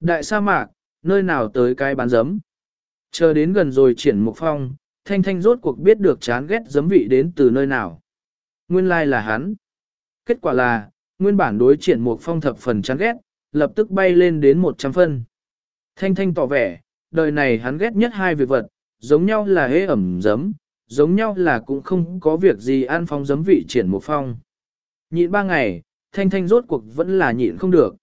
Đại sa mạc, nơi nào tới cái bán giấm. Chờ đến gần rồi triển mục phong, thanh thanh rốt cuộc biết được chán ghét giấm vị đến từ nơi nào. Nguyên lai like là hắn. Kết quả là, nguyên bản đối triển mục phong thập phần chán ghét, lập tức bay lên đến 100 phân. Thanh thanh tỏ vẻ, đời này hắn ghét nhất hai việc vật, giống nhau là hế ẩm giấm, giống nhau là cũng không có việc gì ăn phong giấm vị triển mục phong. Nhịn ba ngày, thanh thanh rốt cuộc vẫn là nhịn không được.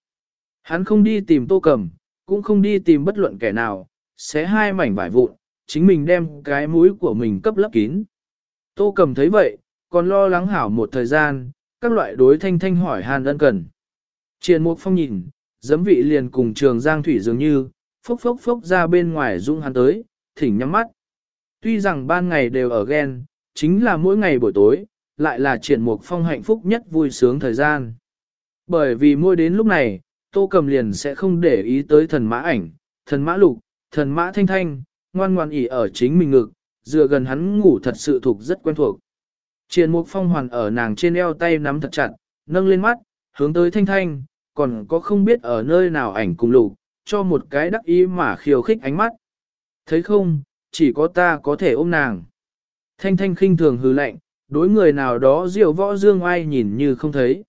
Hắn không đi tìm tô cầm, cũng không đi tìm bất luận kẻ nào, xé hai mảnh vải vụn, chính mình đem cái mũi của mình cấp lấp kín. Tô cầm thấy vậy, còn lo lắng hảo một thời gian, các loại đối thanh thanh hỏi hàn ân cần. Triền mục phong nhìn, giấm vị liền cùng trường giang thủy dường như, phốc phốc phốc ra bên ngoài dung hắn tới, thỉnh nhắm mắt. Tuy rằng ban ngày đều ở ghen, chính là mỗi ngày buổi tối, lại là triển mục phong hạnh phúc nhất vui sướng thời gian. Bởi vì mỗi đến lúc này, tô cầm liền sẽ không để ý tới thần mã ảnh, thần mã lục, thần mã thanh thanh, ngoan ngoan ỉ ở chính mình ngực, dựa gần hắn ngủ thật sự thuộc rất quen thuộc. Triển mục phong hoàn ở nàng trên eo tay nắm thật chặt, nâng lên mắt, hướng tới thanh thanh, còn có không biết ở nơi nào ảnh cùng lục, cho một cái đắc ý mà khiêu khích ánh mắt. Thấy không, chỉ có ta có thể ôm nàng. Thanh thanh khinh thường hư lạnh, đối người nào đó diệu võ dương ai nhìn như không thấy.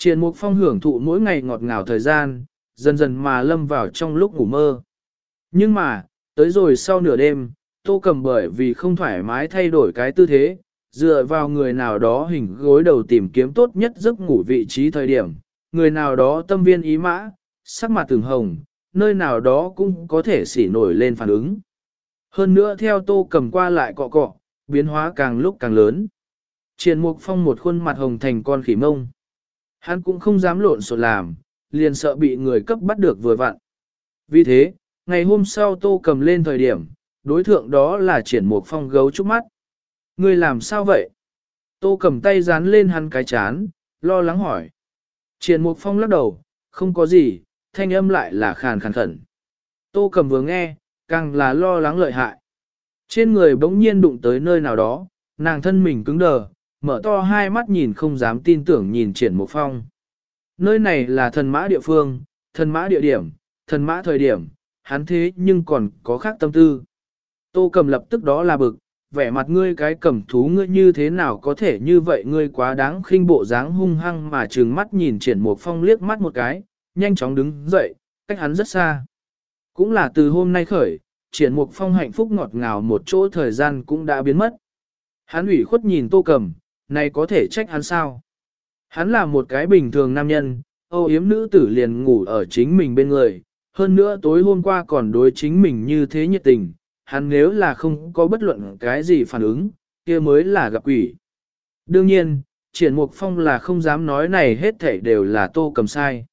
Triển mục phong hưởng thụ mỗi ngày ngọt ngào thời gian, dần dần mà lâm vào trong lúc ngủ mơ. Nhưng mà, tới rồi sau nửa đêm, tô cầm bởi vì không thoải mái thay đổi cái tư thế, dựa vào người nào đó hình gối đầu tìm kiếm tốt nhất giấc ngủ vị trí thời điểm, người nào đó tâm viên ý mã, sắc mặt từng hồng, nơi nào đó cũng có thể xỉ nổi lên phản ứng. Hơn nữa theo tô cầm qua lại cọ cọ, biến hóa càng lúc càng lớn. Triền Mục Phong một khuôn mặt hồng thành con khỉ mông. Hắn cũng không dám lộn xộn làm, liền sợ bị người cấp bắt được vừa vặn. Vì thế, ngày hôm sau tô cầm lên thời điểm, đối thượng đó là triển Mục Phong gấu trúc mắt. Người làm sao vậy? Tô cầm tay dán lên hắn cái chán, lo lắng hỏi. Triển Mục Phong lắc đầu, không có gì, thanh âm lại là khàn khàn khẩn. Tô cầm vừa nghe, càng là lo lắng lợi hại. Trên người bỗng nhiên đụng tới nơi nào đó, nàng thân mình cứng đờ, mở to hai mắt nhìn không dám tin tưởng nhìn triển mục phong. Nơi này là thần mã địa phương, thần mã địa điểm, thần mã thời điểm, hắn thế nhưng còn có khác tâm tư. Tô cầm lập tức đó là bực, vẻ mặt ngươi cái cầm thú ngươi như thế nào có thể như vậy ngươi quá đáng khinh bộ dáng hung hăng mà trừng mắt nhìn triển mục phong liếc mắt một cái, nhanh chóng đứng dậy, cách hắn rất xa. Cũng là từ hôm nay khởi, triển mục phong hạnh phúc ngọt ngào một chỗ thời gian cũng đã biến mất. Hắn ủy khuất nhìn tô cầm, này có thể trách hắn sao? Hắn là một cái bình thường nam nhân, âu yếm nữ tử liền ngủ ở chính mình bên người, hơn nữa tối hôm qua còn đối chính mình như thế nhiệt tình, hắn nếu là không có bất luận cái gì phản ứng, kia mới là gặp quỷ. Đương nhiên, triển mục phong là không dám nói này hết thảy đều là tô cầm sai.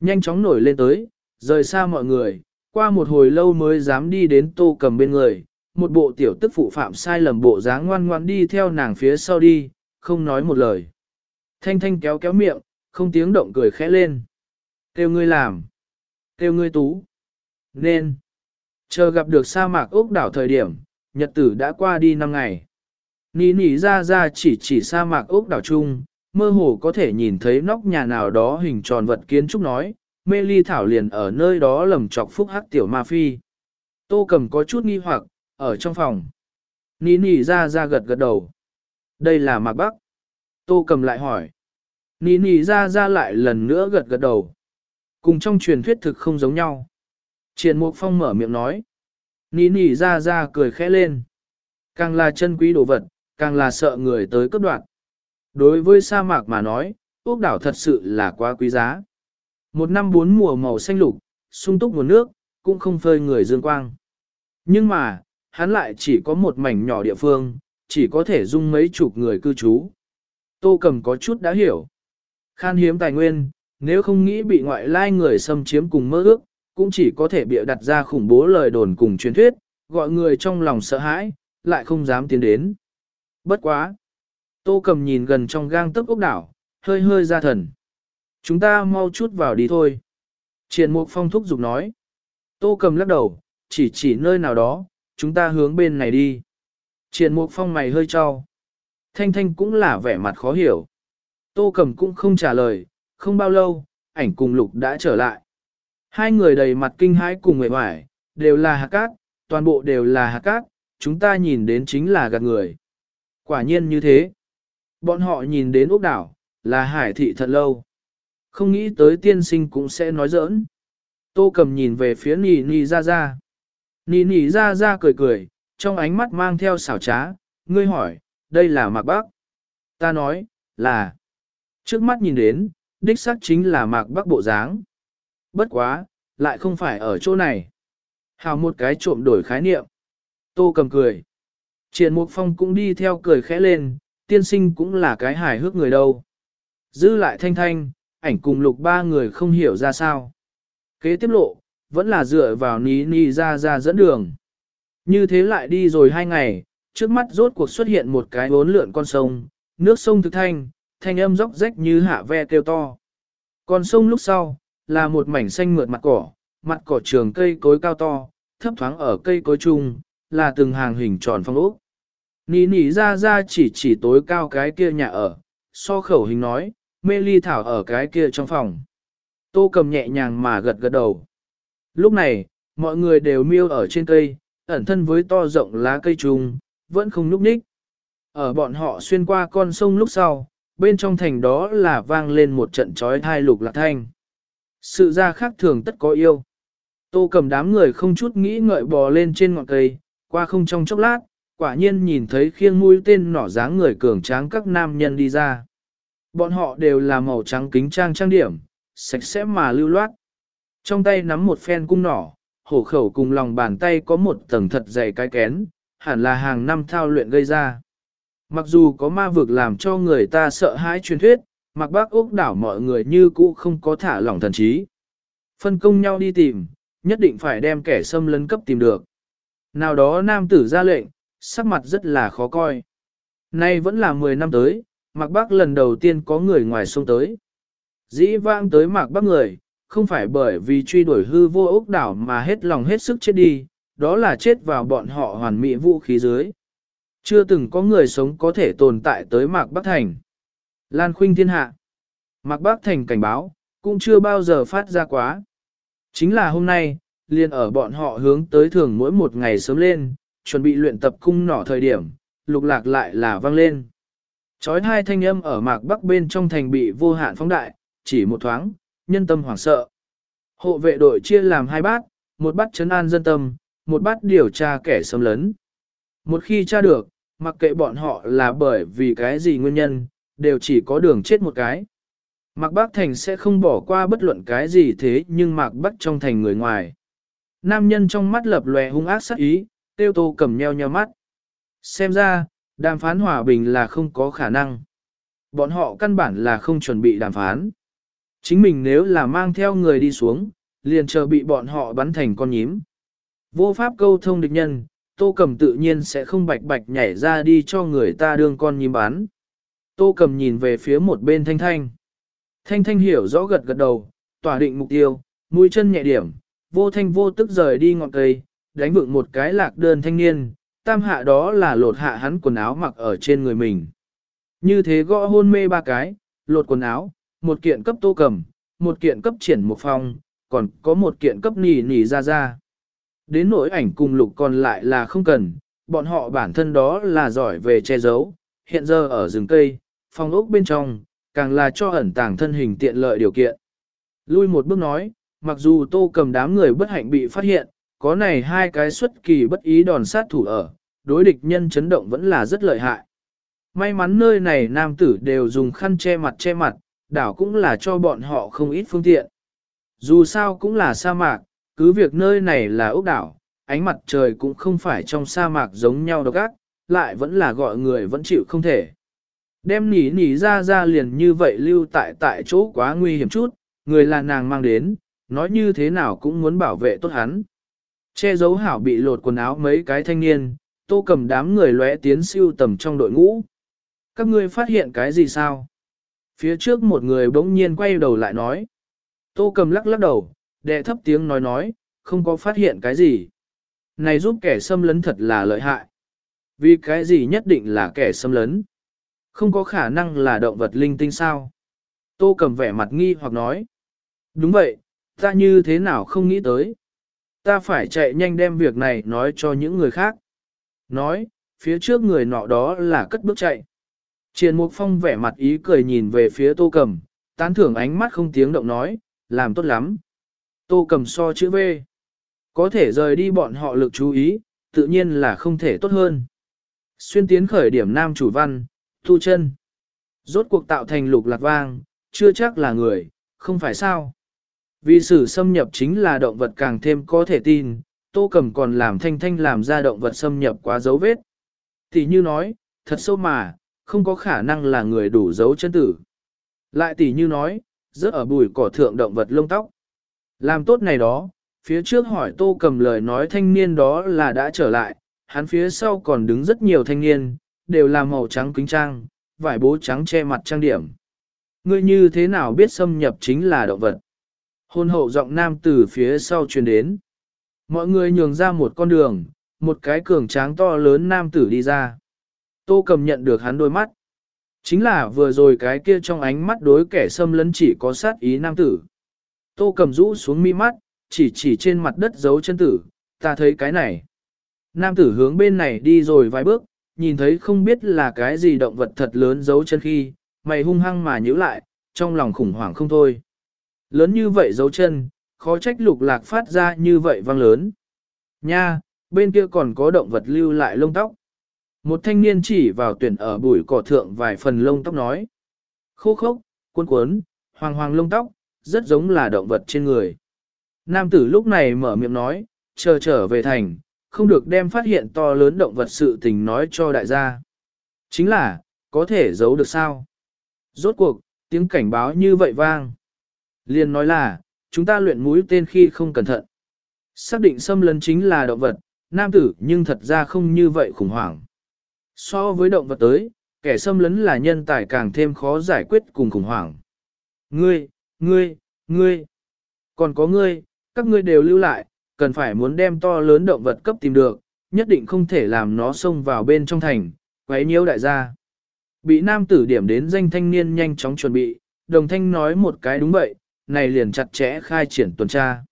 Nhanh chóng nổi lên tới, rời xa mọi người, qua một hồi lâu mới dám đi đến tô cầm bên người, một bộ tiểu tức phụ phạm sai lầm bộ dáng ngoan ngoan đi theo nàng phía sau đi, không nói một lời. Thanh thanh kéo kéo miệng, không tiếng động cười khẽ lên. Kêu ngươi làm. Kêu ngươi tú. Nên. Chờ gặp được sa mạc ốc đảo thời điểm, nhật tử đã qua đi 5 ngày. Ní nỉ ra ra chỉ chỉ sa mạc ốc đảo chung, mơ hồ có thể nhìn thấy nóc nhà nào đó hình tròn vật kiến trúc nói, mê ly thảo liền ở nơi đó lầm chọc phúc hắc tiểu ma phi. Tô cầm có chút nghi hoặc, ở trong phòng. Ní nỉ ra ra gật gật đầu. Đây là mạc bắc. Tô cầm lại hỏi. Nì nì ra ra lại lần nữa gật gật đầu. Cùng trong truyền thuyết thực không giống nhau. Triển Mục Phong mở miệng nói. Nì nì ra ra cười khẽ lên. Càng là chân quý đồ vật, càng là sợ người tới cấp đoạt. Đối với sa mạc mà nói, ốc đảo thật sự là quá quý giá. Một năm bốn mùa màu xanh lục, sung túc nguồn nước, cũng không phơi người dương quang. Nhưng mà, hắn lại chỉ có một mảnh nhỏ địa phương, chỉ có thể dung mấy chục người cư trú. Tô Cầm có chút đã hiểu. Khan hiếm tài nguyên, nếu không nghĩ bị ngoại lai người xâm chiếm cùng mơ ước, cũng chỉ có thể bịa đặt ra khủng bố lời đồn cùng truyền thuyết, gọi người trong lòng sợ hãi, lại không dám tiến đến. Bất quá! Tô Cầm nhìn gần trong gang tấc ốc đảo, hơi hơi ra thần. Chúng ta mau chút vào đi thôi. Triển Mục Phong thúc giục nói. Tô Cầm lắc đầu, chỉ chỉ nơi nào đó, chúng ta hướng bên này đi. Triển Mục Phong mày hơi cho. Thanh Thanh cũng là vẻ mặt khó hiểu. Tô Cầm cũng không trả lời, không bao lâu, ảnh cùng Lục đã trở lại. Hai người đầy mặt kinh hãi cùng người hoài, đều là hạt cát, toàn bộ đều là hạt cát, chúng ta nhìn đến chính là gạt người. Quả nhiên như thế. Bọn họ nhìn đến ốc đảo, là hải thị thật lâu. Không nghĩ tới tiên sinh cũng sẽ nói giỡn. Tô cầm nhìn về phía nì nì ra ra. Nì nì ra ra cười cười, trong ánh mắt mang theo xảo trá, ngươi hỏi, đây là mạc bắc. Ta nói, là. Trước mắt nhìn đến, đích xác chính là mạc bắc bộ dáng. Bất quá, lại không phải ở chỗ này. Hào một cái trộm đổi khái niệm. Tô cầm cười. Triển Mục Phong cũng đi theo cười khẽ lên, tiên sinh cũng là cái hài hước người đâu. Giữ lại thanh thanh, ảnh cùng lục ba người không hiểu ra sao. Kế tiếp lộ, vẫn là dựa vào ní ní ra ra dẫn đường. Như thế lại đi rồi hai ngày, trước mắt rốt cuộc xuất hiện một cái bốn lượn con sông, nước sông thực thanh, thanh âm róc rách như hạ ve kêu to. Con sông lúc sau, là một mảnh xanh mượt mặt cỏ, mặt cỏ trường cây cối cao to, thấp thoáng ở cây cối chung, là từng hàng hình tròn phong ốc. Nỉ nỉ ra ra chỉ chỉ tối cao cái kia nhà ở, so khẩu hình nói, mê ly thảo ở cái kia trong phòng. Tô cầm nhẹ nhàng mà gật gật đầu. Lúc này, mọi người đều miêu ở trên cây, ẩn thân với to rộng lá cây trùng, vẫn không núp ních. Ở bọn họ xuyên qua con sông lúc sau, bên trong thành đó là vang lên một trận trói thai lục lạc thanh. Sự ra khác thường tất có yêu. Tô cầm đám người không chút nghĩ ngợi bò lên trên ngọn cây, qua không trong chốc lát, quả nhiên nhìn thấy khiêng mũi tên nỏ dáng người cường tráng các nam nhân đi ra. Bọn họ đều là màu trắng kính trang trang điểm, sạch sẽ mà lưu loát. Trong tay nắm một phen cung nỏ, hổ khẩu cùng lòng bàn tay có một tầng thật dày cái kén, hẳn là hàng năm thao luyện gây ra. Mặc dù có ma vực làm cho người ta sợ hãi truyền thuyết, mặc bác úc đảo mọi người như cũ không có thả lỏng thần trí. Phân công nhau đi tìm, nhất định phải đem kẻ xâm lấn cấp tìm được. Nào đó nam tử ra lệnh, sắc mặt rất là khó coi. Nay vẫn là 10 năm tới, Mạc Bắc lần đầu tiên có người ngoài sông tới. Dĩ vãng tới Mạc Bắc người, không phải bởi vì truy đuổi hư vô ốc đảo mà hết lòng hết sức chết đi, đó là chết vào bọn họ hoàn mỹ vũ khí dưới. Chưa từng có người sống có thể tồn tại tới Mạc Bắc Thành. Lan Khuynh thiên hạ. Mạc Bắc Thành cảnh báo, cũng chưa bao giờ phát ra quá. Chính là hôm nay, liền ở bọn họ hướng tới thường mỗi một ngày sớm lên, chuẩn bị luyện tập cung nỏ thời điểm, lục lạc lại là vang lên. Chói hai thanh âm ở mạc bắc bên trong thành bị vô hạn phóng đại, chỉ một thoáng, nhân tâm hoảng sợ. Hộ vệ đội chia làm hai bát, một bát chấn an dân tâm, một bát điều tra kẻ xâm lấn. Một khi tra được, mặc kệ bọn họ là bởi vì cái gì nguyên nhân, đều chỉ có đường chết một cái. Mạc Bắc Thành sẽ không bỏ qua bất luận cái gì thế nhưng Mạc Bắc trong thành người ngoài. Nam nhân trong mắt lập lòe hung ác sắc ý, tiêu tô cầm nheo nheo mắt. Xem ra, đàm phán hòa bình là không có khả năng. Bọn họ căn bản là không chuẩn bị đàm phán. Chính mình nếu là mang theo người đi xuống, liền chờ bị bọn họ bắn thành con nhím. Vô pháp câu thông địch nhân, tô cầm tự nhiên sẽ không bạch bạch nhảy ra đi cho người ta đương con nhím bán Tô cầm nhìn về phía một bên thanh thanh. Thanh thanh hiểu rõ gật gật đầu, tỏa định mục tiêu, mũi chân nhẹ điểm, vô thanh vô tức rời đi ngọn cây, đánh vựng một cái lạc đơn thanh niên, tam hạ đó là lột hạ hắn quần áo mặc ở trên người mình. Như thế gõ hôn mê ba cái, lột quần áo, một kiện cấp tô cầm, một kiện cấp triển một phong, còn có một kiện cấp nỉ nỉ ra ra. Đến nỗi ảnh cùng lục còn lại là không cần, bọn họ bản thân đó là giỏi về che giấu, hiện giờ ở rừng cây, phong ốc bên trong, càng là cho ẩn tàng thân hình tiện lợi điều kiện. Lui một bước nói, mặc dù tô cầm đám người bất hạnh bị phát hiện, có này hai cái xuất kỳ bất ý đòn sát thủ ở, đối địch nhân chấn động vẫn là rất lợi hại. May mắn nơi này nam tử đều dùng khăn che mặt che mặt, đảo cũng là cho bọn họ không ít phương tiện. Dù sao cũng là sa mạc, cứ việc nơi này là ốc đảo, ánh mặt trời cũng không phải trong sa mạc giống nhau độc ác, lại vẫn là gọi người vẫn chịu không thể. Đem nỉ nỉ ra ra liền như vậy lưu tại tại chỗ quá nguy hiểm chút, người là nàng mang đến, nói như thế nào cũng muốn bảo vệ tốt hắn. Che giấu hảo bị lột quần áo mấy cái thanh niên, tô cầm đám người lóe tiến siêu tầm trong đội ngũ. Các ngươi phát hiện cái gì sao? Phía trước một người bỗng nhiên quay đầu lại nói. Tô cầm lắc lắc đầu, đệ thấp tiếng nói nói, không có phát hiện cái gì. Này giúp kẻ xâm lấn thật là lợi hại. Vì cái gì nhất định là kẻ xâm lấn? Không có khả năng là động vật linh tinh sao? Tô cầm vẻ mặt nghi hoặc nói. Đúng vậy, Ta như thế nào không nghĩ tới. Ta phải chạy nhanh đem việc này nói cho những người khác. Nói, phía trước người nọ đó là cất bước chạy. Triền Mục Phong vẻ mặt ý cười nhìn về phía Tô Cầm, tán thưởng ánh mắt không tiếng động nói, làm tốt lắm. Tô Cầm so chữ V. Có thể rời đi bọn họ lực chú ý, tự nhiên là không thể tốt hơn. Xuyên tiến khởi điểm nam chủ văn, thu chân. Rốt cuộc tạo thành lục lạc vang, chưa chắc là người, không phải sao. Vì sự xâm nhập chính là động vật càng thêm có thể tin, tô cầm còn làm thanh thanh làm ra động vật xâm nhập quá dấu vết. thì như nói, thật sâu mà, không có khả năng là người đủ dấu chân tử. Lại tỷ như nói, rớt ở bùi cỏ thượng động vật lông tóc. Làm tốt này đó, phía trước hỏi tô cầm lời nói thanh niên đó là đã trở lại, hắn phía sau còn đứng rất nhiều thanh niên, đều là màu trắng kính trang, vải bố trắng che mặt trang điểm. Ngươi như thế nào biết xâm nhập chính là động vật? Hôn hậu giọng nam từ phía sau truyền đến. Mọi người nhường ra một con đường, một cái cường tráng to lớn nam tử đi ra. Tô cầm nhận được hắn đôi mắt. Chính là vừa rồi cái kia trong ánh mắt đối kẻ xâm lấn chỉ có sát ý nam tử. Tô cầm rũ xuống mi mắt, chỉ chỉ trên mặt đất giấu chân tử, ta thấy cái này. Nam tử hướng bên này đi rồi vài bước, nhìn thấy không biết là cái gì động vật thật lớn giấu chân khi, mày hung hăng mà nhíu lại, trong lòng khủng hoảng không thôi. Lớn như vậy giấu chân, khó trách lục lạc phát ra như vậy vang lớn. Nha, bên kia còn có động vật lưu lại lông tóc. Một thanh niên chỉ vào tuyển ở bụi cỏ thượng vài phần lông tóc nói. Khô khốc, cuốn cuốn, hoàng hoàng lông tóc, rất giống là động vật trên người. Nam tử lúc này mở miệng nói, chờ trở về thành, không được đem phát hiện to lớn động vật sự tình nói cho đại gia. Chính là, có thể giấu được sao? Rốt cuộc, tiếng cảnh báo như vậy vang. Liên nói là, chúng ta luyện mũi tên khi không cẩn thận. Xác định xâm lấn chính là động vật, nam tử nhưng thật ra không như vậy khủng hoảng. So với động vật tới, kẻ xâm lấn là nhân tài càng thêm khó giải quyết cùng khủng hoảng. Ngươi, ngươi, ngươi, còn có ngươi, các ngươi đều lưu lại, cần phải muốn đem to lớn động vật cấp tìm được, nhất định không thể làm nó xông vào bên trong thành, quấy nhiễu đại gia. Bị nam tử điểm đến danh thanh niên nhanh chóng chuẩn bị, đồng thanh nói một cái đúng vậy, này liền chặt chẽ khai triển tuần tra.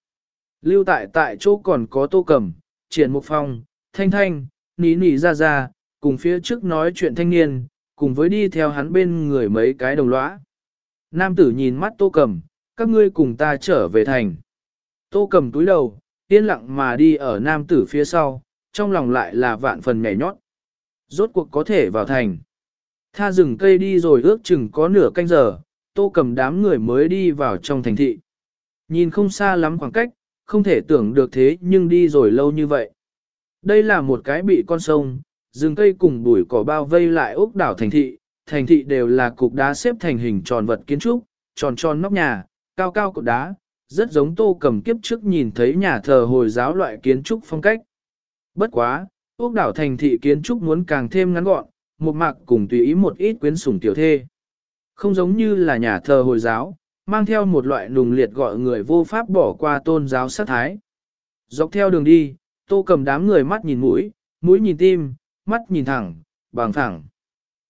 Lưu tại tại chỗ còn có tô cầm, triển mục phong, thanh thanh, ní nỉ ra ra, cùng phía trước nói chuyện thanh niên, cùng với đi theo hắn bên người mấy cái đồng lõa. Nam tử nhìn mắt tô cầm, các ngươi cùng ta trở về thành. Tô cầm túi đầu, yên lặng mà đi ở nam tử phía sau, trong lòng lại là vạn phần nhảy nhót. Rốt cuộc có thể vào thành. Tha rừng cây đi rồi ước chừng có nửa canh giờ, tô cầm đám người mới đi vào trong thành thị. Nhìn không xa lắm khoảng cách, không thể tưởng được thế nhưng đi rồi lâu như vậy. Đây là một cái bị con sông, rừng cây cùng bụi cỏ bao vây lại ốc đảo thành thị, thành thị đều là cục đá xếp thành hình tròn vật kiến trúc, tròn tròn nóc nhà, cao cao cột đá, rất giống tô cầm kiếp trước nhìn thấy nhà thờ Hồi giáo loại kiến trúc phong cách. Bất quá, ốc đảo thành thị kiến trúc muốn càng thêm ngắn gọn, một mạc cùng tùy ý một ít quyến sủng tiểu thê. Không giống như là nhà thờ Hồi giáo, mang theo một loại nùng liệt gọi người vô pháp bỏ qua tôn giáo sát thái. Dọc theo đường đi, tô cầm đám người mắt nhìn mũi, mũi nhìn tim, mắt nhìn thẳng, bằng thẳng.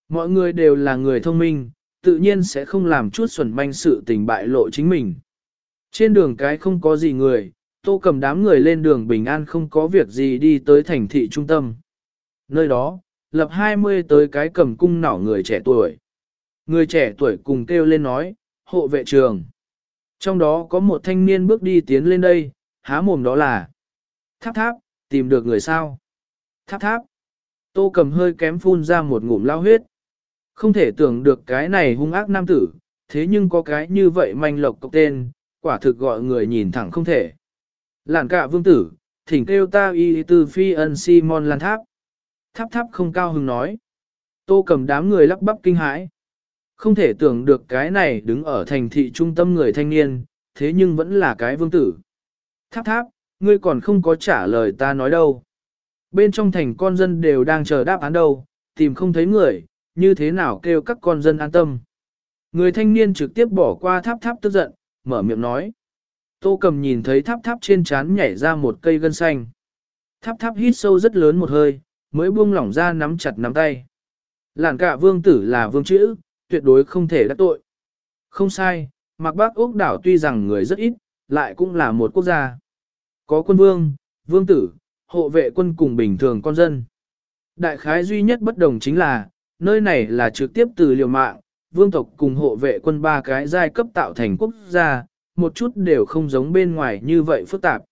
Mọi người đều là người thông minh, tự nhiên sẽ không làm chút xuẩn manh sự tình bại lộ chính mình. Trên đường cái không có gì người, tô cầm đám người lên đường bình an không có việc gì đi tới thành thị trung tâm. Nơi đó, lập 20 tới cái cầm cung nỏ người trẻ tuổi. Người trẻ tuổi cùng kêu lên nói, hộ vệ trường. Trong đó có một thanh niên bước đi tiến lên đây, há mồm đó là Tháp tháp, tìm được người sao? Tháp tháp. Tô cầm hơi kém phun ra một ngụm lao huyết. Không thể tưởng được cái này hung ác nam tử, thế nhưng có cái như vậy manh lộc cọc tên, quả thực gọi người nhìn thẳng không thể. Lạn cả vương tử, thỉnh kêu ta y từ phi ân Simon lan tháp. Tháp tháp không cao hứng nói. Tô cầm đám người lắp bắp kinh hãi. Không thể tưởng được cái này đứng ở thành thị trung tâm người thanh niên, thế nhưng vẫn là cái vương tử. Tháp tháp, ngươi còn không có trả lời ta nói đâu. Bên trong thành con dân đều đang chờ đáp án đâu, tìm không thấy người, như thế nào kêu các con dân an tâm. Người thanh niên trực tiếp bỏ qua tháp tháp tức giận, mở miệng nói. Tô cầm nhìn thấy tháp tháp trên trán nhảy ra một cây gân xanh. Tháp tháp hít sâu rất lớn một hơi, mới buông lỏng ra nắm chặt nắm tay. Làn cả vương tử là vương chữ, tuyệt đối không thể đắc tội. Không sai, mặc bác úc đảo tuy rằng người rất ít, lại cũng là một quốc gia. Có quân vương, vương tử, hộ vệ quân cùng bình thường con dân. Đại khái duy nhất bất đồng chính là, nơi này là trực tiếp từ liều mạng, vương tộc cùng hộ vệ quân ba cái giai cấp tạo thành quốc gia, một chút đều không giống bên ngoài như vậy phức tạp.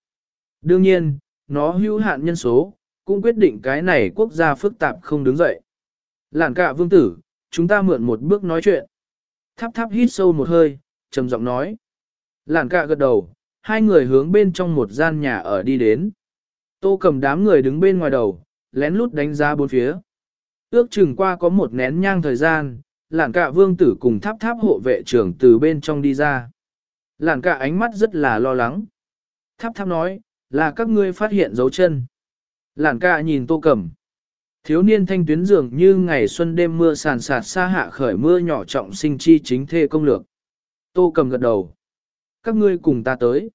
Đương nhiên, nó hữu hạn nhân số, cũng quyết định cái này quốc gia phức tạp không đứng dậy. Lản cả vương tử, chúng ta mượn một bước nói chuyện. Tháp tháp hít sâu một hơi, trầm giọng nói. Lản cả gật đầu, hai người hướng bên trong một gian nhà ở đi đến. Tô cầm đám người đứng bên ngoài đầu, lén lút đánh giá bốn phía. Ước chừng qua có một nén nhang thời gian, lản cả vương tử cùng tháp tháp hộ vệ trưởng từ bên trong đi ra. Lản cả ánh mắt rất là lo lắng. Tháp tháp nói, là các ngươi phát hiện dấu chân. Lản cả nhìn tô cầm. Thiếu niên thanh tuyến dường như ngày xuân đêm mưa sàn sạt xa hạ khởi mưa nhỏ trọng sinh chi chính thê công lược. Tô cầm gật đầu. Các ngươi cùng ta tới.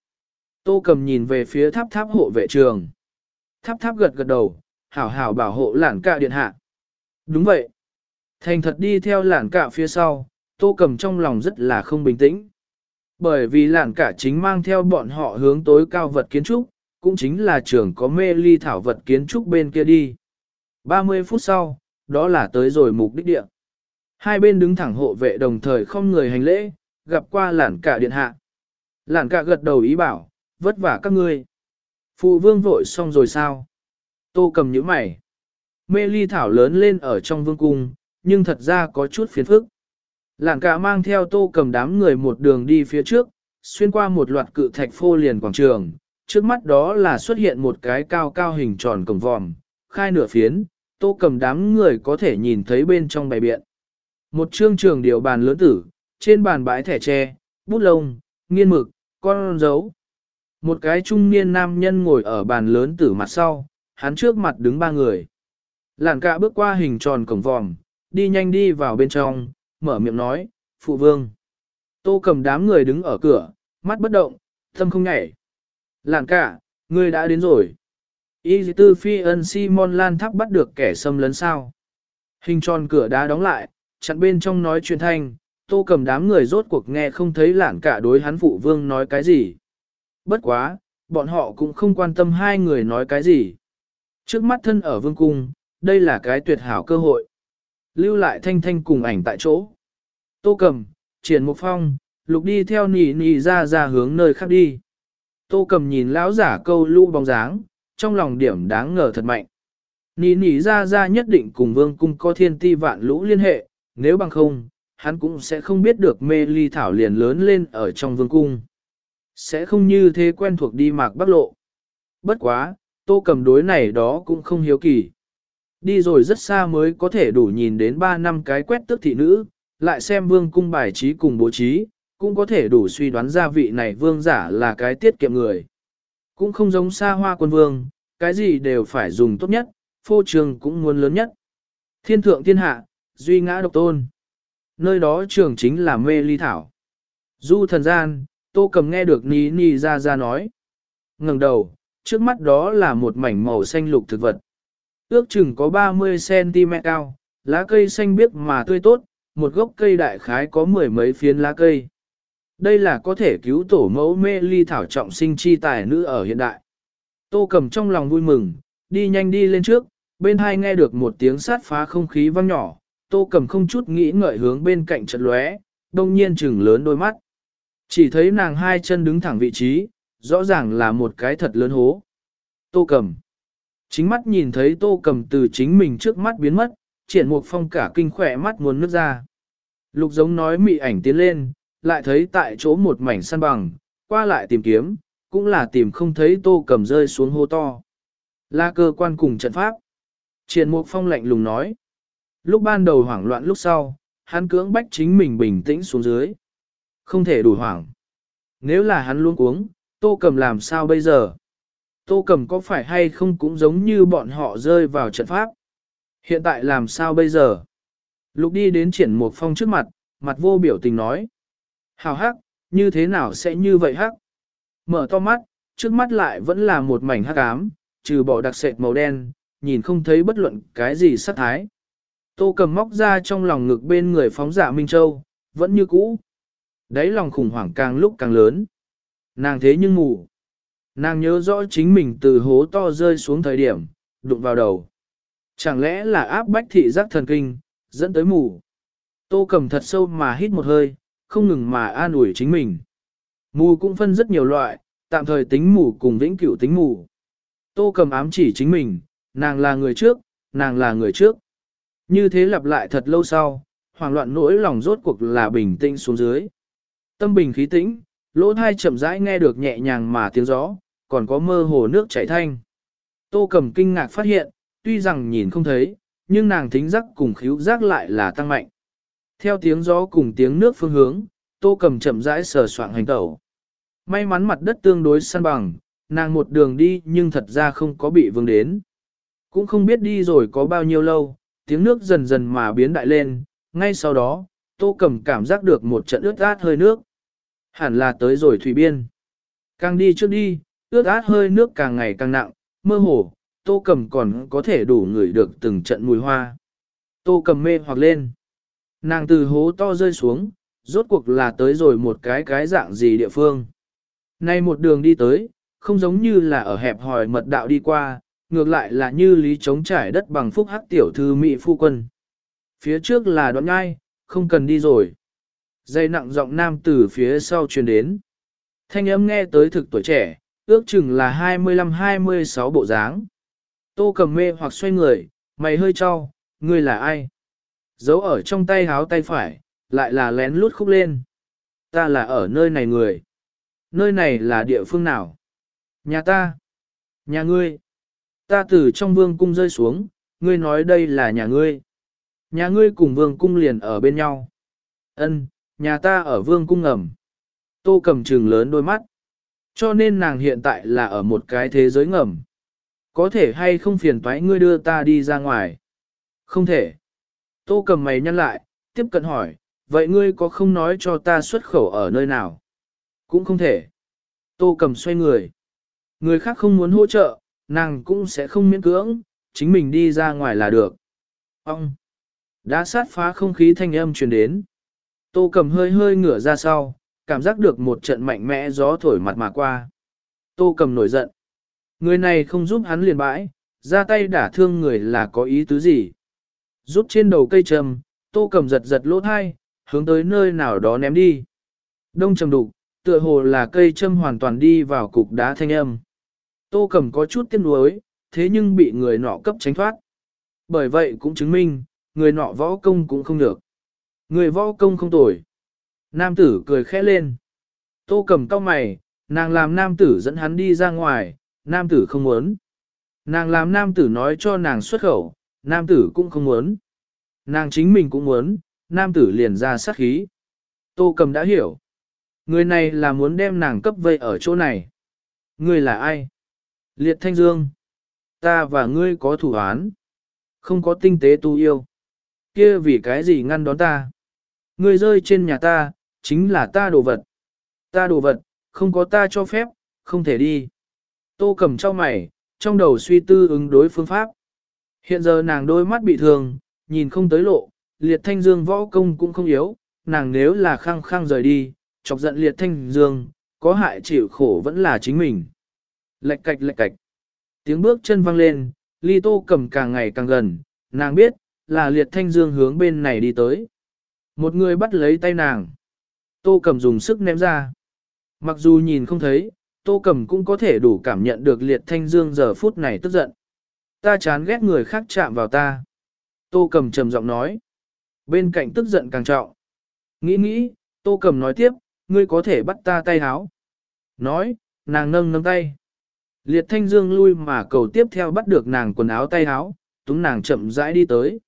Tô cầm nhìn về phía tháp tháp hộ vệ trường. Tháp tháp gật gật đầu, hảo hảo bảo hộ lản cạ điện hạ. Đúng vậy. Thành thật đi theo lản cạ phía sau, tô cầm trong lòng rất là không bình tĩnh. Bởi vì lản cạ chính mang theo bọn họ hướng tối cao vật kiến trúc, cũng chính là trường có mê ly thảo vật kiến trúc bên kia đi. 30 phút sau, đó là tới rồi mục đích địa. Hai bên đứng thẳng hộ vệ đồng thời không người hành lễ, gặp qua lản cả điện hạ. Lản cả gật đầu ý bảo, vất vả các ngươi. Phụ vương vội xong rồi sao? Tô cầm nhíu mày. Mê ly thảo lớn lên ở trong vương cung, nhưng thật ra có chút phiền phức. Lạng cả mang theo tô cầm đám người một đường đi phía trước, xuyên qua một loạt cự thạch phô liền quảng trường, trước mắt đó là xuất hiện một cái cao cao hình tròn cổng vòm, khai nửa phiến, tô cầm đám người có thể nhìn thấy bên trong bài biện. Một chương trường điều bàn lớn tử, trên bàn bãi thẻ tre, bút lông, nghiên mực, con dấu. Một cái trung niên nam nhân ngồi ở bàn lớn tử mặt sau, hắn trước mặt đứng ba người. Làn cả bước qua hình tròn cổng vòm, đi nhanh đi vào bên trong, mở miệng nói, phụ vương. Tô cầm đám người đứng ở cửa, mắt bất động, tâm không nhảy. Làn cả, ngươi đã đến rồi. Y tư phi ân Simon Lan thắp bắt được kẻ xâm lấn sao. Hình tròn cửa đá đóng lại, chặn bên trong nói chuyện thanh, tô cầm đám người rốt cuộc nghe không thấy lạng cả đối hắn phụ vương nói cái gì. Bất quá, bọn họ cũng không quan tâm hai người nói cái gì. Trước mắt thân ở vương cung, đây là cái tuyệt hảo cơ hội. Lưu lại thanh thanh cùng ảnh tại chỗ. Tô cầm, triển một phong, lục đi theo nỉ nỉ ra ra hướng nơi khác đi. Tô cầm nhìn lão giả câu lũ bóng dáng, trong lòng điểm đáng ngờ thật mạnh. Nỉ nỉ ra ra nhất định cùng vương cung có thiên ti vạn lũ liên hệ, nếu bằng không, hắn cũng sẽ không biết được mê ly thảo liền lớn lên ở trong vương cung. Sẽ không như thế quen thuộc đi mạc bắc lộ. Bất quá, tô cầm đối này đó cũng không hiếu kỳ. Đi rồi rất xa mới có thể đủ nhìn đến 3 năm cái quét tước thị nữ, lại xem vương cung bài trí cùng bố trí, cũng có thể đủ suy đoán ra vị này vương giả là cái tiết kiệm người. Cũng không giống xa hoa quân vương, cái gì đều phải dùng tốt nhất, phô trường cũng muốn lớn nhất. Thiên thượng thiên hạ, duy ngã độc tôn. Nơi đó trường chính là mê ly thảo. Du thần gian, tô cầm nghe được ní ní ra ra nói. ngẩng đầu, trước mắt đó là một mảnh màu xanh lục thực vật. Ước chừng có 30cm cao, lá cây xanh biếc mà tươi tốt, một gốc cây đại khái có mười mấy phiến lá cây. Đây là có thể cứu tổ mẫu mê ly thảo trọng sinh chi tài nữ ở hiện đại. Tô cầm trong lòng vui mừng, đi nhanh đi lên trước, bên hai nghe được một tiếng sát phá không khí vang nhỏ, tô cầm không chút nghĩ ngợi hướng bên cạnh chật lóe, đông nhiên chừng lớn đôi mắt. Chỉ thấy nàng hai chân đứng thẳng vị trí, rõ ràng là một cái thật lớn hố. Tô cầm. Chính mắt nhìn thấy tô cầm từ chính mình trước mắt biến mất, triển một phong cả kinh khỏe mắt muốn nước ra. Lục giống nói mị ảnh tiến lên, lại thấy tại chỗ một mảnh săn bằng, qua lại tìm kiếm, cũng là tìm không thấy tô cầm rơi xuống hô to. Là cơ quan cùng trận pháp. Triển Mục Phong lạnh lùng nói. Lúc ban đầu hoảng loạn lúc sau, hắn cưỡng bách chính mình bình tĩnh xuống dưới. Không thể đủ hoảng. Nếu là hắn luôn uống, tô cầm làm sao bây giờ? Tô cầm có phải hay không cũng giống như bọn họ rơi vào trận pháp? Hiện tại làm sao bây giờ? Lục đi đến triển một phong trước mặt, mặt vô biểu tình nói. Hào hắc, như thế nào sẽ như vậy hắc? Mở to mắt, trước mắt lại vẫn là một mảnh hắc ám, trừ bỏ đặc sệt màu đen, nhìn không thấy bất luận cái gì sắc thái. Tô cầm móc ra trong lòng ngực bên người phóng giả Minh Châu, vẫn như cũ. Đấy lòng khủng hoảng càng lúc càng lớn. Nàng thế nhưng ngủ. Nàng nhớ rõ chính mình từ hố to rơi xuống thời điểm, đụng vào đầu. Chẳng lẽ là áp bách thị giác thần kinh, dẫn tới mù. Tô cầm thật sâu mà hít một hơi, không ngừng mà an ủi chính mình. Mù cũng phân rất nhiều loại, tạm thời tính mù cùng vĩnh cửu tính mù. Tô cầm ám chỉ chính mình, nàng là người trước, nàng là người trước. Như thế lặp lại thật lâu sau, hoảng loạn nỗi lòng rốt cuộc là bình tĩnh xuống dưới. Tâm bình khí tĩnh, lỗ thai chậm rãi nghe được nhẹ nhàng mà tiếng gió, còn có mơ hồ nước chảy thanh. Tô cầm kinh ngạc phát hiện, tuy rằng nhìn không thấy, nhưng nàng thính giác cùng khíu giác lại là tăng mạnh. Theo tiếng gió cùng tiếng nước phương hướng, tô cầm chậm rãi sờ soạng hành tẩu. May mắn mặt đất tương đối săn bằng, nàng một đường đi nhưng thật ra không có bị vương đến. Cũng không biết đi rồi có bao nhiêu lâu, tiếng nước dần dần mà biến đại lên, ngay sau đó, tô cầm cảm giác được một trận ướt át hơi nước. Hẳn là tới rồi thủy biên. Càng đi trước đi, ướt át hơi nước càng ngày càng nặng, mơ hồ, tô cầm còn có thể đủ ngửi được từng trận mùi hoa. Tô cầm mê hoặc lên. Nàng từ hố to rơi xuống, rốt cuộc là tới rồi một cái cái dạng gì địa phương. Nay một đường đi tới, không giống như là ở hẹp hòi mật đạo đi qua, ngược lại là như lý trống trải đất bằng phúc hắc tiểu thư mỹ phu quân. Phía trước là đoạn ngai, không cần đi rồi. Dây nặng giọng nam từ phía sau truyền đến. Thanh âm nghe tới thực tuổi trẻ, ước chừng là 25-26 bộ dáng. Tô cầm mê hoặc xoay người, mày hơi cho, ngươi là ai? Giấu ở trong tay háo tay phải, lại là lén lút khúc lên. Ta là ở nơi này người. Nơi này là địa phương nào? Nhà ta. Nhà ngươi. Ta từ trong vương cung rơi xuống, ngươi nói đây là nhà ngươi. Nhà ngươi cùng vương cung liền ở bên nhau. Ân, nhà ta ở vương cung ngầm. Tô cầm trừng lớn đôi mắt. Cho nên nàng hiện tại là ở một cái thế giới ngầm. Có thể hay không phiền toái ngươi đưa ta đi ra ngoài? Không thể. Tô cầm mày nhăn lại, tiếp cận hỏi, vậy ngươi có không nói cho ta xuất khẩu ở nơi nào? Cũng không thể. Tô cầm xoay người. Người khác không muốn hỗ trợ, nàng cũng sẽ không miễn cưỡng, chính mình đi ra ngoài là được. Ông! Đã sát phá không khí thanh âm truyền đến. Tô cầm hơi hơi ngửa ra sau, cảm giác được một trận mạnh mẽ gió thổi mặt mà qua. Tô cầm nổi giận. Người này không giúp hắn liền bãi, ra tay đả thương người là có ý tứ gì. Rút trên đầu cây trầm, tô cầm giật giật lỗ thai, hướng tới nơi nào đó ném đi. Đông trầm đục, tựa hồ là cây châm hoàn toàn đi vào cục đá thanh âm. Tô cầm có chút tiếc nuối, thế nhưng bị người nọ cấp tránh thoát. Bởi vậy cũng chứng minh, người nọ võ công cũng không được. Người võ công không tồi. Nam tử cười khẽ lên. Tô cầm cao mày, nàng làm nam tử dẫn hắn đi ra ngoài, nam tử không muốn. Nàng làm nam tử nói cho nàng xuất khẩu, nam tử cũng không muốn. Nàng chính mình cũng muốn, nam tử liền ra sát khí. Tô cầm đã hiểu. Người này là muốn đem nàng cấp vây ở chỗ này. Người là ai? Liệt Thanh Dương. Ta và ngươi có thủ án. Không có tinh tế tu yêu. Kia vì cái gì ngăn đón ta? Ngươi rơi trên nhà ta, chính là ta đồ vật. Ta đồ vật, không có ta cho phép, không thể đi. Tô cầm cho mày, trong đầu suy tư ứng đối phương pháp. Hiện giờ nàng đôi mắt bị thương, nhìn không tới lộ, liệt thanh dương võ công cũng không yếu, nàng nếu là khăng khăng rời đi, chọc giận liệt thanh dương, có hại chịu khổ vẫn là chính mình. Lệch cạch lệch cạch. Tiếng bước chân vang lên, ly tô cầm càng ngày càng gần, nàng biết, là liệt thanh dương hướng bên này đi tới. Một người bắt lấy tay nàng. Tô cầm dùng sức ném ra. Mặc dù nhìn không thấy, tô cầm cũng có thể đủ cảm nhận được liệt thanh dương giờ phút này tức giận. Ta chán ghét người khác chạm vào ta. Tô cầm trầm giọng nói. Bên cạnh tức giận càng trọng. Nghĩ nghĩ, tô cầm nói tiếp, ngươi có thể bắt ta tay háo. Nói, nàng nâng nâng tay. Liệt thanh dương lui mà cầu tiếp theo bắt được nàng quần áo tay háo, túng nàng chậm rãi đi tới.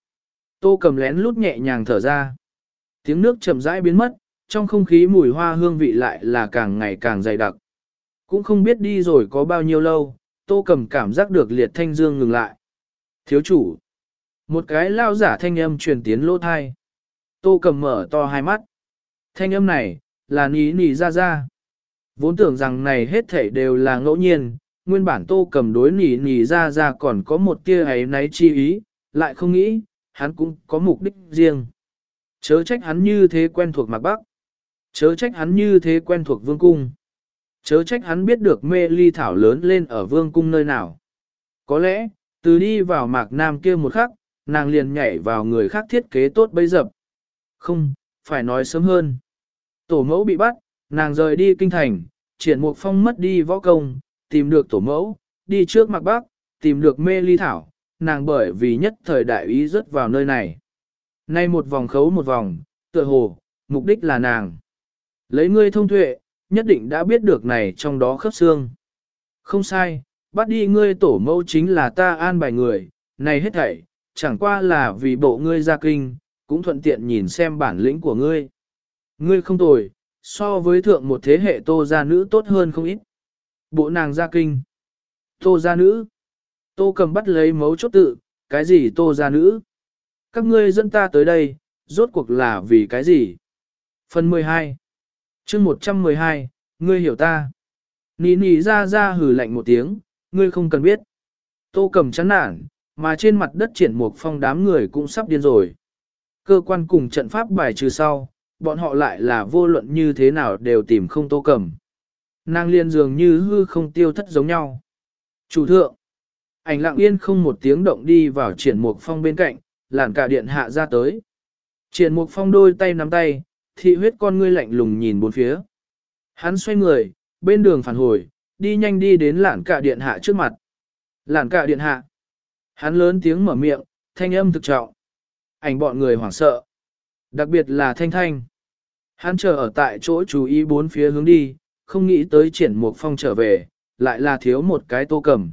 Tô cầm lén lút nhẹ nhàng thở ra. Tiếng nước chậm rãi biến mất, trong không khí mùi hoa hương vị lại là càng ngày càng dày đặc. Cũng không biết đi rồi có bao nhiêu lâu, tô cầm cảm giác được liệt thanh dương ngừng lại. Thiếu chủ. Một cái lao giả thanh âm truyền tiến lỗ thai. Tô cầm mở to hai mắt. Thanh âm này, là ní nỉ ra ra. Vốn tưởng rằng này hết thảy đều là ngẫu nhiên, nguyên bản tô cầm đối nỉ nỉ ra ra còn có một tia ấy náy chi ý, lại không nghĩ, hắn cũng có mục đích riêng. Chớ trách hắn như thế quen thuộc Mạc Bắc. Chớ trách hắn như thế quen thuộc Vương Cung. Chớ trách hắn biết được mê ly thảo lớn lên ở vương cung nơi nào. Có lẽ, từ đi vào mạc nam kia một khắc, nàng liền nhảy vào người khác thiết kế tốt bấy dập. Không, phải nói sớm hơn. Tổ mẫu bị bắt, nàng rời đi kinh thành, triển mục phong mất đi võ công, tìm được tổ mẫu, đi trước Mạc Bắc, tìm được mê ly thảo, nàng bởi vì nhất thời đại ý rớt vào nơi này. Nay một vòng khấu một vòng, tựa hồ, mục đích là nàng. Lấy ngươi thông tuệ, nhất định đã biết được này trong đó khớp xương. Không sai, bắt đi ngươi tổ mẫu chính là ta an bài người, này hết thảy, chẳng qua là vì bộ ngươi ra kinh, cũng thuận tiện nhìn xem bản lĩnh của ngươi. Ngươi không tồi, so với thượng một thế hệ tô gia nữ tốt hơn không ít. Bộ nàng ra kinh. Tô gia nữ. Tô cầm bắt lấy mấu chốt tự, cái gì tô gia nữ? Các ngươi dẫn ta tới đây, rốt cuộc là vì cái gì? Phần 12 chương 112, ngươi hiểu ta. Nì nì ra ra hử lạnh một tiếng, ngươi không cần biết. Tô cầm chán nản, mà trên mặt đất triển mục phong đám người cũng sắp điên rồi. Cơ quan cùng trận pháp bài trừ sau, bọn họ lại là vô luận như thế nào đều tìm không tô cầm. Nàng liên dường như hư không tiêu thất giống nhau. Chủ thượng, ảnh lặng yên không một tiếng động đi vào triển mục phong bên cạnh, làn cả điện hạ ra tới. Triển mục phong đôi tay nắm tay, thị huyết con ngươi lạnh lùng nhìn bốn phía. Hắn xoay người, bên đường phản hồi, đi nhanh đi đến làn cả điện hạ trước mặt. Làn cả điện hạ. Hắn lớn tiếng mở miệng, thanh âm thực trọng. Ảnh bọn người hoảng sợ. Đặc biệt là thanh thanh. Hắn chờ ở tại chỗ chú ý bốn phía hướng đi, không nghĩ tới triển mục phong trở về, lại là thiếu một cái tô cầm.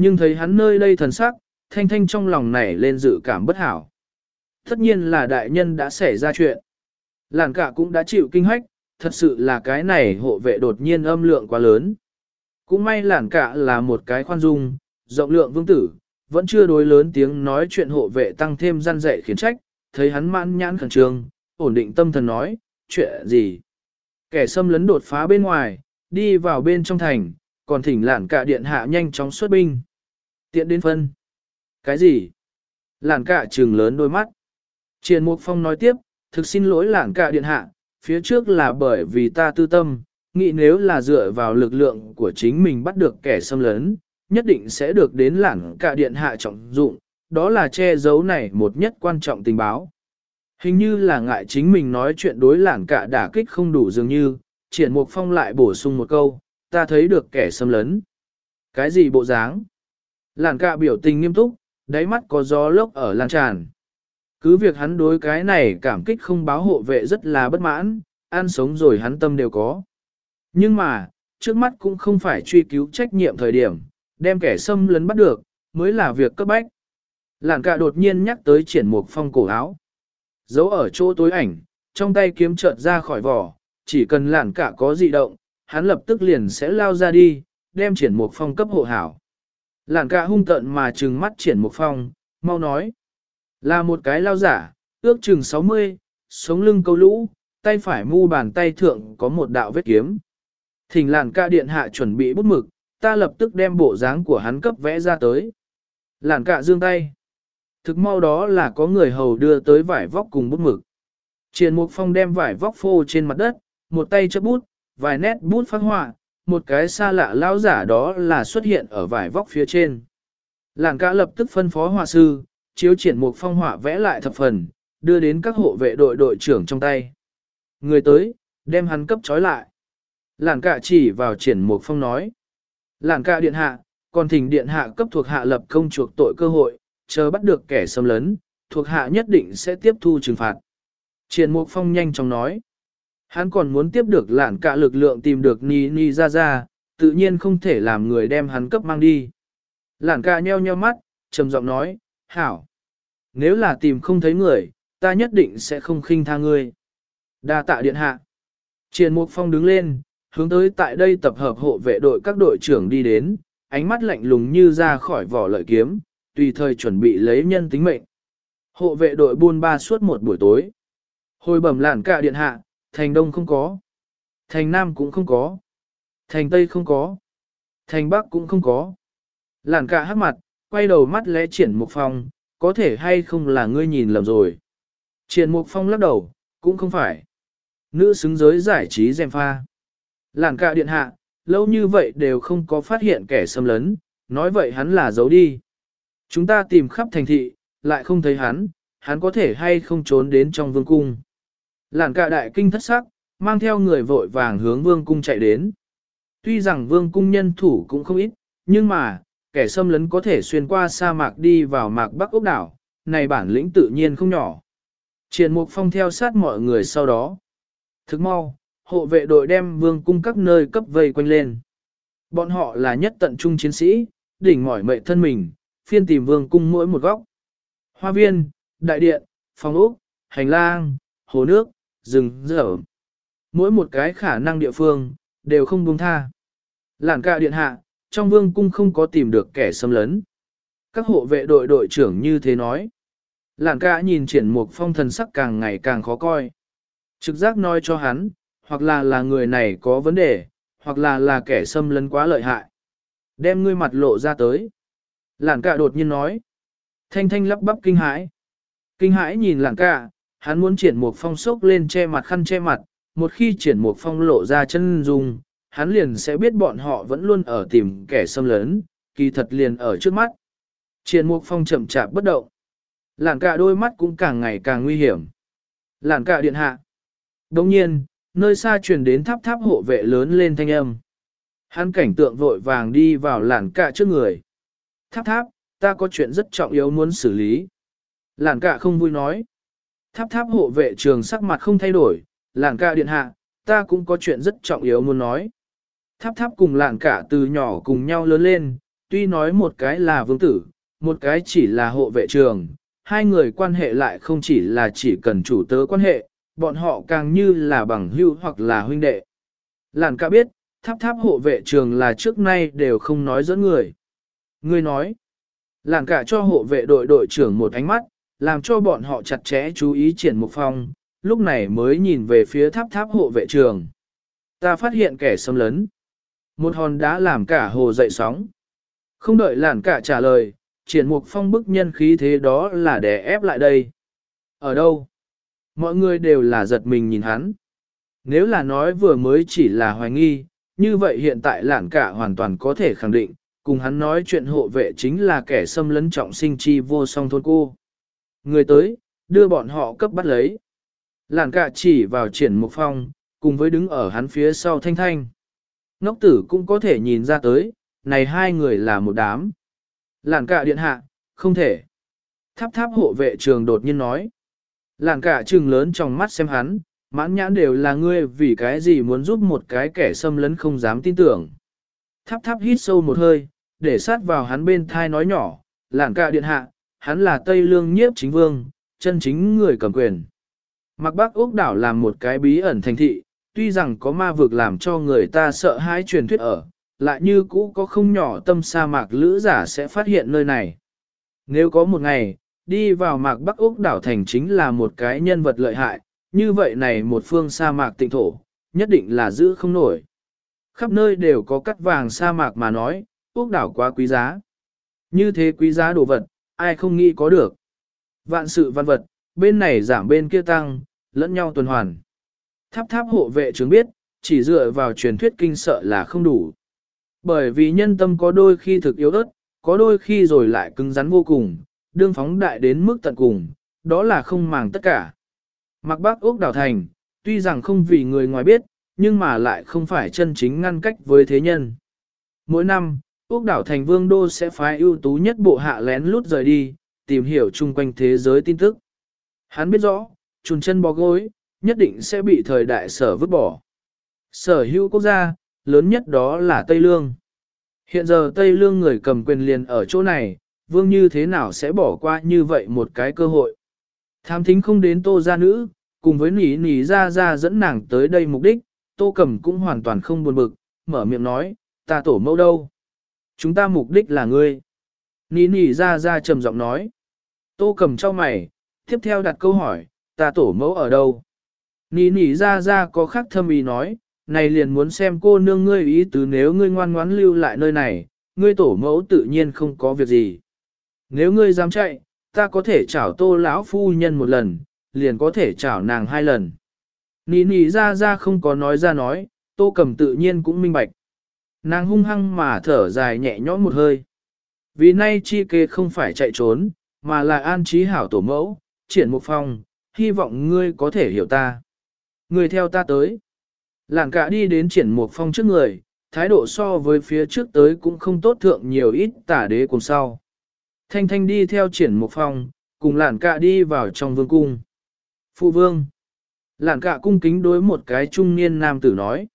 Nhưng thấy hắn nơi đây thần sắc, thanh thanh trong lòng này lên dự cảm bất hảo. Tất nhiên là đại nhân đã xảy ra chuyện. Làn cả cũng đã chịu kinh hách, thật sự là cái này hộ vệ đột nhiên âm lượng quá lớn. Cũng may làn cả là một cái khoan dung, rộng lượng vương tử, vẫn chưa đối lớn tiếng nói chuyện hộ vệ tăng thêm gian dạy khiến trách, thấy hắn mãn nhãn khẩn trương, ổn định tâm thần nói, chuyện gì. Kẻ xâm lấn đột phá bên ngoài, đi vào bên trong thành, còn thỉnh làn cả điện hạ nhanh chóng xuất binh. Tiện đến phân. Cái gì? Làn cả trừng lớn đôi mắt. Triền Mục Phong nói tiếp, thực xin lỗi lạng cả điện hạ, phía trước là bởi vì ta tư tâm, nghĩ nếu là dựa vào lực lượng của chính mình bắt được kẻ xâm lấn, nhất định sẽ được đến lạng cả điện hạ trọng dụng, đó là che giấu này một nhất quan trọng tình báo. Hình như là ngại chính mình nói chuyện đối lạng cả đả kích không đủ dường như, triển mục phong lại bổ sung một câu, ta thấy được kẻ xâm lấn. Cái gì bộ dáng? Làn cả biểu tình nghiêm túc, đáy mắt có gió lốc ở lan tràn. Cứ việc hắn đối cái này cảm kích không báo hộ vệ rất là bất mãn, ăn sống rồi hắn tâm đều có. Nhưng mà, trước mắt cũng không phải truy cứu trách nhiệm thời điểm, đem kẻ xâm lấn bắt được, mới là việc cấp bách. Làn cả đột nhiên nhắc tới triển mục phong cổ áo. Giấu ở chỗ tối ảnh, trong tay kiếm chợt ra khỏi vỏ, chỉ cần làn cả có dị động, hắn lập tức liền sẽ lao ra đi, đem triển mục phong cấp hộ hảo. Lạng cả hung tận mà trừng mắt triển một phong, mau nói. Là một cái lao giả, ước chừng 60, sống lưng câu lũ, tay phải mu bàn tay thượng có một đạo vết kiếm. Thỉnh làn ca điện hạ chuẩn bị bút mực, ta lập tức đem bộ dáng của hắn cấp vẽ ra tới. Làn cạ dương tay. Thực mau đó là có người hầu đưa tới vải vóc cùng bút mực. triển Mục Phong đem vải vóc phô trên mặt đất, một tay chấp bút, vài nét bút phát họa, một cái xa lạ lão giả đó là xuất hiện ở vải vóc phía trên. Làng cả lập tức phân phó họa sư, chiếu triển một phong họa vẽ lại thập phần, đưa đến các hộ vệ đội đội trưởng trong tay. Người tới, đem hắn cấp trói lại. Làng cạ chỉ vào triển một phong nói. Làng cạ điện hạ, còn thỉnh điện hạ cấp thuộc hạ lập công chuộc tội cơ hội, chờ bắt được kẻ xâm lấn, thuộc hạ nhất định sẽ tiếp thu trừng phạt. Triển Mục Phong nhanh chóng nói. Hắn còn muốn tiếp được lạn cả lực lượng tìm được Ni Ni ra ra, tự nhiên không thể làm người đem hắn cấp mang đi. Lạn cả nheo nheo mắt, trầm giọng nói, hảo. Nếu là tìm không thấy người, ta nhất định sẽ không khinh tha ngươi. Đa tạ điện hạ. Triền Mục Phong đứng lên, hướng tới tại đây tập hợp hộ vệ đội các đội trưởng đi đến, ánh mắt lạnh lùng như ra khỏi vỏ lợi kiếm, tùy thời chuẩn bị lấy nhân tính mệnh. Hộ vệ đội buôn ba suốt một buổi tối. Hồi bẩm lản cả điện hạ, thành đông không có. Thành nam cũng không có. Thành tây không có. Thành bắc cũng không có. Lản cả hắc mặt, quay đầu mắt lẽ triển Mục Phong, có thể hay không là ngươi nhìn lầm rồi. Triển Mục Phong lắc đầu, cũng không phải. Nữ xứng giới giải trí dèm pha. Lản cả điện hạ, lâu như vậy đều không có phát hiện kẻ xâm lấn, nói vậy hắn là giấu đi. Chúng ta tìm khắp thành thị, lại không thấy hắn, hắn có thể hay không trốn đến trong vương cung làn cả đại kinh thất sắc, mang theo người vội vàng hướng vương cung chạy đến. Tuy rằng vương cung nhân thủ cũng không ít, nhưng mà, kẻ xâm lấn có thể xuyên qua sa mạc đi vào mạc bắc ốc đảo, này bản lĩnh tự nhiên không nhỏ. Triển Mục Phong theo sát mọi người sau đó. Thức mau, hộ vệ đội đem vương cung các nơi cấp vây quanh lên. Bọn họ là nhất tận trung chiến sĩ, đỉnh mỏi mệ thân mình, phiên tìm vương cung mỗi một góc. Hoa viên, đại điện, phòng ốc, hành lang, hồ nước, rừng rở. Mỗi một cái khả năng địa phương, đều không buông tha. Lản ca điện hạ, trong vương cung không có tìm được kẻ xâm lấn. Các hộ vệ đội đội trưởng như thế nói. Lản ca nhìn triển mục phong thần sắc càng ngày càng khó coi. Trực giác nói cho hắn, hoặc là là người này có vấn đề, hoặc là là kẻ xâm lấn quá lợi hại. Đem ngươi mặt lộ ra tới. Lản ca đột nhiên nói. Thanh thanh lắp bắp kinh hãi. Kinh hãi nhìn lản ca, hắn muốn triển một phong sốc lên che mặt khăn che mặt, một khi triển một phong lộ ra chân dung, hắn liền sẽ biết bọn họ vẫn luôn ở tìm kẻ xâm lấn, kỳ thật liền ở trước mắt. Triển một phong chậm chạp bất động. Làn cả đôi mắt cũng càng ngày càng nguy hiểm. Làn cả điện hạ. Đồng nhiên, nơi xa truyền đến tháp tháp hộ vệ lớn lên thanh âm. Hắn cảnh tượng vội vàng đi vào làn cả trước người. Tháp tháp, ta có chuyện rất trọng yếu muốn xử lý. Làn cả không vui nói. Tháp tháp hộ vệ trường sắc mặt không thay đổi, làng cả điện hạ, ta cũng có chuyện rất trọng yếu muốn nói. Tháp tháp cùng làng cả từ nhỏ cùng nhau lớn lên, tuy nói một cái là vương tử, một cái chỉ là hộ vệ trường, hai người quan hệ lại không chỉ là chỉ cần chủ tớ quan hệ, bọn họ càng như là bằng hữu hoặc là huynh đệ. Làn cả biết, tháp tháp hộ vệ trường là trước nay đều không nói dẫn người. Người nói, làn cả cho hộ vệ đội đội trưởng một ánh mắt, làm cho bọn họ chặt chẽ chú ý triển mục phong, lúc này mới nhìn về phía tháp tháp hộ vệ trường. Ta phát hiện kẻ xâm lấn. Một hòn đá làm cả hồ dậy sóng. Không đợi làn cả trả lời, triển mục phong bức nhân khí thế đó là để ép lại đây. Ở đâu? Mọi người đều là giật mình nhìn hắn. Nếu là nói vừa mới chỉ là hoài nghi, như vậy hiện tại lản cả hoàn toàn có thể khẳng định, cùng hắn nói chuyện hộ vệ chính là kẻ xâm lấn trọng sinh chi vô song thôn cô. Người tới, đưa bọn họ cấp bắt lấy. Làn cả chỉ vào triển mục phong, cùng với đứng ở hắn phía sau thanh thanh. Ngốc tử cũng có thể nhìn ra tới, này hai người là một đám. Làn cả điện hạ, không thể. Tháp tháp hộ vệ trường đột nhiên nói. Làn cả trừng lớn trong mắt xem hắn, mãn nhãn đều là ngươi vì cái gì muốn giúp một cái kẻ xâm lấn không dám tin tưởng. Tháp tháp hít sâu một hơi, để sát vào hắn bên thai nói nhỏ, làn cả điện hạ, hắn là Tây Lương nhiếp chính vương, chân chính người cầm quyền. Mặc bắc Úc đảo làm một cái bí ẩn thành thị, tuy rằng có ma vực làm cho người ta sợ hãi truyền thuyết ở, lại như cũ có không nhỏ tâm sa mạc lữ giả sẽ phát hiện nơi này. Nếu có một ngày, đi vào mạc Bắc Úc đảo thành chính là một cái nhân vật lợi hại, như vậy này một phương sa mạc tịnh thổ, nhất định là giữ không nổi. Khắp nơi đều có cắt vàng sa mạc mà nói, Úc đảo quá quý giá. Như thế quý giá đồ vật, ai không nghĩ có được. Vạn sự văn vật, bên này giảm bên kia tăng, lẫn nhau tuần hoàn. Tháp tháp hộ vệ chứng biết, chỉ dựa vào truyền thuyết kinh sợ là không đủ. Bởi vì nhân tâm có đôi khi thực yếu ớt, có đôi khi rồi lại cứng rắn vô cùng, đương phóng đại đến mức tận cùng, đó là không màng tất cả. Mặc bác Úc đảo thành, tuy rằng không vì người ngoài biết, nhưng mà lại không phải chân chính ngăn cách với thế nhân. Mỗi năm, Úc đảo thành vương đô sẽ phái ưu tú nhất bộ hạ lén lút rời đi, tìm hiểu chung quanh thế giới tin tức. Hắn biết rõ, chùn chân bó gối, nhất định sẽ bị thời đại sở vứt bỏ. Sở hữu quốc gia, lớn nhất đó là Tây Lương. Hiện giờ Tây Lương người cầm quyền liền ở chỗ này, vương như thế nào sẽ bỏ qua như vậy một cái cơ hội. Tham thính không đến tô gia nữ, cùng với nỉ nỉ ra ra dẫn nàng tới đây mục đích, tô cầm cũng hoàn toàn không buồn bực, mở miệng nói, ta tổ mẫu đâu? Chúng ta mục đích là ngươi. Nỉ nỉ ra ra trầm giọng nói. Tô cầm cho mày, tiếp theo đặt câu hỏi, ta tổ mẫu ở đâu? Nỉ nỉ ra ra có khắc thâm ý nói, này liền muốn xem cô nương ngươi ý tứ nếu ngươi ngoan ngoãn lưu lại nơi này, ngươi tổ mẫu tự nhiên không có việc gì. Nếu ngươi dám chạy, ta có thể chảo tô lão phu nhân một lần, liền có thể chảo nàng hai lần. Nì nì ra ra không có nói ra nói, Tô cầm tự nhiên cũng minh bạch. Nàng hung hăng mà thở dài nhẹ nhõm một hơi. Vì nay chi kê không phải chạy trốn, mà là an trí hảo tổ mẫu, triển một phong, hy vọng ngươi có thể hiểu ta. Ngươi theo ta tới. Làng cả đi đến triển một phong trước người, thái độ so với phía trước tới cũng không tốt thượng nhiều ít tả đế cùng sau. Thanh thanh đi theo triển một phong, cùng làng cả đi vào trong vương cung. Phụ vương. Làng cả cung kính đối một cái trung niên nam tử nói.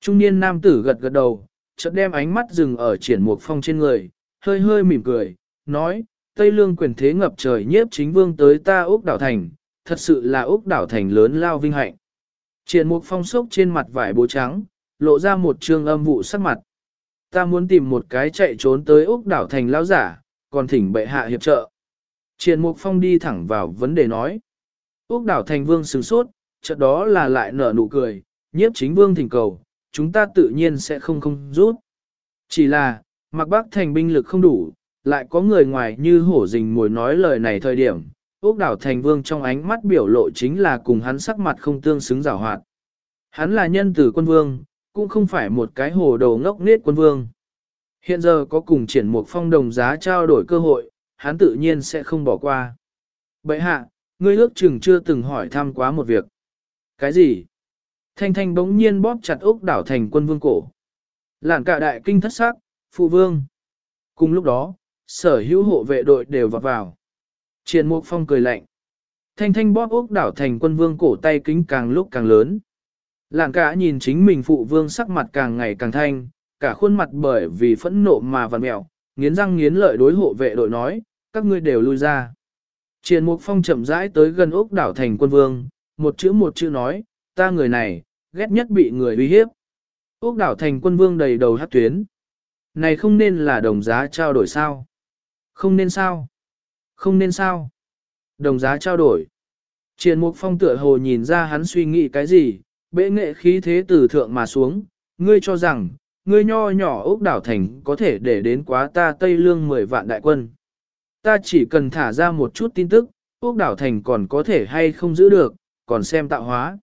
Trung niên nam tử gật gật đầu, chợt đem ánh mắt dừng ở triển mục phong trên người, hơi hơi mỉm cười, nói, Tây Lương quyền thế ngập trời nhiếp chính vương tới ta Úc Đảo Thành, thật sự là Úc Đảo Thành lớn lao vinh hạnh. Triển mục phong sốc trên mặt vải bố trắng, lộ ra một trương âm vụ sắc mặt. Ta muốn tìm một cái chạy trốn tới Úc Đảo Thành lao giả, còn thỉnh bệ hạ hiệp trợ. Triển mục phong đi thẳng vào vấn đề nói. Úc Đảo Thành vương sửng sốt, chợt đó là lại nở nụ cười, nhiếp chính vương thỉnh cầu, chúng ta tự nhiên sẽ không không rút. Chỉ là, mặc bác thành binh lực không đủ, lại có người ngoài như hổ rình mồi nói lời này thời điểm, ốc đảo thành vương trong ánh mắt biểu lộ chính là cùng hắn sắc mặt không tương xứng rào hoạt. Hắn là nhân tử quân vương, cũng không phải một cái hồ đầu ngốc nết quân vương. Hiện giờ có cùng triển một phong đồng giá trao đổi cơ hội, hắn tự nhiên sẽ không bỏ qua. Bậy hạ, ngươi ước chừng chưa từng hỏi thăm quá một việc. Cái gì? Thanh thanh bỗng nhiên bóp chặt ốc đảo thành quân vương cổ. lạn cả đại kinh thất sắc, phụ vương. Cùng lúc đó, sở hữu hộ vệ đội đều vọt vào. Triền mục phong cười lạnh. Thanh thanh bóp ốc đảo thành quân vương cổ tay kính càng lúc càng lớn. Lạn cả nhìn chính mình phụ vương sắc mặt càng ngày càng thanh, cả khuôn mặt bởi vì phẫn nộ mà vằn mẹo, nghiến răng nghiến lợi đối hộ vệ đội nói, các ngươi đều lui ra. Triền mục phong chậm rãi tới gần ốc đảo thành quân vương, một chữ một chữ nói, ta người này, ghét nhất bị người uy hiếp. Úc đảo thành quân vương đầy đầu hát tuyến. Này không nên là đồng giá trao đổi sao? Không nên sao? Không nên sao? Đồng giá trao đổi. Triền mục phong tựa hồ nhìn ra hắn suy nghĩ cái gì, bệ nghệ khí thế từ thượng mà xuống, ngươi cho rằng, ngươi nho nhỏ Úc đảo thành có thể để đến quá ta Tây Lương 10 vạn đại quân. Ta chỉ cần thả ra một chút tin tức, Úc đảo thành còn có thể hay không giữ được, còn xem tạo hóa.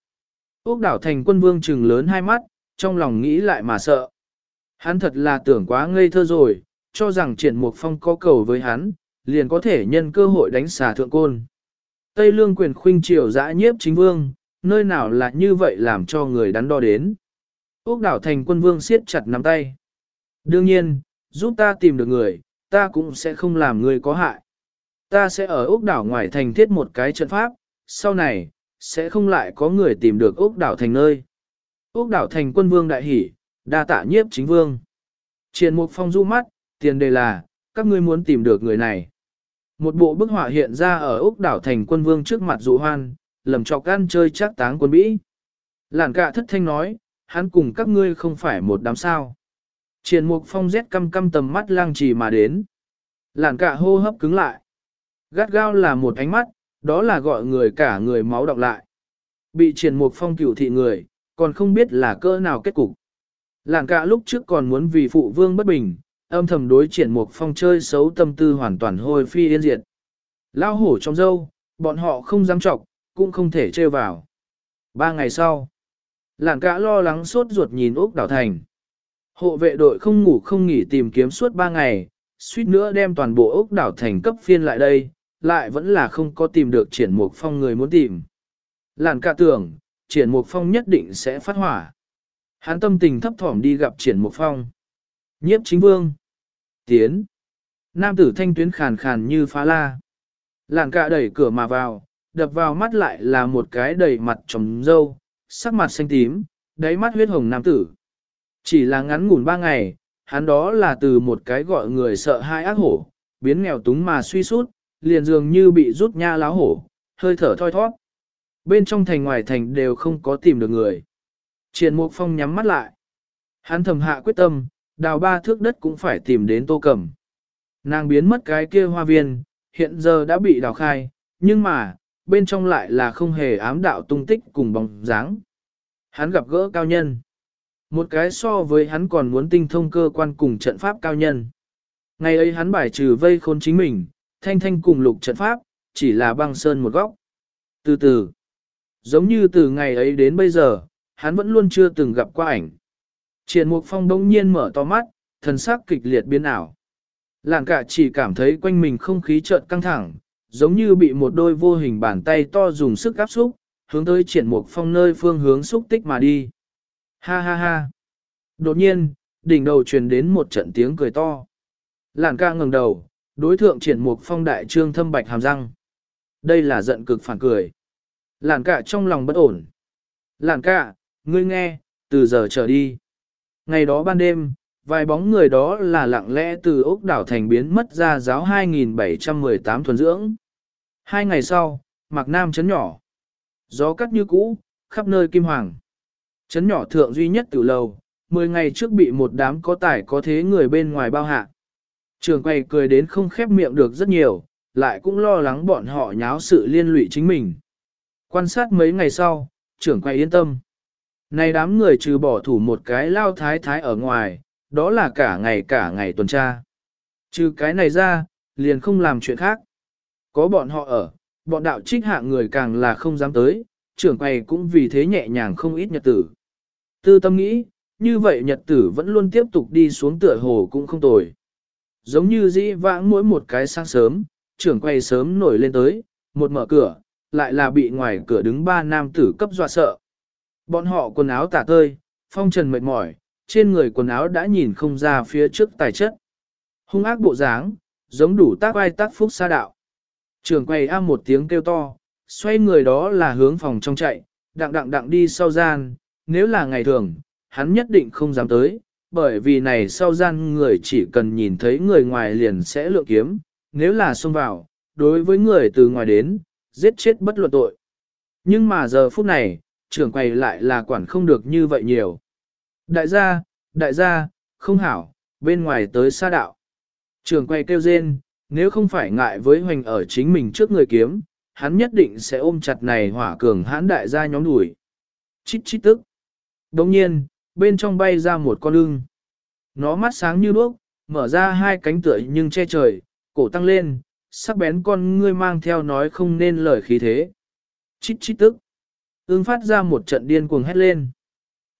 Úc đảo thành quân vương trừng lớn hai mắt, trong lòng nghĩ lại mà sợ. Hắn thật là tưởng quá ngây thơ rồi, cho rằng triển mục phong có cầu với hắn, liền có thể nhân cơ hội đánh xà thượng côn. Tây lương quyền khuynh triều dã nhiếp chính vương, nơi nào là như vậy làm cho người đắn đo đến. Úc đảo thành quân vương siết chặt nắm tay. Đương nhiên, giúp ta tìm được người, ta cũng sẽ không làm người có hại. Ta sẽ ở Úc đảo ngoài thành thiết một cái trận pháp, sau này, sẽ không lại có người tìm được Úc đảo thành nơi. Úc đảo thành quân vương đại hỷ, đa tạ nhiếp chính vương. Triền mục phong du mắt, tiền đề là, các ngươi muốn tìm được người này. Một bộ bức họa hiện ra ở Úc đảo thành quân vương trước mặt dụ hoan, lầm trọc ăn chơi chắc táng quân Bĩ. Làn cạ thất thanh nói, hắn cùng các ngươi không phải một đám sao. Triền mục phong rét căm căm tầm mắt lang trì mà đến. Làn cạ hô hấp cứng lại. Gắt gao là một ánh mắt, đó là gọi người cả người máu đọc lại. Bị triển mục phong cửu thị người, còn không biết là cỡ nào kết cục. Làng cả lúc trước còn muốn vì phụ vương bất bình, âm thầm đối triển mục phong chơi xấu tâm tư hoàn toàn hôi phi yên diệt. Lao hổ trong dâu, bọn họ không dám trọng, cũng không thể trêu vào. Ba ngày sau, làng cả lo lắng sốt ruột nhìn Úc đảo thành. Hộ vệ đội không ngủ không nghỉ tìm kiếm suốt ba ngày, suýt nữa đem toàn bộ Úc đảo thành cấp phiên lại đây, lại vẫn là không có tìm được triển mục phong người muốn tìm. Làn cả tưởng, triển mục phong nhất định sẽ phát hỏa. Hắn tâm tình thấp thỏm đi gặp triển mục phong. Nhiếp chính vương. Tiến. Nam tử thanh tuyến khàn khàn như phá la. Làn cả đẩy cửa mà vào, đập vào mắt lại là một cái đầy mặt trồng dâu, sắc mặt xanh tím, đáy mắt huyết hồng nam tử. Chỉ là ngắn ngủn ba ngày, hắn đó là từ một cái gọi người sợ hai ác hổ, biến nghèo túng mà suy sút, liền dường như bị rút nha láo hổ, hơi thở thoi thoát. Bên trong thành ngoài thành đều không có tìm được người. Triển Mục Phong nhắm mắt lại. Hắn thầm hạ quyết tâm, đào ba thước đất cũng phải tìm đến tô cầm. Nàng biến mất cái kia hoa viên, hiện giờ đã bị đào khai, nhưng mà, bên trong lại là không hề ám đạo tung tích cùng bóng dáng. Hắn gặp gỡ cao nhân. Một cái so với hắn còn muốn tinh thông cơ quan cùng trận pháp cao nhân. Ngày ấy hắn bài trừ vây khôn chính mình, thanh thanh cùng lục trận pháp, chỉ là băng sơn một góc. Từ từ, giống như từ ngày ấy đến bây giờ, hắn vẫn luôn chưa từng gặp qua ảnh. Triển Mục Phong đông nhiên mở to mắt, thần sắc kịch liệt biến ảo. Làng cả chỉ cảm thấy quanh mình không khí chợt căng thẳng, giống như bị một đôi vô hình bàn tay to dùng sức áp xúc, hướng tới triển mục phong nơi phương hướng xúc tích mà đi. Ha ha ha. Đột nhiên, đỉnh đầu truyền đến một trận tiếng cười to. Làng ca ngừng đầu, đối thượng triển mục phong đại trương thâm bạch hàm răng. Đây là giận cực phản cười. Làn cả trong lòng bất ổn. Làn cả, ngươi nghe, từ giờ trở đi. Ngày đó ban đêm, vài bóng người đó là lặng lẽ từ ốc đảo thành biến mất ra giáo 2718 thuần dưỡng. Hai ngày sau, Mạc Nam chấn nhỏ. Gió cắt như cũ, khắp nơi kim hoàng. Chấn nhỏ thượng duy nhất từ lầu, 10 ngày trước bị một đám có tài có thế người bên ngoài bao hạ. Trường quay cười đến không khép miệng được rất nhiều, lại cũng lo lắng bọn họ nháo sự liên lụy chính mình. Quan sát mấy ngày sau, trưởng quay yên tâm. Này đám người trừ bỏ thủ một cái lao thái thái ở ngoài, đó là cả ngày cả ngày tuần tra. Trừ cái này ra, liền không làm chuyện khác. Có bọn họ ở, bọn đạo trích hạ người càng là không dám tới, trưởng quầy cũng vì thế nhẹ nhàng không ít nhật tử. Tư tâm nghĩ, như vậy nhật tử vẫn luôn tiếp tục đi xuống tựa hồ cũng không tồi. Giống như dĩ vãng mỗi một cái sáng sớm, trưởng quầy sớm nổi lên tới, một mở cửa, lại là bị ngoài cửa đứng ba nam tử cấp dọa sợ. Bọn họ quần áo tả tơi, phong trần mệt mỏi, trên người quần áo đã nhìn không ra phía trước tài chất. Hung ác bộ dáng, giống đủ tác ai tác phúc xa đạo. Trường quay am một tiếng kêu to, xoay người đó là hướng phòng trong chạy, đặng đặng đặng đi sau gian, nếu là ngày thường, hắn nhất định không dám tới, bởi vì này sau gian người chỉ cần nhìn thấy người ngoài liền sẽ lựa kiếm, nếu là xông vào, đối với người từ ngoài đến, giết chết bất luận tội. Nhưng mà giờ phút này, trưởng quầy lại là quản không được như vậy nhiều. Đại gia, đại gia, không hảo, bên ngoài tới xa đạo. Trường quay kêu rên, nếu không phải ngại với hoành ở chính mình trước người kiếm, hắn nhất định sẽ ôm chặt này hỏa cường hãn đại gia nhóm đuổi. Chít chít tức. Đồng nhiên, bên trong bay ra một con ưng. Nó mắt sáng như đuốc, mở ra hai cánh tựa nhưng che trời, cổ tăng lên, sắc bén con ngươi mang theo nói không nên lời khí thế. Chít chít tức. Ưng phát ra một trận điên cuồng hét lên.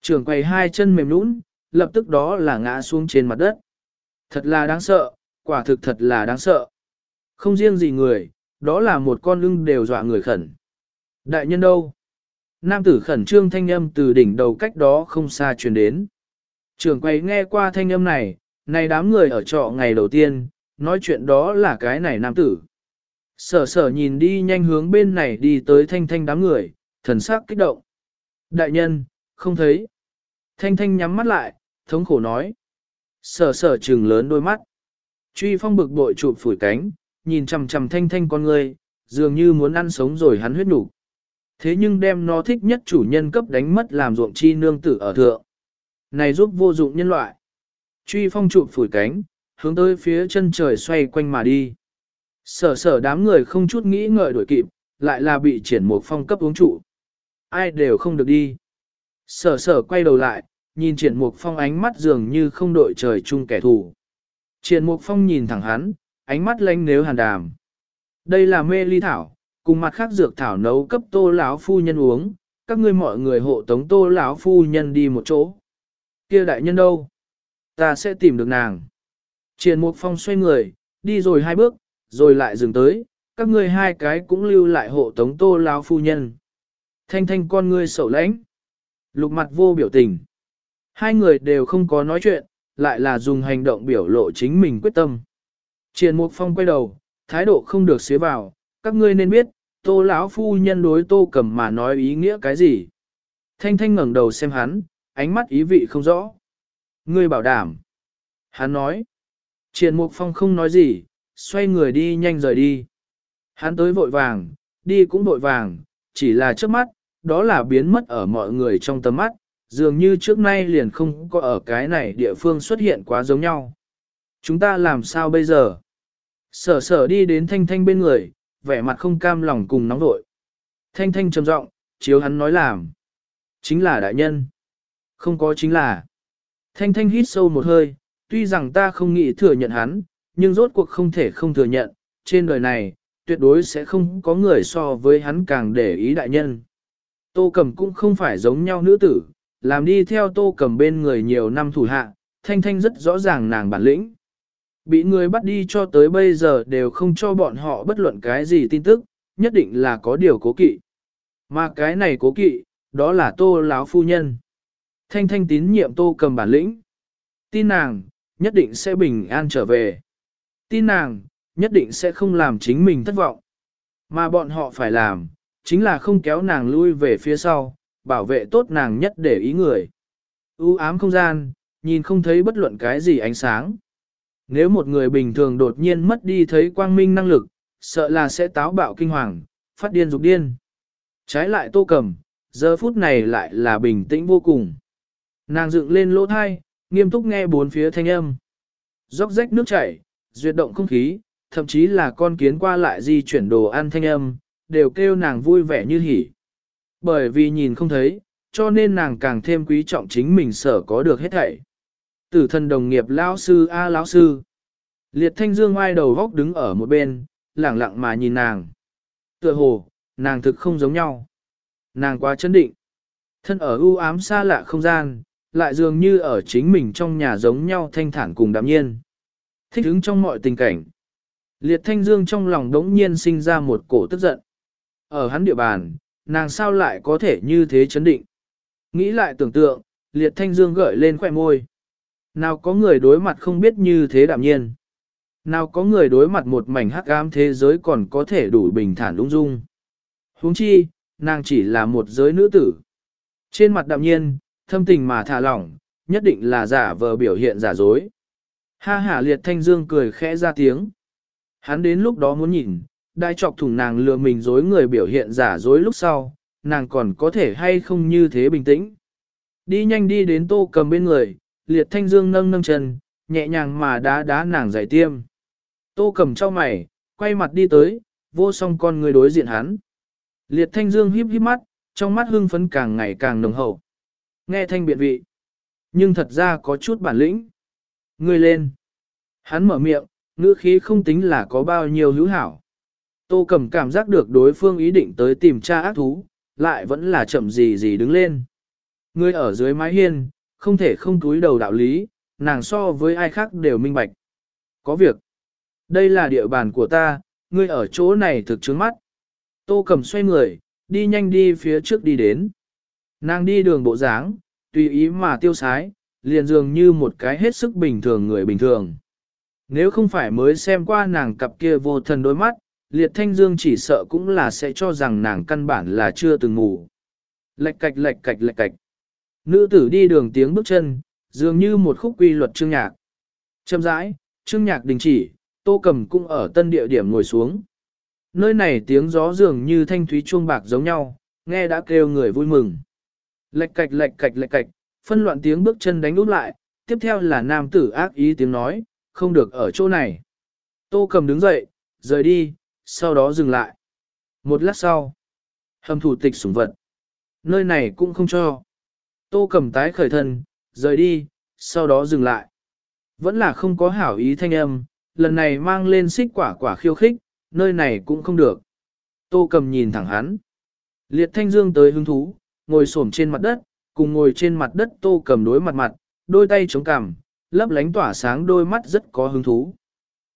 Trường quầy hai chân mềm nũng, lập tức đó là ngã xuống trên mặt đất. Thật là đáng sợ, quả thực thật là đáng sợ. Không riêng gì người, đó là một con lưng đều dọa người khẩn. Đại nhân đâu? Nam tử khẩn trương thanh âm từ đỉnh đầu cách đó không xa truyền đến. Trường quầy nghe qua thanh âm này, này đám người ở trọ ngày đầu tiên, nói chuyện đó là cái này nam tử. Sở sở nhìn đi nhanh hướng bên này đi tới thanh thanh đám người, thần sắc kích động. Đại nhân, không thấy. Thanh thanh nhắm mắt lại, thống khổ nói. Sở sở trừng lớn đôi mắt. Truy phong bực bội chụp phủi cánh, nhìn chằm chằm thanh thanh con người, dường như muốn ăn sống rồi hắn huyết đủ. Thế nhưng đem nó thích nhất chủ nhân cấp đánh mất làm ruộng chi nương tử ở thượng. Này giúp vô dụng nhân loại. Truy phong trụ phủi cánh, hướng tới phía chân trời xoay quanh mà đi. Sở sở đám người không chút nghĩ ngợi đổi kịp, lại là bị triển một phong cấp uống trụ. Ai đều không được đi. Sở sở quay đầu lại, nhìn triển mục phong ánh mắt dường như không đội trời chung kẻ thù. Triển mục phong nhìn thẳng hắn, ánh mắt lanh nếu hàn đàm. Đây là mê ly thảo, cùng mặt khác dược thảo nấu cấp tô lão phu nhân uống, các ngươi mọi người hộ tống tô lão phu nhân đi một chỗ. Kia đại nhân đâu? Ta sẽ tìm được nàng. Triển mục phong xoay người, đi rồi hai bước, rồi lại dừng tới, các ngươi hai cái cũng lưu lại hộ tống tô lão phu nhân. Thanh thanh con ngươi sầu lãnh. Lục mặt vô biểu tình. Hai người đều không có nói chuyện, lại là dùng hành động biểu lộ chính mình quyết tâm. Triền Mục Phong quay đầu, thái độ không được xế vào, các ngươi nên biết, tô lão phu nhân đối tô cầm mà nói ý nghĩa cái gì. Thanh thanh ngẩng đầu xem hắn, ánh mắt ý vị không rõ. Ngươi bảo đảm. Hắn nói. Triền Mục Phong không nói gì, xoay người đi nhanh rời đi. Hắn tới vội vàng, đi cũng vội vàng, chỉ là trước mắt, đó là biến mất ở mọi người trong tầm mắt, dường như trước nay liền không có ở cái này địa phương xuất hiện quá giống nhau. Chúng ta làm sao bây giờ? Sở sở đi đến thanh thanh bên người, vẻ mặt không cam lòng cùng nóng vội. Thanh thanh trầm giọng, chiếu hắn nói làm. Chính là đại nhân. Không có chính là. Thanh thanh hít sâu một hơi, tuy rằng ta không nghĩ thừa nhận hắn, nhưng rốt cuộc không thể không thừa nhận, trên đời này, tuyệt đối sẽ không có người so với hắn càng để ý đại nhân. Tô cầm cũng không phải giống nhau nữ tử, làm đi theo tô cầm bên người nhiều năm thủ hạ, thanh thanh rất rõ ràng nàng bản lĩnh. Bị người bắt đi cho tới bây giờ đều không cho bọn họ bất luận cái gì tin tức, nhất định là có điều cố kỵ. Mà cái này cố kỵ, đó là tô láo phu nhân. Thanh thanh tín nhiệm tô cầm bản lĩnh. Tin nàng, nhất định sẽ bình an trở về. Tin nàng, nhất định sẽ không làm chính mình thất vọng. Mà bọn họ phải làm, chính là không kéo nàng lui về phía sau, bảo vệ tốt nàng nhất để ý người. U ám không gian, nhìn không thấy bất luận cái gì ánh sáng. Nếu một người bình thường đột nhiên mất đi thấy quang minh năng lực, sợ là sẽ táo bạo kinh hoàng, phát điên dục điên. Trái lại tô cầm, giờ phút này lại là bình tĩnh vô cùng. Nàng dựng lên lỗ thai, nghiêm túc nghe bốn phía thanh âm. Róc rách nước chảy, duyệt động không khí, thậm chí là con kiến qua lại di chuyển đồ ăn thanh âm, đều kêu nàng vui vẻ như hỉ. Bởi vì nhìn không thấy, cho nên nàng càng thêm quý trọng chính mình sở có được hết thảy. Tử thần đồng nghiệp lão sư a lão sư. Liệt thanh dương ai đầu góc đứng ở một bên, lẳng lặng mà nhìn nàng. Tựa hồ, nàng thực không giống nhau. Nàng quá chấn định. Thân ở u ám xa lạ không gian, lại dường như ở chính mình trong nhà giống nhau thanh thản cùng đạm nhiên. Thích ứng trong mọi tình cảnh. Liệt thanh dương trong lòng đống nhiên sinh ra một cổ tức giận. Ở hắn địa bàn, nàng sao lại có thể như thế chấn định. Nghĩ lại tưởng tượng, liệt thanh dương gợi lên khỏe môi. Nào có người đối mặt không biết như thế đạm nhiên. Nào có người đối mặt một mảnh hắc ám thế giới còn có thể đủ bình thản đúng dung. huống chi, nàng chỉ là một giới nữ tử. Trên mặt đạm nhiên, thâm tình mà thả lỏng, nhất định là giả vờ biểu hiện giả dối. Ha hả liệt thanh dương cười khẽ ra tiếng. Hắn đến lúc đó muốn nhìn, đại trọc thủng nàng lừa mình dối người biểu hiện giả dối lúc sau, nàng còn có thể hay không như thế bình tĩnh. Đi nhanh đi đến tô cầm bên người, liệt thanh dương nâng nâng chân, nhẹ nhàng mà đá đá nàng giải tiêm. Tô cầm cho mày, quay mặt đi tới, vô song con người đối diện hắn. Liệt thanh dương híp híp mắt, trong mắt hưng phấn càng ngày càng nồng hậu. Nghe thanh biện vị. Nhưng thật ra có chút bản lĩnh. Người lên. Hắn mở miệng, ngữ khí không tính là có bao nhiêu hữu hảo. Tô cầm cảm giác được đối phương ý định tới tìm tra ác thú, lại vẫn là chậm gì gì đứng lên. Người ở dưới mái hiên, không thể không túi đầu đạo lý, nàng so với ai khác đều minh bạch. Có việc. Đây là địa bàn của ta, ngươi ở chỗ này thực trướng mắt. Tô cầm xoay người, đi nhanh đi phía trước đi đến. Nàng đi đường bộ dáng, tùy ý mà tiêu sái, liền dường như một cái hết sức bình thường người bình thường. Nếu không phải mới xem qua nàng cặp kia vô thần đôi mắt, liệt thanh dương chỉ sợ cũng là sẽ cho rằng nàng căn bản là chưa từng ngủ. Lệch cạch lệch cạch lệch cạch. Nữ tử đi đường tiếng bước chân, dường như một khúc quy luật chương nhạc. Châm rãi, chương nhạc đình chỉ, tô cầm cũng ở tân địa điểm ngồi xuống. Nơi này tiếng gió dường như thanh thúy chuông bạc giống nhau, nghe đã kêu người vui mừng. Lệch cạch lệch cạch lệch cạch, phân loạn tiếng bước chân đánh út lại, tiếp theo là nam tử ác ý tiếng nói, không được ở chỗ này. Tô cầm đứng dậy, rời đi, sau đó dừng lại. Một lát sau, hầm thủ tịch sủng vật. Nơi này cũng không cho. Tô cầm tái khởi thân, rời đi, sau đó dừng lại. Vẫn là không có hảo ý thanh âm, lần này mang lên xích quả quả khiêu khích, nơi này cũng không được. Tô cầm nhìn thẳng hắn. Liệt thanh dương tới hứng thú, ngồi xổm trên mặt đất, cùng ngồi trên mặt đất tô cầm đối mặt mặt, đôi tay chống cằm, lấp lánh tỏa sáng đôi mắt rất có hứng thú.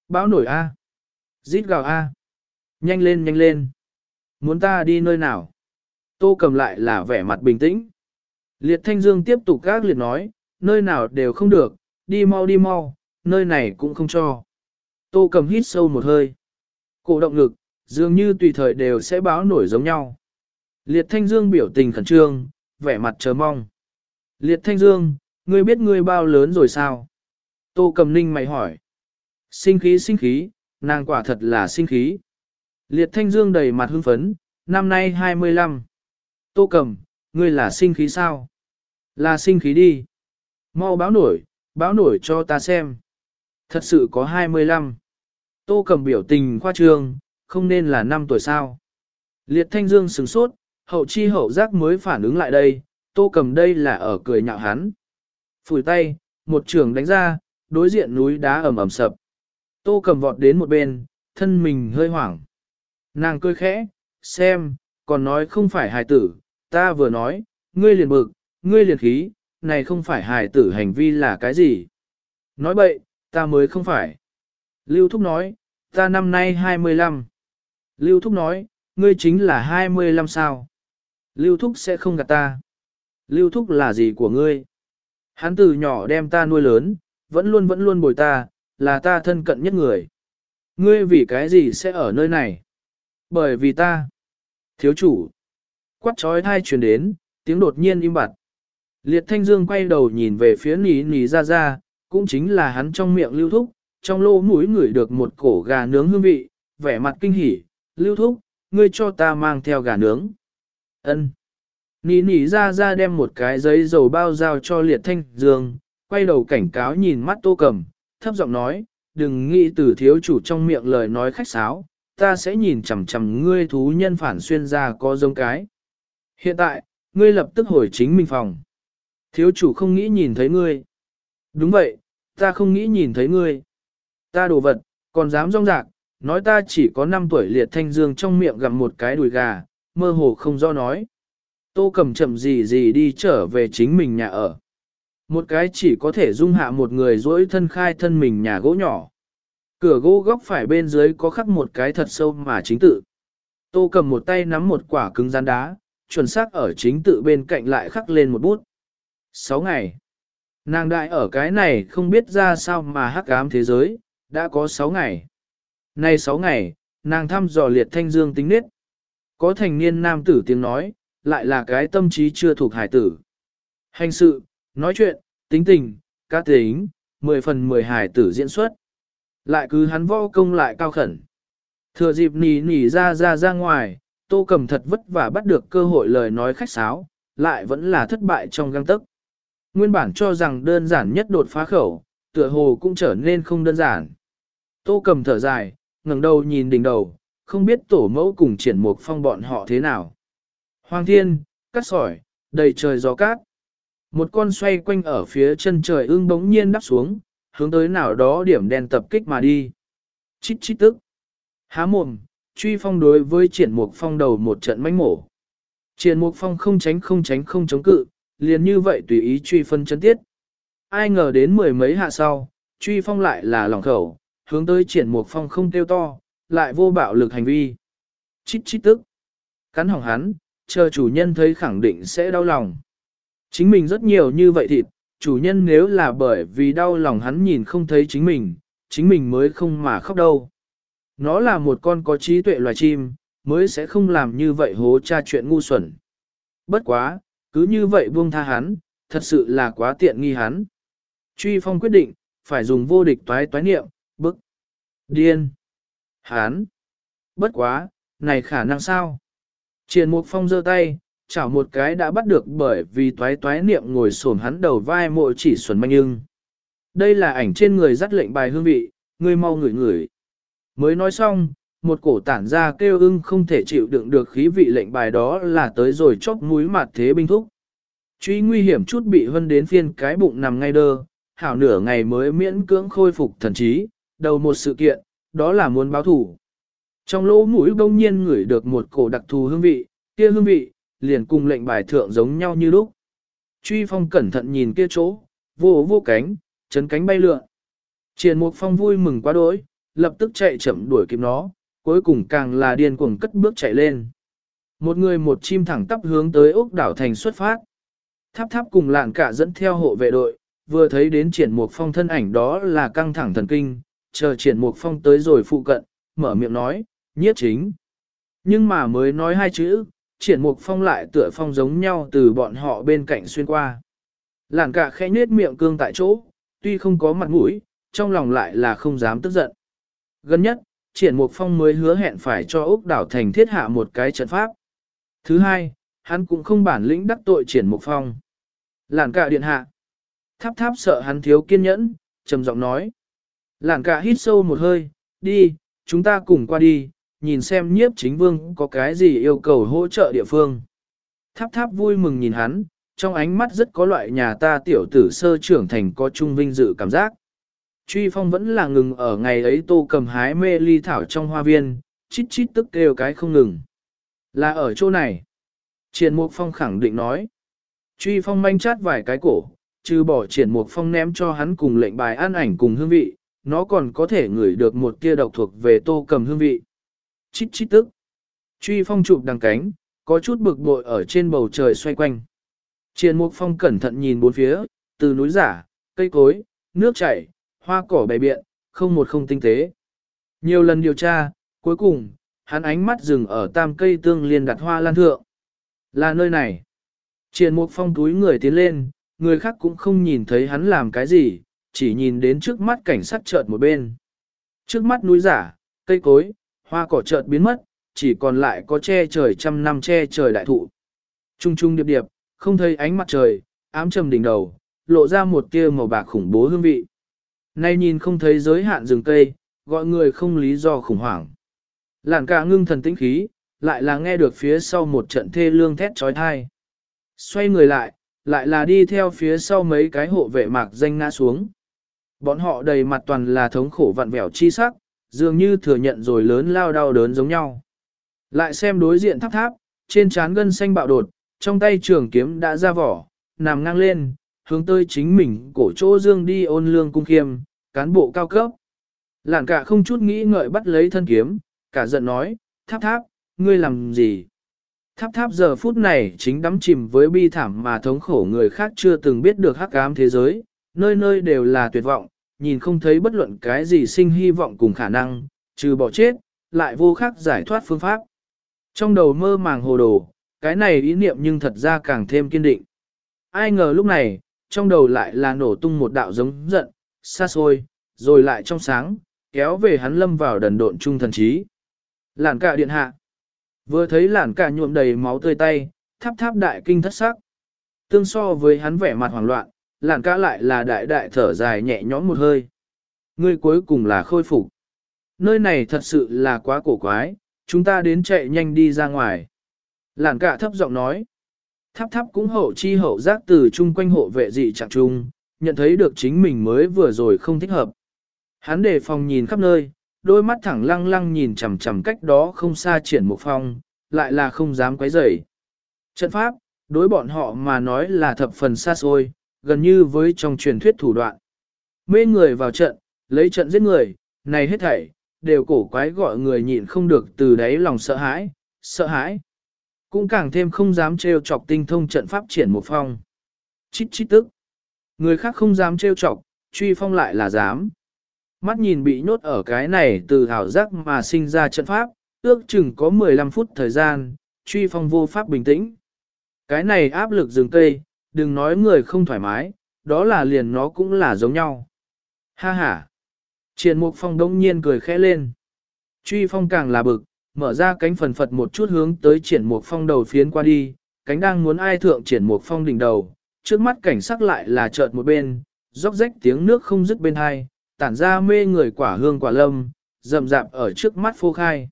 Báo nổi A. Rít gào A. Nhanh lên nhanh lên. Muốn ta đi nơi nào? Tô cầm lại là vẻ mặt bình tĩnh. Liệt Thanh Dương tiếp tục gác liệt nói, nơi nào đều không được, đi mau đi mau, nơi này cũng không cho. Tô cầm hít sâu một hơi. Cổ động ngực, dường như tùy thời đều sẽ báo nổi giống nhau. Liệt Thanh Dương biểu tình khẩn trương, vẻ mặt chờ mong. Liệt Thanh Dương, ngươi biết ngươi bao lớn rồi sao? Tô cầm ninh mày hỏi. Sinh khí sinh khí, nàng quả thật là sinh khí. Liệt Thanh Dương đầy mặt hưng phấn, năm nay 25. Tô cầm, ngươi là sinh khí sao? Là sinh khí đi. Mau báo nổi, báo nổi cho ta xem. Thật sự có 25. Tô cầm biểu tình khoa trương, không nên là 5 tuổi sao. Liệt thanh dương sừng sốt, hậu chi hậu giác mới phản ứng lại đây, tô cầm đây là ở cười nhạo hắn. Phủi tay, một trường đánh ra, đối diện núi đá ẩm ẩm sập. Tô cầm vọt đến một bên, thân mình hơi hoảng. Nàng cười khẽ, xem, còn nói không phải hài tử, ta vừa nói, ngươi liền bực, ngươi liền khí, này không phải hài tử hành vi là cái gì. Nói bậy, ta mới không phải. Lưu Thúc nói, ta năm nay 25. Lưu Thúc nói, ngươi chính là 25 sao. Lưu Thúc sẽ không gạt ta. Lưu Thúc là gì của ngươi? Hắn từ nhỏ đem ta nuôi lớn, vẫn luôn vẫn luôn bồi ta, là ta thân cận nhất người. Ngươi vì cái gì sẽ ở nơi này? Bởi vì ta. Thiếu chủ. Quát trói thai truyền đến, tiếng đột nhiên im bặt. Liệt Thanh Dương quay đầu nhìn về phía Ní Ní ra ra, cũng chính là hắn trong miệng lưu thúc, trong lô mũi ngửi được một cổ gà nướng hương vị, vẻ mặt kinh hỉ, lưu thúc, ngươi cho ta mang theo gà nướng. Ân. Ní Ní ra ra đem một cái giấy dầu bao giao cho Liệt Thanh Dương, quay đầu cảnh cáo nhìn mắt tô cầm, thấp giọng nói, đừng nghĩ từ thiếu chủ trong miệng lời nói khách sáo, ta sẽ nhìn chằm chằm ngươi thú nhân phản xuyên ra có giống cái. Hiện tại, ngươi lập tức hồi chính mình phòng. Thiếu chủ không nghĩ nhìn thấy ngươi. Đúng vậy, ta không nghĩ nhìn thấy ngươi. Ta đồ vật, còn dám rong rạc, nói ta chỉ có 5 tuổi liệt thanh dương trong miệng gặm một cái đùi gà, mơ hồ không do nói. Tô cầm chậm gì gì đi trở về chính mình nhà ở. Một cái chỉ có thể dung hạ một người dỗi thân khai thân mình nhà gỗ nhỏ. Cửa gỗ góc phải bên dưới có khắc một cái thật sâu mà chính tự. Tô cầm một tay nắm một quả cứng rắn đá, chuẩn xác ở chính tự bên cạnh lại khắc lên một bút. Sáu ngày. Nàng đại ở cái này không biết ra sao mà hắc ám thế giới, đã có sáu ngày. Nay sáu ngày, nàng thăm dò liệt thanh dương tính nết. Có thành niên nam tử tiếng nói, lại là cái tâm trí chưa thuộc hải tử. Hành sự, nói chuyện, tính tình, cá tính, mười phần mười hải tử diễn xuất. Lại cứ hắn võ công lại cao khẩn. Thừa dịp nỉ nỉ ra ra ra ngoài, tô cầm thật vất vả bắt được cơ hội lời nói khách sáo, lại vẫn là thất bại trong găng tức. Nguyên bản cho rằng đơn giản nhất đột phá khẩu, tựa hồ cũng trở nên không đơn giản. Tô cầm thở dài, ngẩng đầu nhìn đỉnh đầu, không biết tổ mẫu cùng triển mục phong bọn họ thế nào. Hoàng thiên, cắt sỏi, đầy trời gió cát. Một con xoay quanh ở phía chân trời ương bỗng nhiên đắp xuống, hướng tới nào đó điểm đen tập kích mà đi. Chít chít tức. Há mồm, truy phong đối với triển mục phong đầu một trận mánh mổ. Triển mục phong không tránh không tránh không chống cự, liền như vậy tùy ý truy phân chân tiết. Ai ngờ đến mười mấy hạ sau, truy phong lại là lòng khẩu, hướng tới triển mục phong không tiêu to, lại vô bạo lực hành vi. Chít chít tức. Cắn hỏng hắn, chờ chủ nhân thấy khẳng định sẽ đau lòng. Chính mình rất nhiều như vậy thịt, chủ nhân nếu là bởi vì đau lòng hắn nhìn không thấy chính mình, chính mình mới không mà khóc đâu. Nó là một con có trí tuệ loài chim, mới sẽ không làm như vậy hố cha chuyện ngu xuẩn. Bất quá, cứ như vậy buông tha hắn, thật sự là quá tiện nghi hắn. Truy phong quyết định, phải dùng vô địch toái toái niệm, bức. Điên. Hắn. Bất quá, này khả năng sao? Triển mục phong giơ tay, chảo một cái đã bắt được bởi vì toái toái niệm ngồi xổm hắn đầu vai mộ chỉ xuẩn manh ưng. Đây là ảnh trên người dắt lệnh bài hương vị, ngươi mau ngửi ngửi. Mới nói xong, một cổ tản ra kêu ưng không thể chịu đựng được khí vị lệnh bài đó là tới rồi chóc mũi mặt thế binh thúc. Truy nguy hiểm chút bị hân đến phiên cái bụng nằm ngay đơ, hảo nửa ngày mới miễn cưỡng khôi phục thần trí, đầu một sự kiện, đó là muốn báo thủ. Trong lỗ mũi đông nhiên ngửi được một cổ đặc thù hương vị, kia hương vị, liền cùng lệnh bài thượng giống nhau như lúc. Truy phong cẩn thận nhìn kia chỗ, vô vô cánh, chấn cánh bay lượn. Triển mục phong vui mừng quá đỗi, lập tức chạy chậm đuổi kịp nó, cuối cùng càng là điên cuồng cất bước chạy lên. Một người một chim thẳng tắp hướng tới ốc đảo thành xuất phát. Tháp tháp cùng lạn cả dẫn theo hộ vệ đội, vừa thấy đến triển mục phong thân ảnh đó là căng thẳng thần kinh, chờ triển mục phong tới rồi phụ cận, mở miệng nói, nhiếp chính. Nhưng mà mới nói hai chữ, triển mục phong lại tựa phong giống nhau từ bọn họ bên cạnh xuyên qua. Lạn cả khẽ nhếch miệng cương tại chỗ, tuy không có mặt mũi, trong lòng lại là không dám tức giận. Gần nhất, triển mục phong mới hứa hẹn phải cho Úc đảo thành thiết hạ một cái trận pháp. Thứ hai, hắn cũng không bản lĩnh đắc tội triển mục phong. Lản cả điện hạ. Tháp tháp sợ hắn thiếu kiên nhẫn, trầm giọng nói. Lản cả hít sâu một hơi, đi, chúng ta cùng qua đi, nhìn xem nhiếp chính vương có cái gì yêu cầu hỗ trợ địa phương. Tháp tháp vui mừng nhìn hắn, trong ánh mắt rất có loại nhà ta tiểu tử sơ trưởng thành có trung vinh dự cảm giác. Truy phong vẫn là ngừng ở ngày ấy tô cầm hái mê ly thảo trong hoa viên, chít chít tức kêu cái không ngừng. Là ở chỗ này. Triển Mục Phong khẳng định nói. Truy Phong manh chát vài cái cổ, trừ bỏ Triển Mục Phong ném cho hắn cùng lệnh bài an ảnh cùng hương vị, nó còn có thể ngửi được một tia độc thuộc về tô cầm hương vị. Chít chít tức. Truy Phong chụp đằng cánh, có chút bực bội ở trên bầu trời xoay quanh. Triển Mục Phong cẩn thận nhìn bốn phía, từ núi giả, cây cối, nước chảy, hoa cỏ bày biện, không một không tinh tế. Nhiều lần điều tra, cuối cùng, hắn ánh mắt dừng ở tam cây tương liên đặt hoa lan thượng. Là nơi này. Triển Mục Phong túi người tiến lên, người khác cũng không nhìn thấy hắn làm cái gì, chỉ nhìn đến trước mắt cảnh sát chợt một bên. Trước mắt núi giả, cây cối, hoa cỏ chợt biến mất, chỉ còn lại có che trời trăm năm che trời đại thụ. Trung trung điệp điệp, không thấy ánh mặt trời, ám trầm đỉnh đầu, lộ ra một tia màu bạc khủng bố hương vị. Nay nhìn không thấy giới hạn rừng cây, gọi người không lý do khủng hoảng. Lản cả ngưng thần tĩnh khí, lại là nghe được phía sau một trận thê lương thét trói thai. Xoay người lại, lại là đi theo phía sau mấy cái hộ vệ mạc danh ngã xuống. Bọn họ đầy mặt toàn là thống khổ vặn vẹo chi sắc, dường như thừa nhận rồi lớn lao đau đớn giống nhau. Lại xem đối diện tháp tháp, trên trán gân xanh bạo đột, trong tay trường kiếm đã ra vỏ, nằm ngang lên, hướng tới chính mình cổ chỗ dương đi ôn lương cung khiêm, cán bộ cao cấp. Lản cả không chút nghĩ ngợi bắt lấy thân kiếm, cả giận nói, tháp tháp, ngươi làm gì? Tháp tháp giờ phút này chính đắm chìm với bi thảm mà thống khổ người khác chưa từng biết được hắc ám thế giới, nơi nơi đều là tuyệt vọng, nhìn không thấy bất luận cái gì sinh hy vọng cùng khả năng, trừ bỏ chết, lại vô khắc giải thoát phương pháp. Trong đầu mơ màng hồ đồ, cái này ý niệm nhưng thật ra càng thêm kiên định. Ai ngờ lúc này, trong đầu lại là nổ tung một đạo giống giận, xa xôi, rồi lại trong sáng, kéo về hắn lâm vào đần độn trung thần trí. Lản cả điện hạ. Vừa thấy lản cả nhuộm đầy máu tươi tay, tháp tháp đại kinh thất sắc. Tương so với hắn vẻ mặt hoảng loạn, lản cả lại là đại đại thở dài nhẹ nhõm một hơi. Ngươi cuối cùng là khôi phục. Nơi này thật sự là quá cổ quái, chúng ta đến chạy nhanh đi ra ngoài. Lản cả thấp giọng nói. Tháp tháp cũng hậu chi hậu giác từ chung quanh hộ vệ dị trạng chung nhận thấy được chính mình mới vừa rồi không thích hợp. Hắn đề phòng nhìn khắp nơi, đôi mắt thẳng lăng lăng nhìn chằm chằm cách đó không xa triển một phong, lại là không dám quấy rầy. Trận pháp, đối bọn họ mà nói là thập phần xa xôi, gần như với trong truyền thuyết thủ đoạn. Mê người vào trận, lấy trận giết người, này hết thảy, đều cổ quái gọi người nhịn không được từ đáy lòng sợ hãi, sợ hãi. Cũng càng thêm không dám trêu chọc tinh thông trận pháp triển một phong. Chít chít tức. Người khác không dám trêu chọc, truy phong lại là dám. Mắt nhìn bị nhốt ở cái này từ hảo giác mà sinh ra trận pháp, ước chừng có 15 phút thời gian, truy phong vô pháp bình tĩnh. Cái này áp lực dừng cây, đừng nói người không thoải mái, đó là liền nó cũng là giống nhau. Ha ha! Triển mục phong đông nhiên cười khẽ lên. Truy phong càng là bực, mở ra cánh phần phật một chút hướng tới triển mục phong đầu phiến qua đi, cánh đang muốn ai thượng triển mục phong đỉnh đầu, trước mắt cảnh sắc lại là chợt một bên, róc rách tiếng nước không dứt bên hai, tản ra mê người quả hương quả lâm, rậm rạp ở trước mắt phô khai.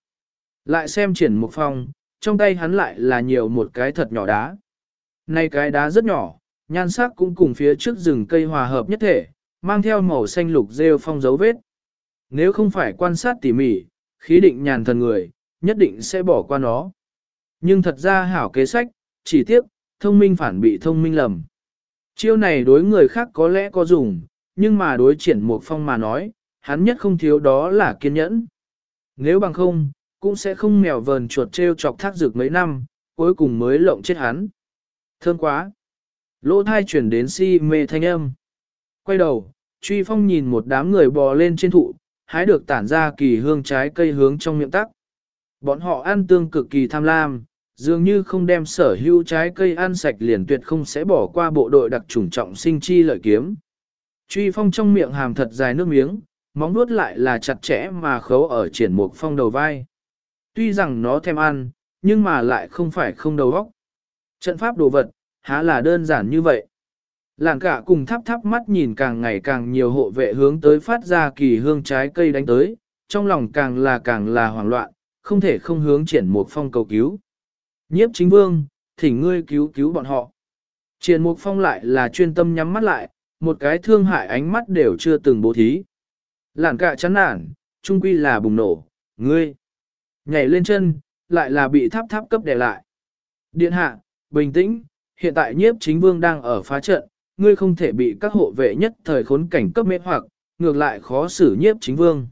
Lại xem triển mục phong, trong tay hắn lại là nhiều một cái thật nhỏ đá. Nay cái đá rất nhỏ, nhan sắc cũng cùng phía trước rừng cây hòa hợp nhất thể, mang theo màu xanh lục rêu phong dấu vết. Nếu không phải quan sát tỉ mỉ, khí định nhàn thần người, nhất định sẽ bỏ qua nó. Nhưng thật ra hảo kế sách, chỉ tiếc, thông minh phản bị thông minh lầm. Chiêu này đối người khác có lẽ có dùng, nhưng mà đối triển một phong mà nói, hắn nhất không thiếu đó là kiên nhẫn. Nếu bằng không, cũng sẽ không mèo vờn chuột treo chọc thác dược mấy năm, cuối cùng mới lộng chết hắn. Thương quá! Lỗ thai chuyển đến si mê thanh âm. Quay đầu, truy phong nhìn một đám người bò lên trên thụ, hái được tản ra kỳ hương trái cây hướng trong miệng tắc. Bọn họ ăn tương cực kỳ tham lam, dường như không đem sở hữu trái cây ăn sạch liền tuyệt không sẽ bỏ qua bộ đội đặc trùng trọng sinh chi lợi kiếm. Truy phong trong miệng hàm thật dài nước miếng, móng nuốt lại là chặt chẽ mà khấu ở triển mục phong đầu vai. Tuy rằng nó thèm ăn, nhưng mà lại không phải không đầu óc. Trận pháp đồ vật, há là đơn giản như vậy. Làng cả cùng thắp thắp mắt nhìn càng ngày càng nhiều hộ vệ hướng tới phát ra kỳ hương trái cây đánh tới, trong lòng càng là càng là hoảng loạn, không thể không hướng triển mục phong cầu cứu. Nhiếp chính vương, thỉnh ngươi cứu cứu bọn họ. Triển mục phong lại là chuyên tâm nhắm mắt lại, một cái thương hại ánh mắt đều chưa từng bố thí. Lản cả chán nản, trung quy là bùng nổ, ngươi. Nhảy lên chân, lại là bị tháp tháp cấp đè lại. Điện hạ, bình tĩnh, hiện tại nhiếp chính vương đang ở phá trận, ngươi không thể bị các hộ vệ nhất thời khốn cảnh cấp mê hoặc, ngược lại khó xử nhiếp chính vương.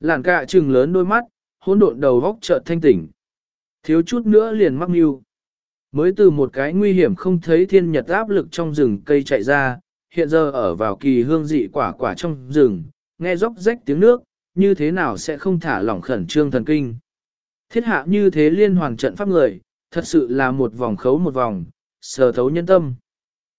Lản cạ trừng lớn đôi mắt, hỗn độn đầu góc chợt thanh tỉnh. Thiếu chút nữa liền mắc mưu. Mới từ một cái nguy hiểm không thấy thiên nhật áp lực trong rừng cây chạy ra, hiện giờ ở vào kỳ hương dị quả quả trong rừng, nghe róc rách tiếng nước, như thế nào sẽ không thả lỏng khẩn trương thần kinh. Thiết hạ như thế liên hoàn trận pháp người, thật sự là một vòng khấu một vòng, sờ thấu nhân tâm.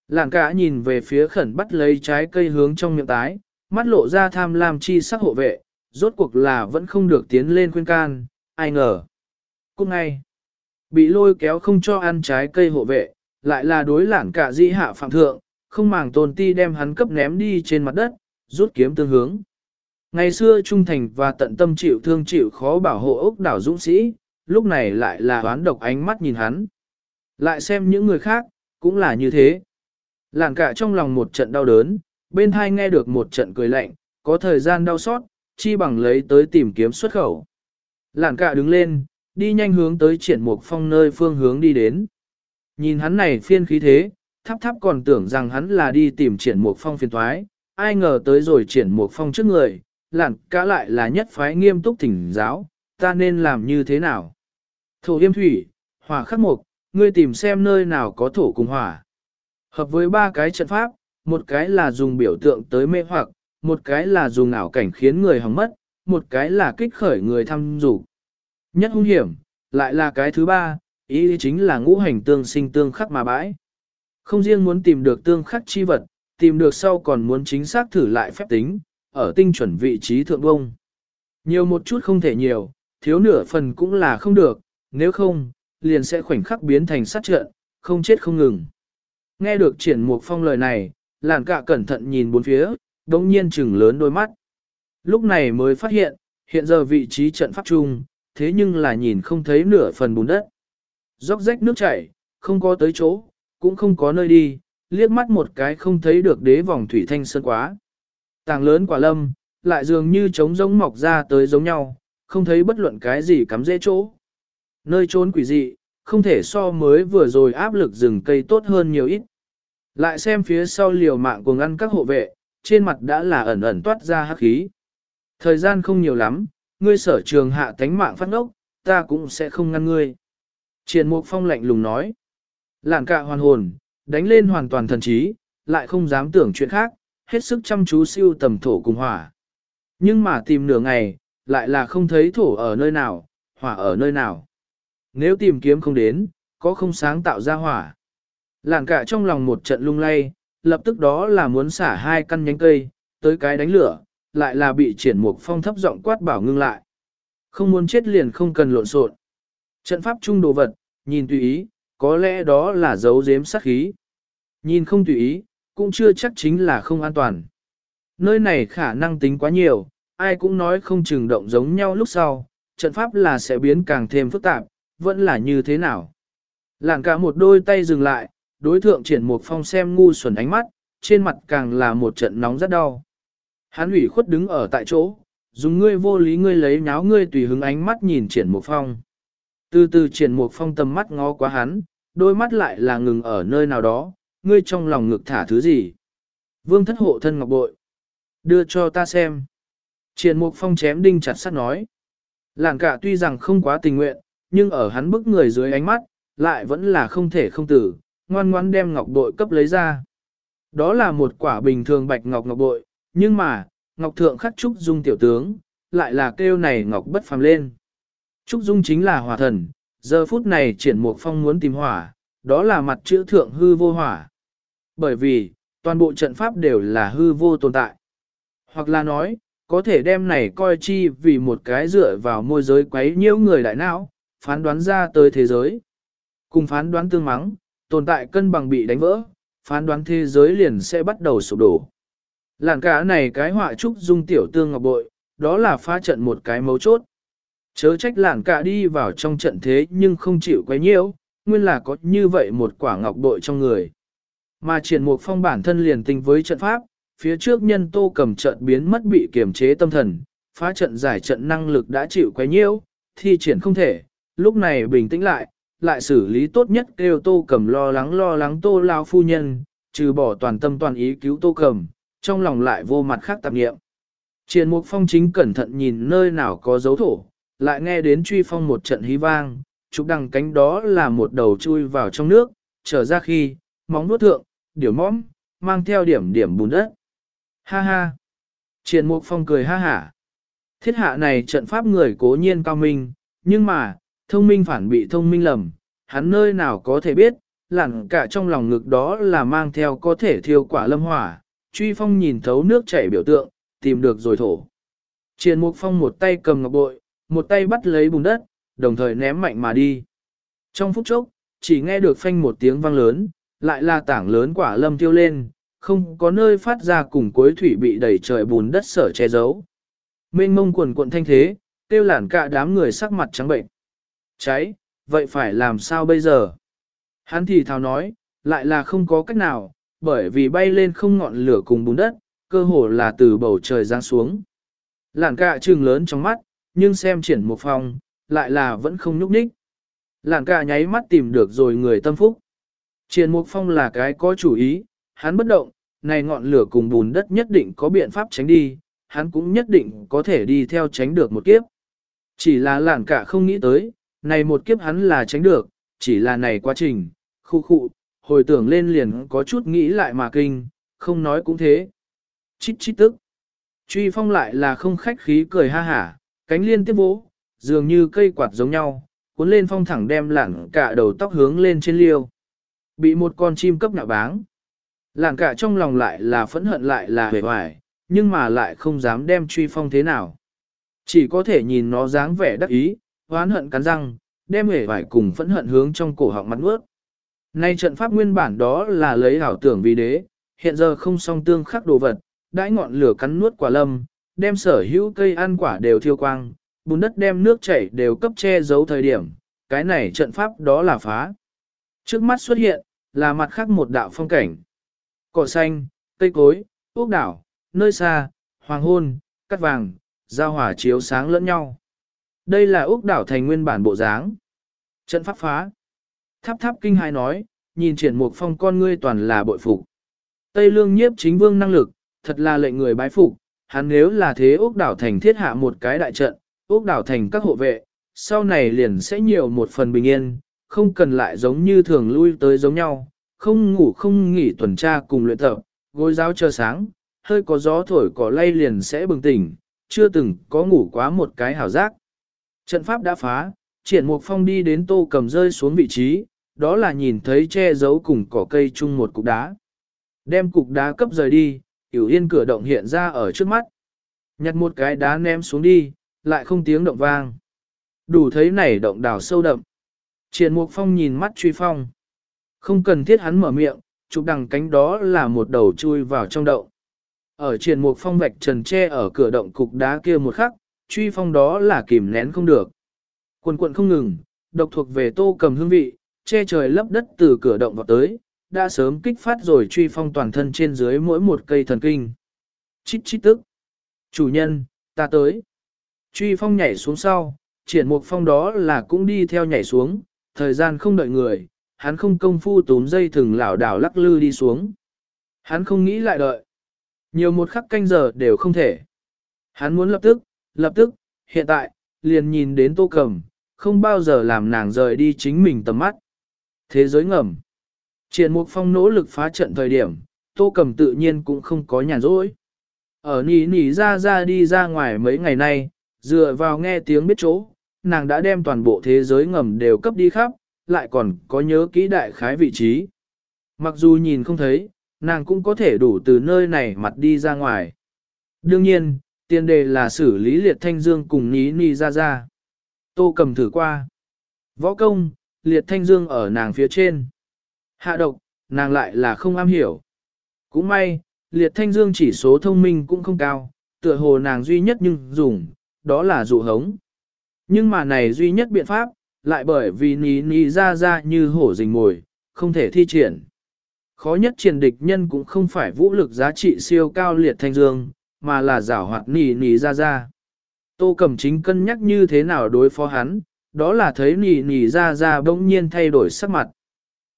Làng cả nhìn về phía khẩn bắt lấy trái cây hướng trong miệng tái, mắt lộ ra tham lam chi sắc hộ vệ, rốt cuộc là vẫn không được tiến lên khuyên can, ai ngờ. Cũng ngay, bị lôi kéo không cho ăn trái cây hộ vệ, lại là đối lản cả di hạ phạm thượng, không màng tôn ti đem hắn cấp ném đi trên mặt đất, rút kiếm tương hướng. Ngày xưa trung thành và tận tâm chịu thương chịu khó bảo hộ ốc đảo dũng sĩ, lúc này lại là đoán độc ánh mắt nhìn hắn. Lại xem những người khác, cũng là như thế. Làng cả trong lòng một trận đau đớn, bên thai nghe được một trận cười lạnh, có thời gian đau xót, chi bằng lấy tới tìm kiếm xuất khẩu. Lạn cả đứng lên, đi nhanh hướng tới triển mục phong nơi phương hướng đi đến. Nhìn hắn này phiên khí thế, thắp thắp còn tưởng rằng hắn là đi tìm triển mục phong phiền thoái, ai ngờ tới rồi triển mục phong trước người, lạn cả lại là nhất phái nghiêm túc thỉnh giáo, ta nên làm như thế nào. Thổ yêm thủy, hỏa khắc mục, ngươi tìm xem nơi nào có thổ cùng hỏa. Hợp với ba cái trận pháp, một cái là dùng biểu tượng tới mê hoặc, một cái là dùng ảo cảnh khiến người hỏng mất, một cái là kích khởi người thăm dục. Nhất hung hiểm, lại là cái thứ ba, ý chính là ngũ hành tương sinh tương khắc mà bãi. Không riêng muốn tìm được tương khắc chi vật, tìm được sau còn muốn chính xác thử lại phép tính, ở tinh chuẩn vị trí thượng bông. Nhiều một chút không thể nhiều, thiếu nửa phần cũng là không được, nếu không, liền sẽ khoảnh khắc biến thành sát trận, không chết không ngừng. Nghe được triển mục phong lời này, làn cạ cẩn thận nhìn bốn phía, đống nhiên chừng lớn đôi mắt. Lúc này mới phát hiện, hiện giờ vị trí trận pháp chung, thế nhưng là nhìn không thấy nửa phần bùn đất. Róc rách nước chảy, không có tới chỗ, cũng không có nơi đi, liếc mắt một cái không thấy được đế vòng thủy thanh sơn quá. Tàng lớn quả lâm, lại dường như trống rỗng mọc ra tới giống nhau, không thấy bất luận cái gì cắm dễ chỗ. Nơi trốn quỷ dị, không thể so mới vừa rồi áp lực rừng cây tốt hơn nhiều ít. Lại xem phía sau liều mạng cuồng ăn các hộ vệ, trên mặt đã là ẩn ẩn toát ra hắc khí. Thời gian không nhiều lắm, ngươi sở trường hạ tánh mạng phát ngốc, ta cũng sẽ không ngăn ngươi. Triển mục phong lạnh lùng nói. Lạng cạ hoàn hồn, đánh lên hoàn toàn thần trí, lại không dám tưởng chuyện khác, hết sức chăm chú siêu tầm thổ cùng hỏa. Nhưng mà tìm nửa ngày, lại là không thấy thổ ở nơi nào, hỏa ở nơi nào. Nếu tìm kiếm không đến, có không sáng tạo ra hỏa. lạng cả trong lòng một trận lung lay, lập tức đó là muốn xả hai căn nhánh cây, tới cái đánh lửa, lại là bị triển mục phong thấp giọng quát bảo ngưng lại. Không muốn chết liền không cần lộn xộn. Trận pháp trung đồ vật, nhìn tùy ý, có lẽ đó là dấu giếm sát khí. Nhìn không tùy ý, cũng chưa chắc chính là không an toàn. Nơi này khả năng tính quá nhiều, ai cũng nói không chừng động giống nhau lúc sau, trận pháp là sẽ biến càng thêm phức tạp, vẫn là như thế nào. Làng cả một đôi tay dừng lại, đối thượng triển một phong xem ngu xuẩn ánh mắt, trên mặt càng là một trận nóng rất đau. Hắn ủy khuất đứng ở tại chỗ, dùng ngươi vô lý ngươi lấy nháo ngươi tùy hứng ánh mắt nhìn triển một phong. Từ từ triển một phong tầm mắt ngó quá hắn, đôi mắt lại là ngừng ở nơi nào đó, ngươi trong lòng ngực thả thứ gì. Vương thất hộ thân ngọc bội. Đưa cho ta xem. Triển mục phong chém đinh chặt sắt nói. Làng cả tuy rằng không quá tình nguyện, nhưng ở hắn bức người dưới ánh mắt, lại vẫn là không thể không tử, ngoan ngoan đem ngọc bội cấp lấy ra. Đó là một quả bình thường bạch ngọc ngọc bội, nhưng mà, ngọc thượng khắc trúc dung tiểu tướng, lại là kêu này ngọc bất phàm lên. Trúc dung chính là hỏa thần, giờ phút này triển mục phong muốn tìm hỏa, đó là mặt chữ thượng hư vô hỏa. Bởi vì, toàn bộ trận pháp đều là hư vô tồn tại. Hoặc là nói, có thể đem này coi chi vì một cái dựa vào môi giới quấy nhiễu người đại não, phán đoán ra tới thế giới. Cùng phán đoán tương mắng, tồn tại cân bằng bị đánh vỡ, phán đoán thế giới liền sẽ bắt đầu sụp đổ. Làn cả này cái họa trúc dung tiểu tương ngọc bội, đó là phá trận một cái mấu chốt. Chớ trách làn cả đi vào trong trận thế nhưng không chịu quấy nhiễu, nguyên là có như vậy một quả ngọc bội trong người. Mà triển mục phong bản thân liền tinh với trận pháp, phía trước nhân tô cầm trận biến mất bị kiềm chế tâm thần, phá trận giải trận năng lực đã chịu quấy nhiễu, thi triển không thể, lúc này bình tĩnh lại, lại xử lý tốt nhất kêu tô cầm lo lắng lo lắng tô lao phu nhân, trừ bỏ toàn tâm toàn ý cứu tô cầm, trong lòng lại vô mặt khác tạp nghiệm. Triền mục phong chính cẩn thận nhìn nơi nào có dấu thổ, lại nghe đến truy phong một trận hí vang, trục đằng cánh đó là một đầu chui vào trong nước, trở ra khi, móng nuốt thượng, điểu mõm, mang theo điểm điểm bùn đất. Ha ha! Triền mục phong cười ha hả. Thiết hạ này trận pháp người cố nhiên cao minh, nhưng mà, thông minh phản bị thông minh lầm, hắn nơi nào có thể biết, lặn cả trong lòng ngực đó là mang theo có thể thiêu quả lâm hỏa, truy phong nhìn thấu nước chảy biểu tượng, tìm được rồi thổ. Triền mục phong một tay cầm ngọc bội, một tay bắt lấy bùn đất, đồng thời ném mạnh mà đi. Trong phút chốc, chỉ nghe được phanh một tiếng vang lớn, lại là tảng lớn quả lâm tiêu lên, không có nơi phát ra cùng cuối thủy bị đẩy trời bùn đất sở che giấu. Mênh mông quần cuộn thanh thế, tiêu lản cả đám người sắc mặt trắng bệnh. Cháy, vậy phải làm sao bây giờ? Hắn thì thào nói, lại là không có cách nào, bởi vì bay lên không ngọn lửa cùng bùn đất, cơ hồ là từ bầu trời giáng xuống. Lản cả trừng lớn trong mắt, nhưng xem triển một phòng, lại là vẫn không nhúc nhích. Lản cả nháy mắt tìm được rồi người tâm phúc. Triển Mục Phong là cái có chủ ý, hắn bất động, này ngọn lửa cùng bùn đất nhất định có biện pháp tránh đi, hắn cũng nhất định có thể đi theo tránh được một kiếp. Chỉ là lản cả không nghĩ tới, này một kiếp hắn là tránh được, chỉ là này quá trình, khu khu, hồi tưởng lên liền có chút nghĩ lại mà kinh, không nói cũng thế. Chít chít tức. Truy phong lại là không khách khí cười ha hả, cánh liên tiếp vỗ, dường như cây quạt giống nhau, cuốn lên phong thẳng đem lẳng cả đầu tóc hướng lên trên liêu. Bị một con chim cấp nạo báng. Làng cả trong lòng lại là phẫn hận lại là hề hoài, nhưng mà lại không dám đem truy phong thế nào. Chỉ có thể nhìn nó dáng vẻ đắc ý, hoán hận cắn răng, đem hể vải cùng phẫn hận hướng trong cổ họng mặt nuốt. Nay trận pháp nguyên bản đó là lấy ảo tưởng vì đế, hiện giờ không song tương khắc đồ vật, đãi ngọn lửa cắn nuốt quả lâm, đem sở hữu cây ăn quả đều thiêu quang, bùn đất đem nước chảy đều cấp che giấu thời điểm, cái này trận pháp đó là phá. Trước mắt xuất hiện, là mặt khác một đạo phong cảnh. Cỏ xanh, cây cối, ốc đảo, nơi xa, hoàng hôn, cắt vàng, giao hỏa chiếu sáng lẫn nhau. Đây là úc đảo thành nguyên bản bộ dáng. Trận pháp phá. Tháp tháp kinh hai nói, nhìn triển mục phong con ngươi toàn là bội phục. Tây lương nhiếp chính vương năng lực, thật là lệnh người bái phục, hắn nếu là thế úc đảo thành thiết hạ một cái đại trận, úc đảo thành các hộ vệ, sau này liền sẽ nhiều một phần bình yên, không cần lại giống như thường lui tới giống nhau, không ngủ không nghỉ tuần tra cùng luyện tập, gối giáo chờ sáng, hơi có gió thổi cỏ lay liền sẽ bừng tỉnh, chưa từng có ngủ quá một cái hảo giác. Trận pháp đã phá, triển mục phong đi đến tô cầm rơi xuống vị trí, đó là nhìn thấy che giấu cùng cỏ cây chung một cục đá. Đem cục đá cấp rời đi, Yểu Yên cửa động hiện ra ở trước mắt. Nhặt một cái đá ném xuống đi, lại không tiếng động vang. Đủ thấy này động đào sâu đậm. Triển Mục Phong nhìn mắt truy phong. Không cần thiết hắn mở miệng, chụp đằng cánh đó là một đầu chui vào trong động. Ở triển mục phong vạch trần tre ở cửa động cục đá kia một khắc, truy phong đó là kìm nén không được. Quần quận không ngừng, độc thuộc về tô cầm hương vị, che trời lấp đất từ cửa động vào tới, đã sớm kích phát rồi truy phong toàn thân trên dưới mỗi một cây thần kinh. Chít chít tức. Chủ nhân, ta tới. Truy phong nhảy xuống sau, triển mục phong đó là cũng đi theo nhảy xuống, thời gian không đợi người, hắn không công phu túm dây thừng lảo đảo lắc lư đi xuống. Hắn không nghĩ lại đợi. Nhiều một khắc canh giờ đều không thể. Hắn muốn lập tức, lập tức, hiện tại, liền nhìn đến tô cầm, không bao giờ làm nàng rời đi chính mình tầm mắt. Thế giới ngầm. Triển Mục Phong nỗ lực phá trận thời điểm, Tô Cầm tự nhiên cũng không có nhàn rỗi. Ở nỉ nỉ ra ra đi ra ngoài mấy ngày nay, dựa vào nghe tiếng biết chỗ, nàng đã đem toàn bộ thế giới ngầm đều cấp đi khắp, lại còn có nhớ kỹ đại khái vị trí. Mặc dù nhìn không thấy, nàng cũng có thể đủ từ nơi này mặt đi ra ngoài. Đương nhiên, tiền đề là xử lý liệt thanh dương cùng ní ni ra ra. Tô cầm thử qua. Võ công, liệt thanh dương ở nàng phía trên. Hạ độc, nàng lại là không am hiểu. Cũng may, liệt thanh dương chỉ số thông minh cũng không cao, tựa hồ nàng duy nhất nhưng dùng, đó là dụ hống. Nhưng mà này duy nhất biện pháp, lại bởi vì ní ní ra ra như hổ rình mồi, không thể thi triển. Khó nhất triển địch nhân cũng không phải vũ lực giá trị siêu cao liệt thanh dương, mà là giảo hoạt nỉ nỉ ra ra. Tô Cẩm Chính cân nhắc như thế nào đối phó hắn, đó là thấy nỉ nỉ ra ra bỗng nhiên thay đổi sắc mặt.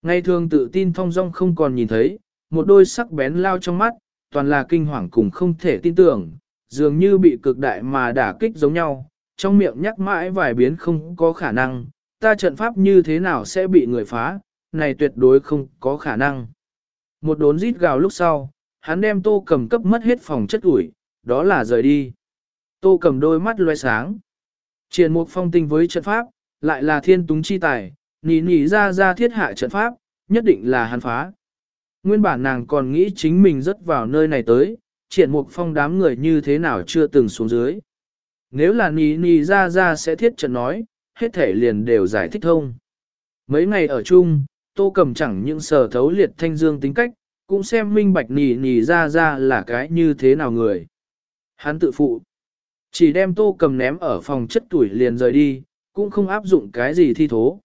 Ngày thường tự tin thong dong không còn nhìn thấy, một đôi sắc bén lao trong mắt, toàn là kinh hoàng cùng không thể tin tưởng, dường như bị cực đại mà đả kích giống nhau, trong miệng nhắc mãi vài biến không có khả năng, ta trận pháp như thế nào sẽ bị người phá, này tuyệt đối không có khả năng. Một đốn rít gào lúc sau, hắn đem tô cầm cấp mất hết phòng chất ủi, đó là rời đi. Tô cầm đôi mắt loe sáng. Triển mục phong tinh với trận pháp, lại là thiên túng chi tài, nỉ nỉ ra ra thiết hạ trận pháp, nhất định là hắn phá. Nguyên bản nàng còn nghĩ chính mình rất vào nơi này tới, triển mục phong đám người như thế nào chưa từng xuống dưới. Nếu là nỉ nỉ ra ra sẽ thiết trận nói, hết thể liền đều giải thích thông. Mấy ngày ở chung, tô cầm chẳng những sở thấu liệt thanh dương tính cách, cũng xem minh bạch nì nì ra ra là cái như thế nào người. Hắn tự phụ. Chỉ đem tô cầm ném ở phòng chất tuổi liền rời đi, cũng không áp dụng cái gì thi thố.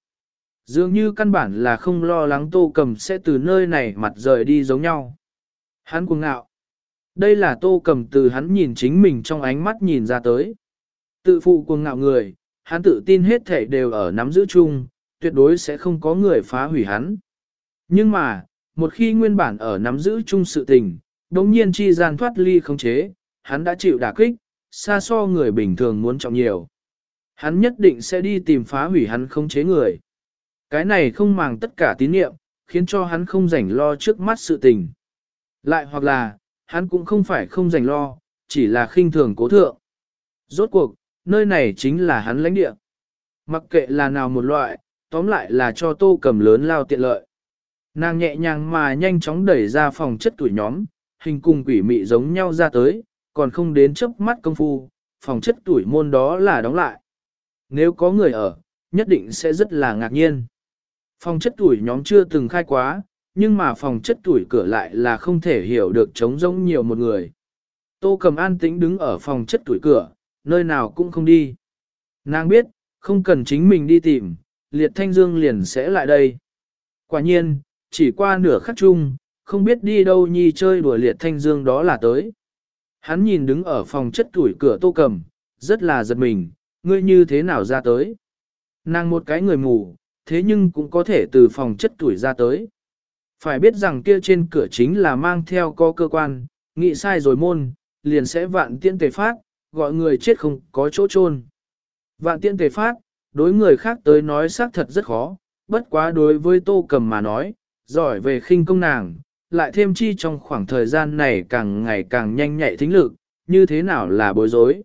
Dường như căn bản là không lo lắng tô cầm sẽ từ nơi này mặt rời đi giống nhau. Hắn cuồng ngạo. Đây là tô cầm từ hắn nhìn chính mình trong ánh mắt nhìn ra tới. Tự phụ cuồng ngạo người, hắn tự tin hết thể đều ở nắm giữ chung, tuyệt đối sẽ không có người phá hủy hắn. Nhưng mà, một khi nguyên bản ở nắm giữ chung sự tình, đống nhiên chi gian thoát ly không chế, hắn đã chịu đả kích, xa so người bình thường muốn trọng nhiều. Hắn nhất định sẽ đi tìm phá hủy hắn không chế người. Cái này không màng tất cả tín niệm, khiến cho hắn không rảnh lo trước mắt sự tình. Lại hoặc là, hắn cũng không phải không rảnh lo, chỉ là khinh thường cố thượng. Rốt cuộc, nơi này chính là hắn lãnh địa. Mặc kệ là nào một loại, tóm lại là cho tô cầm lớn lao tiện lợi. Nàng nhẹ nhàng mà nhanh chóng đẩy ra phòng chất tuổi nhóm, hình cùng quỷ mị giống nhau ra tới, còn không đến chớp mắt công phu, phòng chất tuổi môn đó là đóng lại. Nếu có người ở, nhất định sẽ rất là ngạc nhiên. Phòng chất tuổi nhóm chưa từng khai quá, nhưng mà phòng chất tuổi cửa lại là không thể hiểu được trống rỗng nhiều một người. Tô cầm an tĩnh đứng ở phòng chất tuổi cửa, nơi nào cũng không đi. Nàng biết, không cần chính mình đi tìm, liệt thanh dương liền sẽ lại đây. Quả nhiên, chỉ qua nửa khắc chung, không biết đi đâu nhi chơi đùa liệt thanh dương đó là tới. Hắn nhìn đứng ở phòng chất tuổi cửa tô cầm, rất là giật mình, ngươi như thế nào ra tới. Nàng một cái người mù, thế nhưng cũng có thể từ phòng chất tuổi ra tới. Phải biết rằng kia trên cửa chính là mang theo có cơ quan, nghĩ sai rồi môn, liền sẽ vạn tiễn tề phát, gọi người chết không có chỗ chôn. Vạn tiễn tề phát, đối người khác tới nói xác thật rất khó, bất quá đối với tô cầm mà nói, giỏi về khinh công nàng, lại thêm chi trong khoảng thời gian này càng ngày càng nhanh nhạy thính lực, như thế nào là bối rối.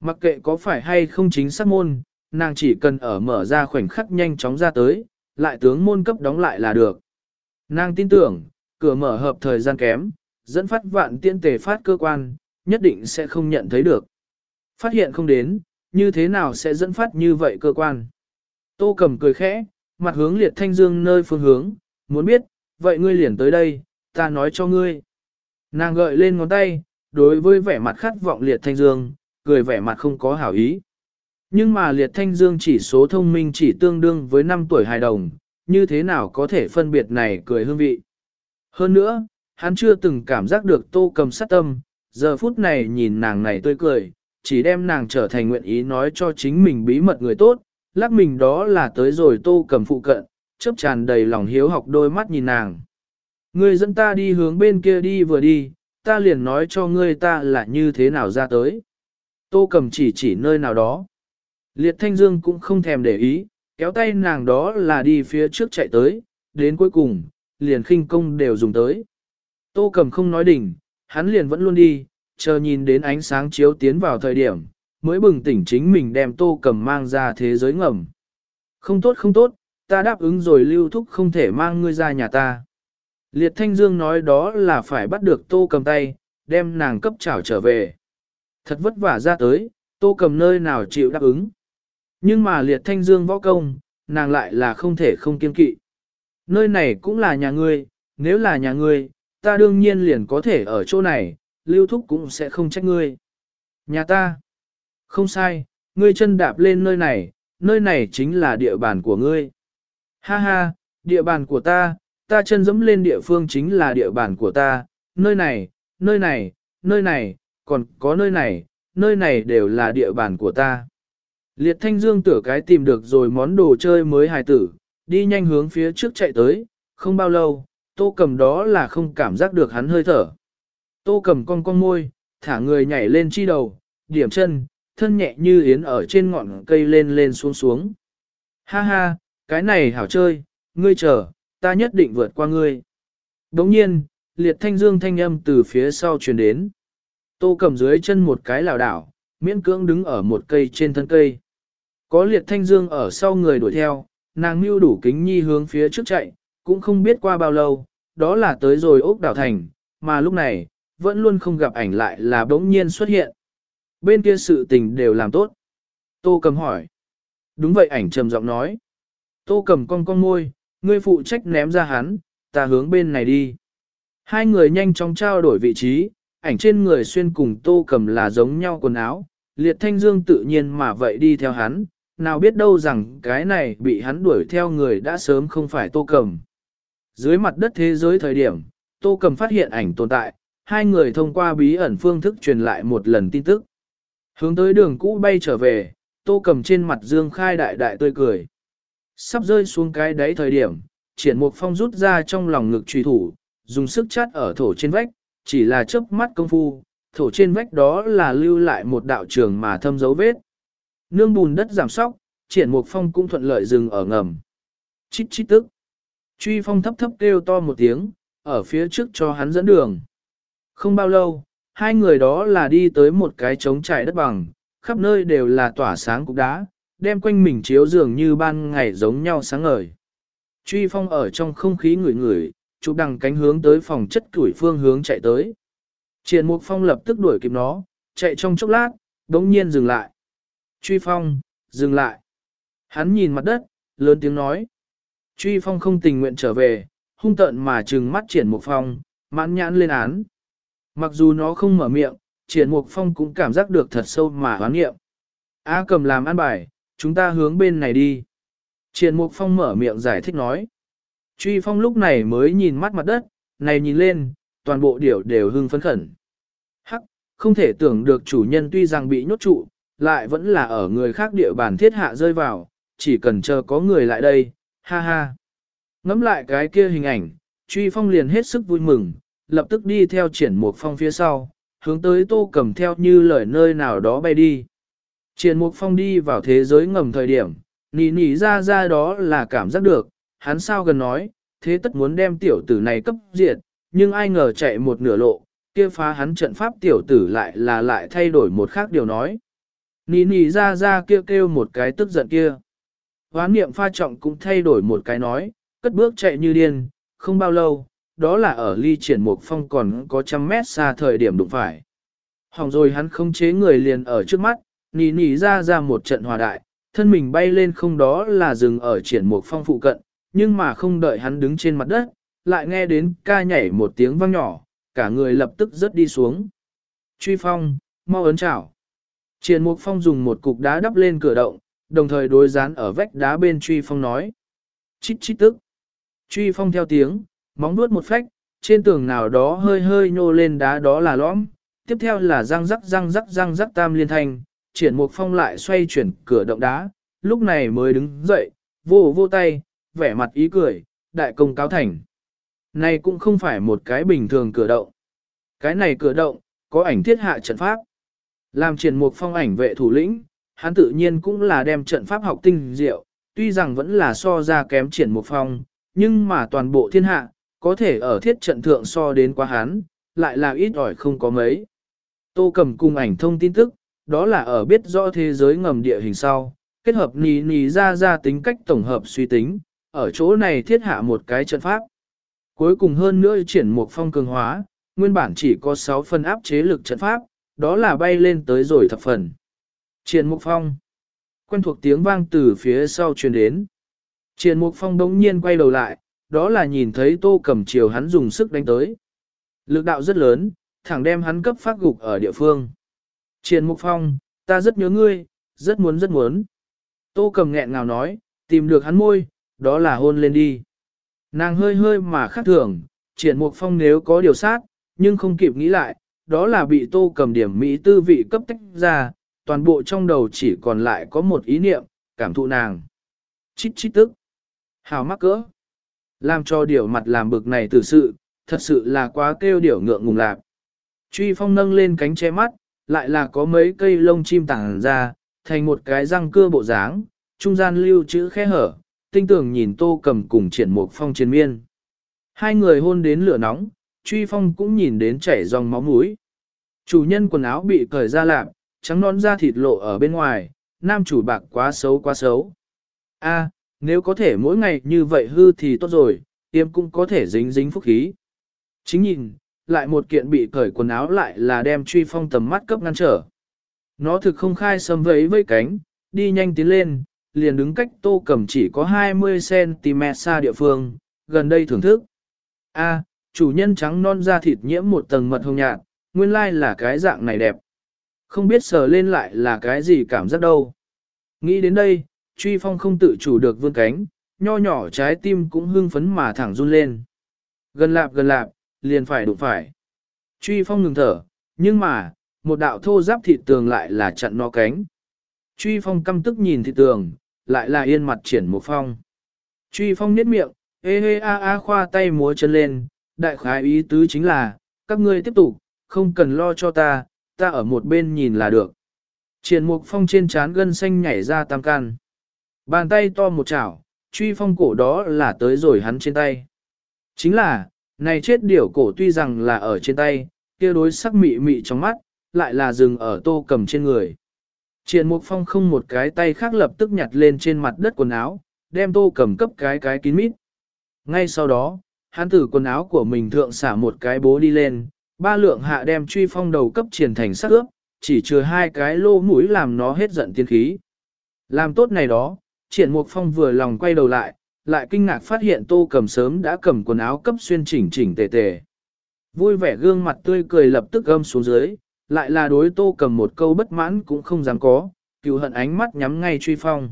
Mặc kệ có phải hay không chính xác môn, nàng chỉ cần ở mở ra khoảnh khắc nhanh chóng ra tới, lại tướng môn cấp đóng lại là được. Nàng tin tưởng, cửa mở hợp thời gian kém, dẫn phát vạn tiên tề phát cơ quan, nhất định sẽ không nhận thấy được. Phát hiện không đến, như thế nào sẽ dẫn phát như vậy cơ quan. Tô cầm cười khẽ, mặt hướng liệt thanh dương nơi phương hướng, muốn biết, vậy ngươi liền tới đây, ta nói cho ngươi. Nàng gợi lên ngón tay, đối với vẻ mặt khát vọng liệt thanh dương, cười vẻ mặt không có hảo ý. Nhưng mà liệt thanh dương chỉ số thông minh chỉ tương đương với 5 tuổi hài đồng, như thế nào có thể phân biệt này cười hương vị. Hơn nữa, hắn chưa từng cảm giác được tô cầm sát tâm, giờ phút này nhìn nàng này tươi cười, chỉ đem nàng trở thành nguyện ý nói cho chính mình bí mật người tốt, lắc mình đó là tới rồi tô cầm phụ cận, chớp tràn đầy lòng hiếu học đôi mắt nhìn nàng. Ngươi dẫn ta đi hướng bên kia đi vừa đi, ta liền nói cho ngươi ta là như thế nào ra tới. Tô cầm chỉ chỉ nơi nào đó. Liệt Thanh Dương cũng không thèm để ý, kéo tay nàng đó là đi phía trước chạy tới, đến cuối cùng, liền khinh công đều dùng tới. Tô cầm không nói đỉnh, hắn liền vẫn luôn đi, chờ nhìn đến ánh sáng chiếu tiến vào thời điểm, mới bừng tỉnh chính mình đem tô cầm mang ra thế giới ngầm. Không tốt không tốt, ta đáp ứng rồi lưu thúc không thể mang ngươi ra nhà ta. Liệt Thanh Dương nói đó là phải bắt được tô cầm tay, đem nàng cấp trảo trở về. Thật vất vả ra tới, tô cầm nơi nào chịu đáp ứng. Nhưng mà liệt thanh dương võ công, nàng lại là không thể không kiên kỵ. Nơi này cũng là nhà ngươi, nếu là nhà ngươi, ta đương nhiên liền có thể ở chỗ này, lưu thúc cũng sẽ không trách ngươi. Nhà ta, không sai, ngươi chân đạp lên nơi này, nơi này chính là địa bàn của ngươi. Ha ha, địa bàn của ta, ta chân dẫm lên địa phương chính là địa bàn của ta, nơi này, nơi này, nơi này, còn có nơi này, nơi này đều là địa bàn của ta. Liệt thanh dương tửa cái tìm được rồi món đồ chơi mới hài tử, đi nhanh hướng phía trước chạy tới, không bao lâu, tô cầm đó là không cảm giác được hắn hơi thở. Tô cầm cong cong môi, thả người nhảy lên chi đầu, điểm chân, thân nhẹ như yến ở trên ngọn cây lên lên xuống xuống. Ha ha, cái này hảo chơi, ngươi chờ, ta nhất định vượt qua ngươi. Đồng nhiên, liệt thanh dương thanh âm từ phía sau truyền đến. Tô cầm dưới chân một cái lảo đảo, miễn cưỡng đứng ở một cây trên thân cây. Có liệt thanh dương ở sau người đuổi theo, nàng mưu đủ kính nhi hướng phía trước chạy, cũng không biết qua bao lâu, đó là tới rồi ốc đảo thành, mà lúc này, vẫn luôn không gặp ảnh lại là bỗng nhiên xuất hiện. Bên kia sự tình đều làm tốt. Tô cầm hỏi. Đúng vậy ảnh trầm giọng nói. Tô cầm cong cong môi, ngươi phụ trách ném ra hắn, ta hướng bên này đi. Hai người nhanh chóng trao đổi vị trí, ảnh trên người xuyên cùng tô cầm là giống nhau quần áo, liệt thanh dương tự nhiên mà vậy đi theo hắn, nào biết đâu rằng cái này bị hắn đuổi theo người đã sớm không phải tô cầm. Dưới mặt đất thế giới thời điểm, tô cầm phát hiện ảnh tồn tại, hai người thông qua bí ẩn phương thức truyền lại một lần tin tức. Hướng tới đường cũ bay trở về, tô cầm trên mặt dương khai đại đại tươi cười. Sắp rơi xuống cái đáy thời điểm, triển mục phong rút ra trong lòng ngực truy thủ, dùng sức chát ở thổ trên vách, chỉ là chớp mắt công phu, thổ trên vách đó là lưu lại một đạo trường mà thâm dấu vết. Nương bùn đất giảm sóc, triển mục phong cũng thuận lợi dừng ở ngầm. Chít chít tức. Truy phong thấp thấp kêu to một tiếng, ở phía trước cho hắn dẫn đường. Không bao lâu, hai người đó là đi tới một cái trống trải đất bằng, khắp nơi đều là tỏa sáng cục đá, đem quanh mình chiếu dường như ban ngày giống nhau sáng ngời. Truy phong ở trong không khí ngửi ngửi, chụp đằng cánh hướng tới phòng chất tuổi phương hướng chạy tới. Triển Mục Phong lập tức đuổi kịp nó, chạy trong chốc lát, đống nhiên dừng lại. Truy Phong, dừng lại. Hắn nhìn mặt đất, lớn tiếng nói. Truy Phong không tình nguyện trở về, hung tợn mà trừng mắt Triển Mục Phong, mãn nhãn lên án. Mặc dù nó không mở miệng, Triển Mục Phong cũng cảm giác được thật sâu mà hoán nghiệm. A cầm làm ăn bài, chúng ta hướng bên này đi. Triển Mục Phong mở miệng giải thích nói. Truy Phong lúc này mới nhìn mắt mặt đất, này nhìn lên, toàn bộ điểu đều hưng phấn khẩn. Hắc, không thể tưởng được chủ nhân tuy rằng bị nhốt trụ, lại vẫn là ở người khác địa bàn thiết hạ rơi vào, chỉ cần chờ có người lại đây, ha ha. Ngắm lại cái kia hình ảnh, truy phong liền hết sức vui mừng, lập tức đi theo triển mục phong phía sau, hướng tới tô cầm theo như lời nơi nào đó bay đi. Triển mục phong đi vào thế giới ngầm thời điểm, nỉ nỉ ra ra đó là cảm giác được, hắn sao gần nói, thế tất muốn đem tiểu tử này cấp diệt, nhưng ai ngờ chạy một nửa lộ, kia phá hắn trận pháp tiểu tử lại là lại thay đổi một khác điều nói. Nỉ nỉ ra ra kêu kêu một cái tức giận kia. Hoán niệm pha trọng cũng thay đổi một cái nói, cất bước chạy như điên, không bao lâu, đó là ở ly triển mục phong còn có trăm mét xa thời điểm đụng phải. Hỏng rồi hắn không chế người liền ở trước mắt, nỉ nỉ ra ra một trận hòa đại, thân mình bay lên không đó là dừng ở triển mục phong phụ cận, nhưng mà không đợi hắn đứng trên mặt đất, lại nghe đến ca nhảy một tiếng vang nhỏ, cả người lập tức rớt đi xuống. Truy phong, mau ấn chảo. Triển Mục Phong dùng một cục đá đắp lên cửa động, đồng thời đối dán ở vách đá bên Truy Phong nói. Chích chích tức. Truy Phong theo tiếng, móng nuốt một phách, trên tường nào đó hơi hơi nhô lên đá đó là lõm. Tiếp theo là răng rắc răng rắc răng rắc tam liên thanh, triển Mục Phong lại xoay chuyển cửa động đá, lúc này mới đứng dậy, vô vô tay, vẻ mặt ý cười, đại công cáo thành. Này cũng không phải một cái bình thường cửa động. Cái này cửa động, có ảnh thiết hạ trận pháp. Làm triển mục phong ảnh vệ thủ lĩnh, hắn tự nhiên cũng là đem trận pháp học tinh diệu, tuy rằng vẫn là so ra kém triển mục phong, nhưng mà toàn bộ thiên hạ, có thể ở thiết trận thượng so đến quá hắn, lại là ít ỏi không có mấy. Tô cầm cùng ảnh thông tin tức, đó là ở biết rõ thế giới ngầm địa hình sau, kết hợp nì nì ra ra tính cách tổng hợp suy tính, ở chỗ này thiết hạ một cái trận pháp. Cuối cùng hơn nữa triển một phong cường hóa, nguyên bản chỉ có 6 phần áp chế lực trận pháp, đó là bay lên tới rồi thập phần. Triển Mục Phong. Quen thuộc tiếng vang từ phía sau truyền đến. Triển Mục Phong đống nhiên quay đầu lại, đó là nhìn thấy tô cầm chiều hắn dùng sức đánh tới. Lực đạo rất lớn, thẳng đem hắn cấp phát gục ở địa phương. Triển Mục Phong, ta rất nhớ ngươi, rất muốn rất muốn. Tô cầm nghẹn ngào nói, tìm được hắn môi, đó là hôn lên đi. Nàng hơi hơi mà khác thường, triển mục phong nếu có điều sát, nhưng không kịp nghĩ lại, đó là bị tô cầm điểm Mỹ tư vị cấp tách ra, toàn bộ trong đầu chỉ còn lại có một ý niệm, cảm thụ nàng. Chít chít tức. Hào mắc cỡ. Làm cho điều mặt làm bực này từ sự, thật sự là quá kêu điểu ngượng ngùng lạc. Truy phong nâng lên cánh che mắt, lại là có mấy cây lông chim tàng ra, thành một cái răng cưa bộ dáng, trung gian lưu chữ khe hở, tinh tưởng nhìn tô cầm cùng triển một phong trên miên. Hai người hôn đến lửa nóng, truy phong cũng nhìn đến chảy dòng máu mũi. Chủ nhân quần áo bị cởi ra lạp, trắng nón da thịt lộ ở bên ngoài, nam chủ bạc quá xấu quá xấu. A, nếu có thể mỗi ngày như vậy hư thì tốt rồi, tiêm cũng có thể dính dính phúc khí. Chính nhìn, lại một kiện bị cởi quần áo lại là đem truy phong tầm mắt cấp ngăn trở. Nó thực không khai sầm vẫy với cánh, đi nhanh tiến lên, liền đứng cách tô cầm chỉ có 20cm xa địa phương, gần đây thưởng thức. A, chủ nhân trắng non da thịt nhiễm một tầng mật hồng nhạt, nguyên lai là cái dạng này đẹp. Không biết sờ lên lại là cái gì cảm giác đâu. Nghĩ đến đây, truy phong không tự chủ được vươn cánh, nho nhỏ trái tim cũng hưng phấn mà thẳng run lên. Gần lạp gần lạp, liền phải đụng phải. Truy phong ngừng thở, nhưng mà, một đạo thô giáp thịt tường lại là chặn nó cánh. Truy phong căm tức nhìn thịt tường, lại là yên mặt triển một phong. Truy phong niết miệng, ê hê a a khoa tay múa chân lên, đại khái ý tứ chính là, các ngươi tiếp tục, không cần lo cho ta, ta ở một bên nhìn là được. Triển mục phong trên trán gân xanh nhảy ra tam can. Bàn tay to một chảo, truy phong cổ đó là tới rồi hắn trên tay. Chính là, này chết điểu cổ tuy rằng là ở trên tay, kia đối sắc mị mị trong mắt, lại là dừng ở tô cầm trên người. Triển mục phong không một cái tay khác lập tức nhặt lên trên mặt đất quần áo, đem tô cầm cấp cái cái kín mít. Ngay sau đó, hắn từ quần áo của mình thượng xả một cái bố đi lên, ba lượng hạ đem truy phong đầu cấp triển thành sắc ướp, chỉ chừa hai cái lô mũi làm nó hết giận tiên khí. Làm tốt này đó, triển mục phong vừa lòng quay đầu lại, lại kinh ngạc phát hiện tô cầm sớm đã cầm quần áo cấp xuyên chỉnh chỉnh tề tề. Vui vẻ gương mặt tươi cười lập tức gâm xuống dưới, lại là đối tô cầm một câu bất mãn cũng không dám có, cựu hận ánh mắt nhắm ngay truy phong.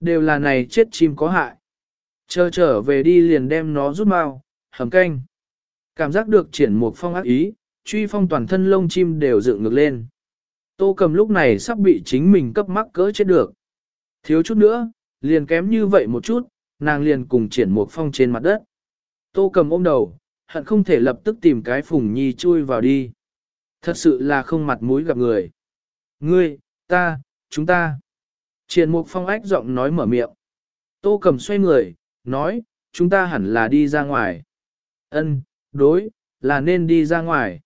Đều là này chết chim có hại. Chờ trở về đi liền đem nó rút mau, hầm canh. Cảm giác được triển một phong ác ý, truy phong toàn thân lông chim đều dựng ngược lên. Tô cầm lúc này sắp bị chính mình cấp mắc cỡ chết được. Thiếu chút nữa, liền kém như vậy một chút, nàng liền cùng triển một phong trên mặt đất. Tô cầm ôm đầu, hận không thể lập tức tìm cái phùng nhi chui vào đi. Thật sự là không mặt mũi gặp người. Ngươi, ta, chúng ta. Triển mục phong ách giọng nói mở miệng. Tô cầm xoay người, nói, chúng ta hẳn là đi ra ngoài. Ân, đối, là nên đi ra ngoài.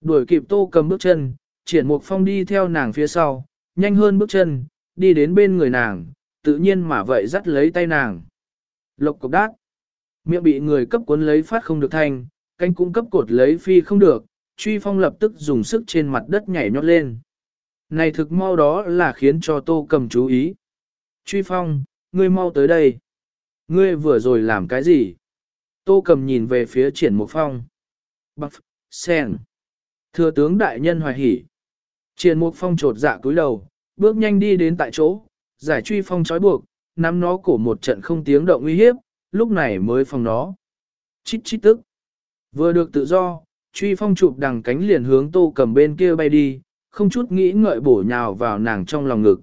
Đuổi kịp tô cầm bước chân, triển mục phong đi theo nàng phía sau, nhanh hơn bước chân, đi đến bên người nàng, tự nhiên mà vậy dắt lấy tay nàng. Lộc cục đát. Miệng bị người cấp cuốn lấy phát không được thành canh cũng cấp cột lấy phi không được, truy phong lập tức dùng sức trên mặt đất nhảy nhót lên. Này thực mau đó là khiến cho tô cầm chú ý. Truy phong, ngươi mau tới đây. Ngươi vừa rồi làm cái gì? Tô cầm nhìn về phía triển mục phong. Bạc, sen. Thừa tướng đại nhân hoài hỉ. Triển mục phong trột dạ cúi đầu, bước nhanh đi đến tại chỗ, giải truy phong trói buộc, nắm nó cổ một trận không tiếng động uy hiếp, lúc này mới phòng nó. Chít chít tức. Vừa được tự do, truy phong chụp đằng cánh liền hướng tô cầm bên kia bay đi, không chút nghĩ ngợi bổ nhào vào nàng trong lòng ngực.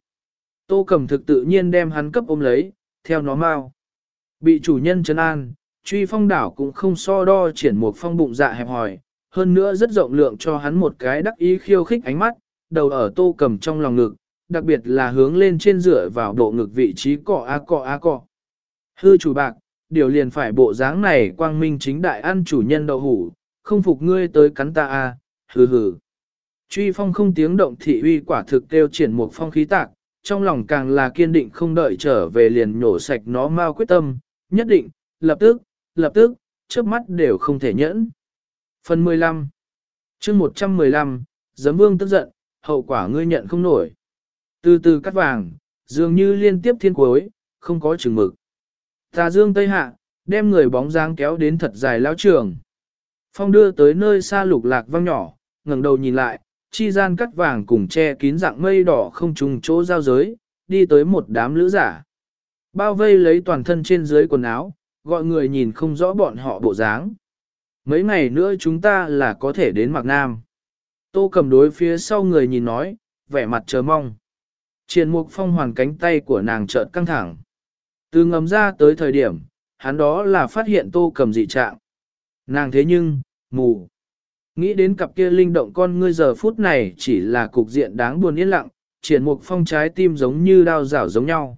Tô cầm thực tự nhiên đem hắn cấp ôm lấy, theo nó mau. Bị chủ nhân trấn an, truy phong đảo cũng không so đo triển một phong bụng dạ hẹp hòi, hơn nữa rất rộng lượng cho hắn một cái đắc ý khiêu khích ánh mắt, đầu ở tô cầm trong lòng ngực, đặc biệt là hướng lên trên dựa vào độ ngực vị trí cọ a cọ a cọ. Hư chủ bạc, điều liền phải bộ dáng này quang minh chính đại ăn chủ nhân đậu hủ, không phục ngươi tới cắn ta a, hừ hừ. Truy phong không tiếng động thị uy quả thực kêu triển một phong khí tạc, trong lòng càng là kiên định không đợi trở về liền nhổ sạch nó mau quyết tâm, nhất định, lập tức, lập tức, chớp mắt đều không thể nhẫn. Phần 15 chương 115, giấm vương tức giận, hậu quả ngươi nhận không nổi. Từ từ cắt vàng, dường như liên tiếp thiên cuối, không có chừng mực. Tà dương tây hạ, đem người bóng dáng kéo đến thật dài lao trường. Phong đưa tới nơi xa lục lạc vang nhỏ, ngẩng đầu nhìn lại, chi gian cắt vàng cùng che kín dạng mây đỏ không trùng chỗ giao giới, đi tới một đám lữ giả. Bao vây lấy toàn thân trên dưới quần áo, gọi người nhìn không rõ bọn họ bộ dáng. Mấy ngày nữa chúng ta là có thể đến Mạc Nam. Tô cầm đối phía sau người nhìn nói, vẻ mặt chờ mong. Triển mục phong hoàn cánh tay của nàng chợt căng thẳng. Từ ngầm ra tới thời điểm, hắn đó là phát hiện tô cầm dị trạng. Nàng thế nhưng, mù. Nghĩ đến cặp kia linh động con ngươi giờ phút này chỉ là cục diện đáng buồn yên lặng, triển mục phong trái tim giống như đao rảo giống nhau.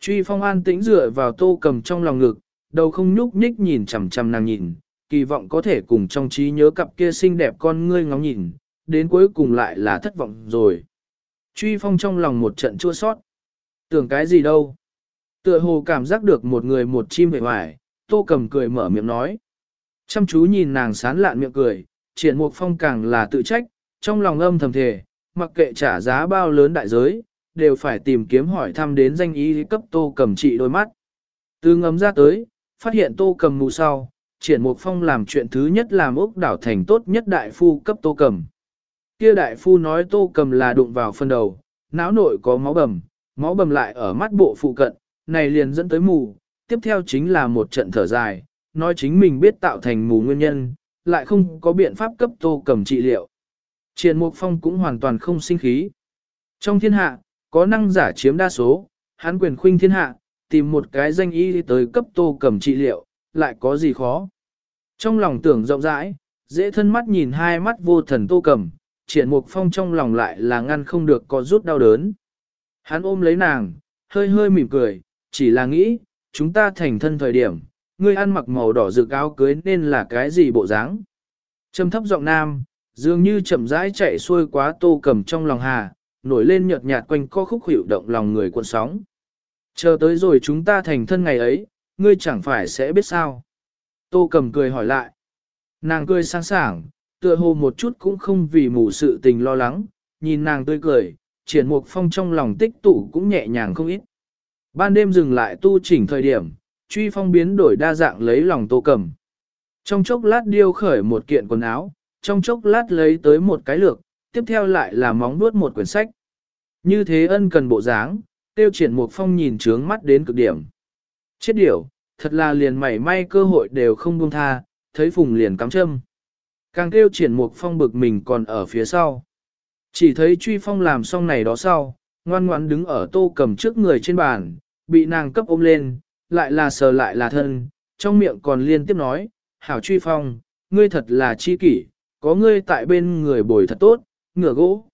Truy phong an tĩnh dựa vào tô cầm trong lòng ngực, đầu không nhúc nhích nhìn chằm chằm nàng nhìn, kỳ vọng có thể cùng trong trí nhớ cặp kia xinh đẹp con ngươi ngóng nhìn, đến cuối cùng lại là thất vọng rồi. Truy phong trong lòng một trận chua sót. Tưởng cái gì đâu. Tựa hồ cảm giác được một người một chim vẻ hoài, tô cầm cười mở miệng nói. Chăm chú nhìn nàng sán lạn miệng cười, triển mục phong càng là tự trách, trong lòng âm thầm thề, mặc kệ trả giá bao lớn đại giới, đều phải tìm kiếm hỏi thăm đến danh ý cấp tô cầm trị đôi mắt. Từ ngấm ra tới, phát hiện tô cầm mù sau, triển mục phong làm chuyện thứ nhất làm ốc đảo thành tốt nhất đại phu cấp tô cầm. Kia đại phu nói tô cầm là đụng vào phần đầu, não nội có máu bầm, máu bầm lại ở mắt bộ phụ cận, này liền dẫn tới mù, tiếp theo chính là một trận thở dài, nói chính mình biết tạo thành mù nguyên nhân, lại không có biện pháp cấp tô cầm trị liệu. Triển Mục Phong cũng hoàn toàn không sinh khí. Trong thiên hạ, có năng giả chiếm đa số, hắn quyền khuynh thiên hạ, tìm một cái danh y tới cấp tô cầm trị liệu, lại có gì khó. Trong lòng tưởng rộng rãi, dễ thân mắt nhìn hai mắt vô thần tô cầm, triển mục phong trong lòng lại là ngăn không được có rút đau đớn. Hắn ôm lấy nàng, hơi hơi mỉm cười, chỉ là nghĩ, chúng ta thành thân thời điểm, ngươi ăn mặc màu đỏ rực áo cưới nên là cái gì bộ dáng? Trầm thấp giọng nam, dường như chậm rãi chạy xuôi quá tô cầm trong lòng hà, nổi lên nhợt nhạt quanh co khúc hiệu động lòng người cuộn sóng. Chờ tới rồi chúng ta thành thân ngày ấy, ngươi chẳng phải sẽ biết sao. Tô cầm cười hỏi lại. Nàng cười sáng sảng, tựa hồ một chút cũng không vì mù sự tình lo lắng, nhìn nàng tươi cười, triển mục phong trong lòng tích tụ cũng nhẹ nhàng không ít. Ban đêm dừng lại tu chỉnh thời điểm, truy phong biến đổi đa dạng lấy lòng tô cầm. Trong chốc lát điêu khởi một kiện quần áo, trong chốc lát lấy tới một cái lược, tiếp theo lại là móng nuốt một quyển sách. Như thế ân cần bộ dáng, tiêu triển mục phong nhìn trướng mắt đến cực điểm. Chết điểu, thật là liền mảy may cơ hội đều không buông tha, thấy phùng liền cắm châm. Càng kêu triển mục phong bực mình còn ở phía sau. Chỉ thấy truy phong làm xong này đó sau, ngoan ngoãn đứng ở tô cầm trước người trên bàn, bị nàng cấp ôm lên, lại là sờ lại là thân, trong miệng còn liên tiếp nói, hảo truy phong, ngươi thật là chi kỷ, có ngươi tại bên người bồi thật tốt, ngửa gỗ.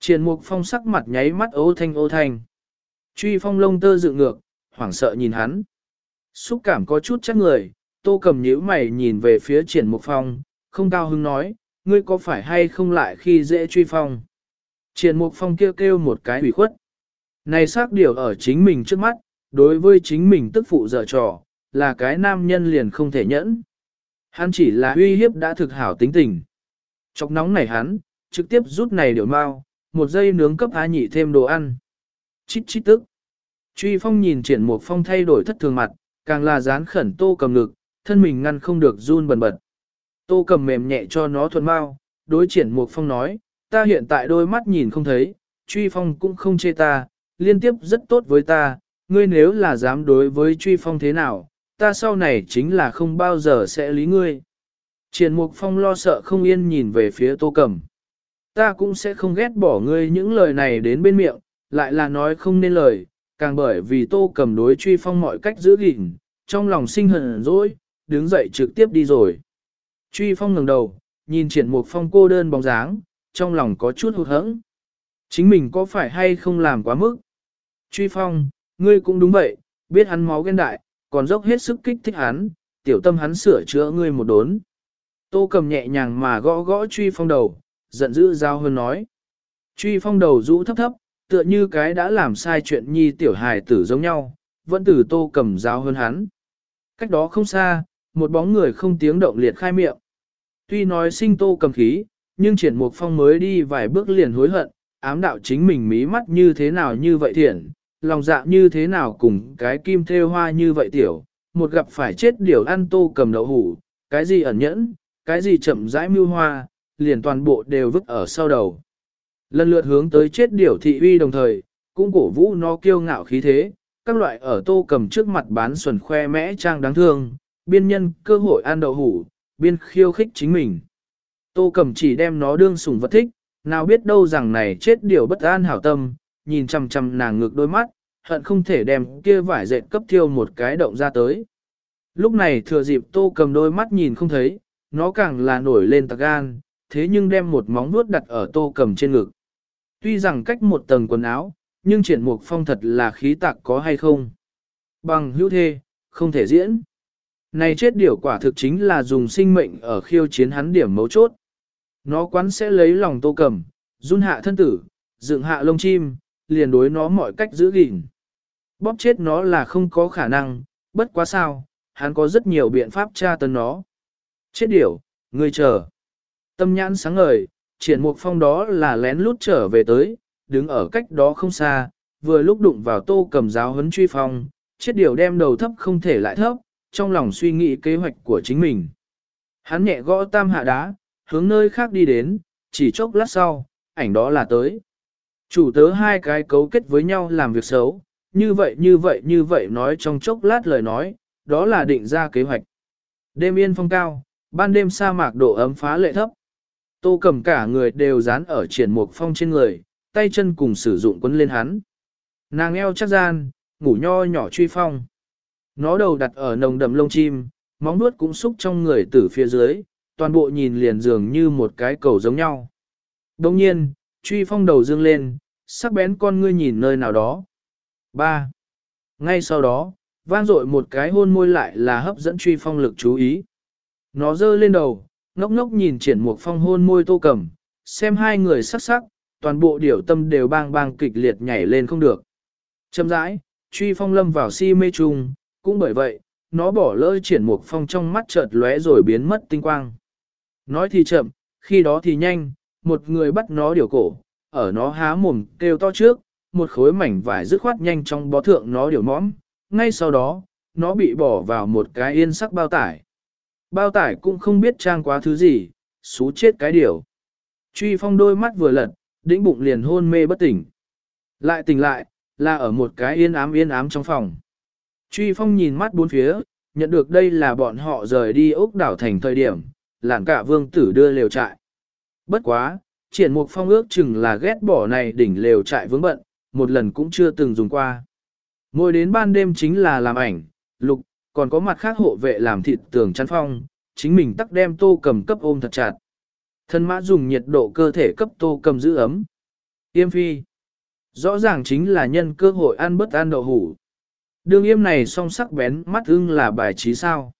Triển mục phong sắc mặt nháy mắt ô thanh ô thanh. Truy phong lông tơ dựng ngược, hoảng sợ nhìn hắn. Xúc cảm có chút chắc người, tô cầm nhíu mày nhìn về phía triển mục phong, không cao hứng nói, ngươi có phải hay không lại khi dễ truy phong. Triển mục phong kêu kêu một cái ủy khuất. Này xác điều ở chính mình trước mắt, đối với chính mình tức phụ dở trò, là cái nam nhân liền không thể nhẫn. Hắn chỉ là uy hiếp đã thực hảo tính tình. Chọc nóng này hắn, trực tiếp rút này điều mau, một giây nướng cấp á nhị thêm đồ ăn. Chít chít tức. Truy phong nhìn triển Mục phong thay đổi thất thường mặt, càng là dán khẩn tô cầm ngực, thân mình ngăn không được run bần bật. Tô cầm mềm nhẹ cho nó thuần mau, đối triển Mục phong nói, ta hiện tại đôi mắt nhìn không thấy, truy phong cũng không chê ta, liên tiếp rất tốt với ta, ngươi nếu là dám đối với truy phong thế nào, ta sau này chính là không bao giờ sẽ lý ngươi. Triển Mục Phong lo sợ không yên nhìn về phía Tô Cẩm. Ta cũng sẽ không ghét bỏ ngươi những lời này đến bên miệng, lại là nói không nên lời, càng bởi vì Tô Cẩm đối truy phong mọi cách giữ gìn, trong lòng sinh hận rồi, đứng dậy trực tiếp đi rồi. Truy phong ngẩng đầu, nhìn Triển Mục Phong cô đơn bóng dáng, trong lòng có chút hụt hẫng. Chính mình có phải hay không làm quá mức? Truy phong, ngươi cũng đúng vậy, biết hắn máu ghen đại, còn dốc hết sức kích thích hắn, tiểu tâm hắn sửa chữa ngươi một đốn. Tô cầm nhẹ nhàng mà gõ gõ truy phong đầu, giận dữ giao hơn nói. Truy phong đầu rũ thấp thấp, tựa như cái đã làm sai chuyện nhi tiểu hài tử giống nhau, vẫn từ tô cầm giao hơn hắn. Cách đó không xa, một bóng người không tiếng động liệt khai miệng. Tuy nói sinh tô cầm khí, nhưng triển mục phong mới đi vài bước liền hối hận, ám đạo chính mình mí mắt như thế nào như vậy thiện, lòng dạ như thế nào cùng cái kim thêu hoa như vậy tiểu, một gặp phải chết điều ăn tô cầm đậu hủ, cái gì ẩn nhẫn, cái gì chậm rãi mưu hoa, liền toàn bộ đều vứt ở sau đầu. Lần lượt hướng tới chết điểu thị uy đồng thời, cũng cổ vũ nó kiêu ngạo khí thế, các loại ở tô cầm trước mặt bán xuẩn khoe mẽ trang đáng thương, biên nhân cơ hội ăn đậu hủ, biên khiêu khích chính mình. Tô cầm chỉ đem nó đương sủng vật thích, nào biết đâu rằng này chết điều bất an hảo tâm, nhìn chằm chằm nàng ngược đôi mắt, hận không thể đem kia vải dệt cấp thiêu một cái động ra tới. Lúc này thừa dịp tô cầm đôi mắt nhìn không thấy, nó càng là nổi lên tạc gan, thế nhưng đem một móng vuốt đặt ở tô cầm trên ngực. Tuy rằng cách một tầng quần áo, nhưng triển mục phong thật là khí tạc có hay không. Bằng hữu thê, không thể diễn. Này chết điểu quả thực chính là dùng sinh mệnh ở khiêu chiến hắn điểm mấu chốt. Nó quán sẽ lấy lòng tô cầm, run hạ thân tử, dựng hạ lông chim, liền đối nó mọi cách giữ gìn. Bóp chết nó là không có khả năng, bất quá sao, hắn có rất nhiều biện pháp tra tấn nó. Chết điểu, người chờ. Tâm nhãn sáng ngời, triển mục phong đó là lén lút trở về tới, đứng ở cách đó không xa, vừa lúc đụng vào tô cầm giáo huấn truy phong, chết điểu đem đầu thấp không thể lại thấp, trong lòng suy nghĩ kế hoạch của chính mình. Hắn nhẹ gõ tam hạ đá, hướng nơi khác đi đến, chỉ chốc lát sau, ảnh đó là tới. Chủ tớ hai cái cấu kết với nhau làm việc xấu, như vậy như vậy như vậy nói trong chốc lát lời nói, đó là định ra kế hoạch. Đêm yên phong cao, ban đêm sa mạc độ ấm phá lệ thấp. Tô cầm cả người đều dán ở triển mục phong trên người, tay chân cùng sử dụng quấn lên hắn. Nàng eo chắc gian, ngủ nho nhỏ truy phong. Nó đầu đặt ở nồng đậm lông chim, móng nuốt cũng xúc trong người tử phía dưới, toàn bộ nhìn liền dường như một cái cầu giống nhau. Đồng nhiên, truy phong đầu dương lên, sắc bén con ngươi nhìn nơi nào đó. 3. Ngay sau đó, vang dội một cái hôn môi lại là hấp dẫn truy phong lực chú ý. Nó dơ lên đầu, ngốc ngốc nhìn triển mục phong hôn môi tô cầm, xem hai người sắc sắc, toàn bộ điểu tâm đều bang bang kịch liệt nhảy lên không được. Châm rãi, truy phong lâm vào si mê trùng, cũng bởi vậy, nó bỏ lỡ triển mục phong trong mắt chợt lóe rồi biến mất tinh quang. Nói thì chậm, khi đó thì nhanh, một người bắt nó điều cổ, ở nó há mồm kêu to trước, một khối mảnh vải dứt khoát nhanh trong bó thượng nó điều mõm, ngay sau đó, nó bị bỏ vào một cái yên sắc bao tải. Bao tải cũng không biết trang quá thứ gì, xú chết cái điều. Truy phong đôi mắt vừa lật, đĩnh bụng liền hôn mê bất tỉnh. Lại tỉnh lại, là ở một cái yên ám yên ám trong phòng. Truy phong nhìn mắt bốn phía, nhận được đây là bọn họ rời đi ốc đảo thành thời điểm, làng cả vương tử đưa lều trại. Bất quá, triển mục phong ước chừng là ghét bỏ này đỉnh lều trại vướng bận, một lần cũng chưa từng dùng qua. Ngồi đến ban đêm chính là làm ảnh, lục, còn có mặt khác hộ vệ làm thịt tường chắn phong, chính mình tắc đem tô cầm cấp ôm thật chặt. Thân mã dùng nhiệt độ cơ thể cấp tô cầm giữ ấm. Yêm phi. Rõ ràng chính là nhân cơ hội ăn bất ăn đậu hủ. Đường yêm này song sắc bén mắt ưng là bài trí sao.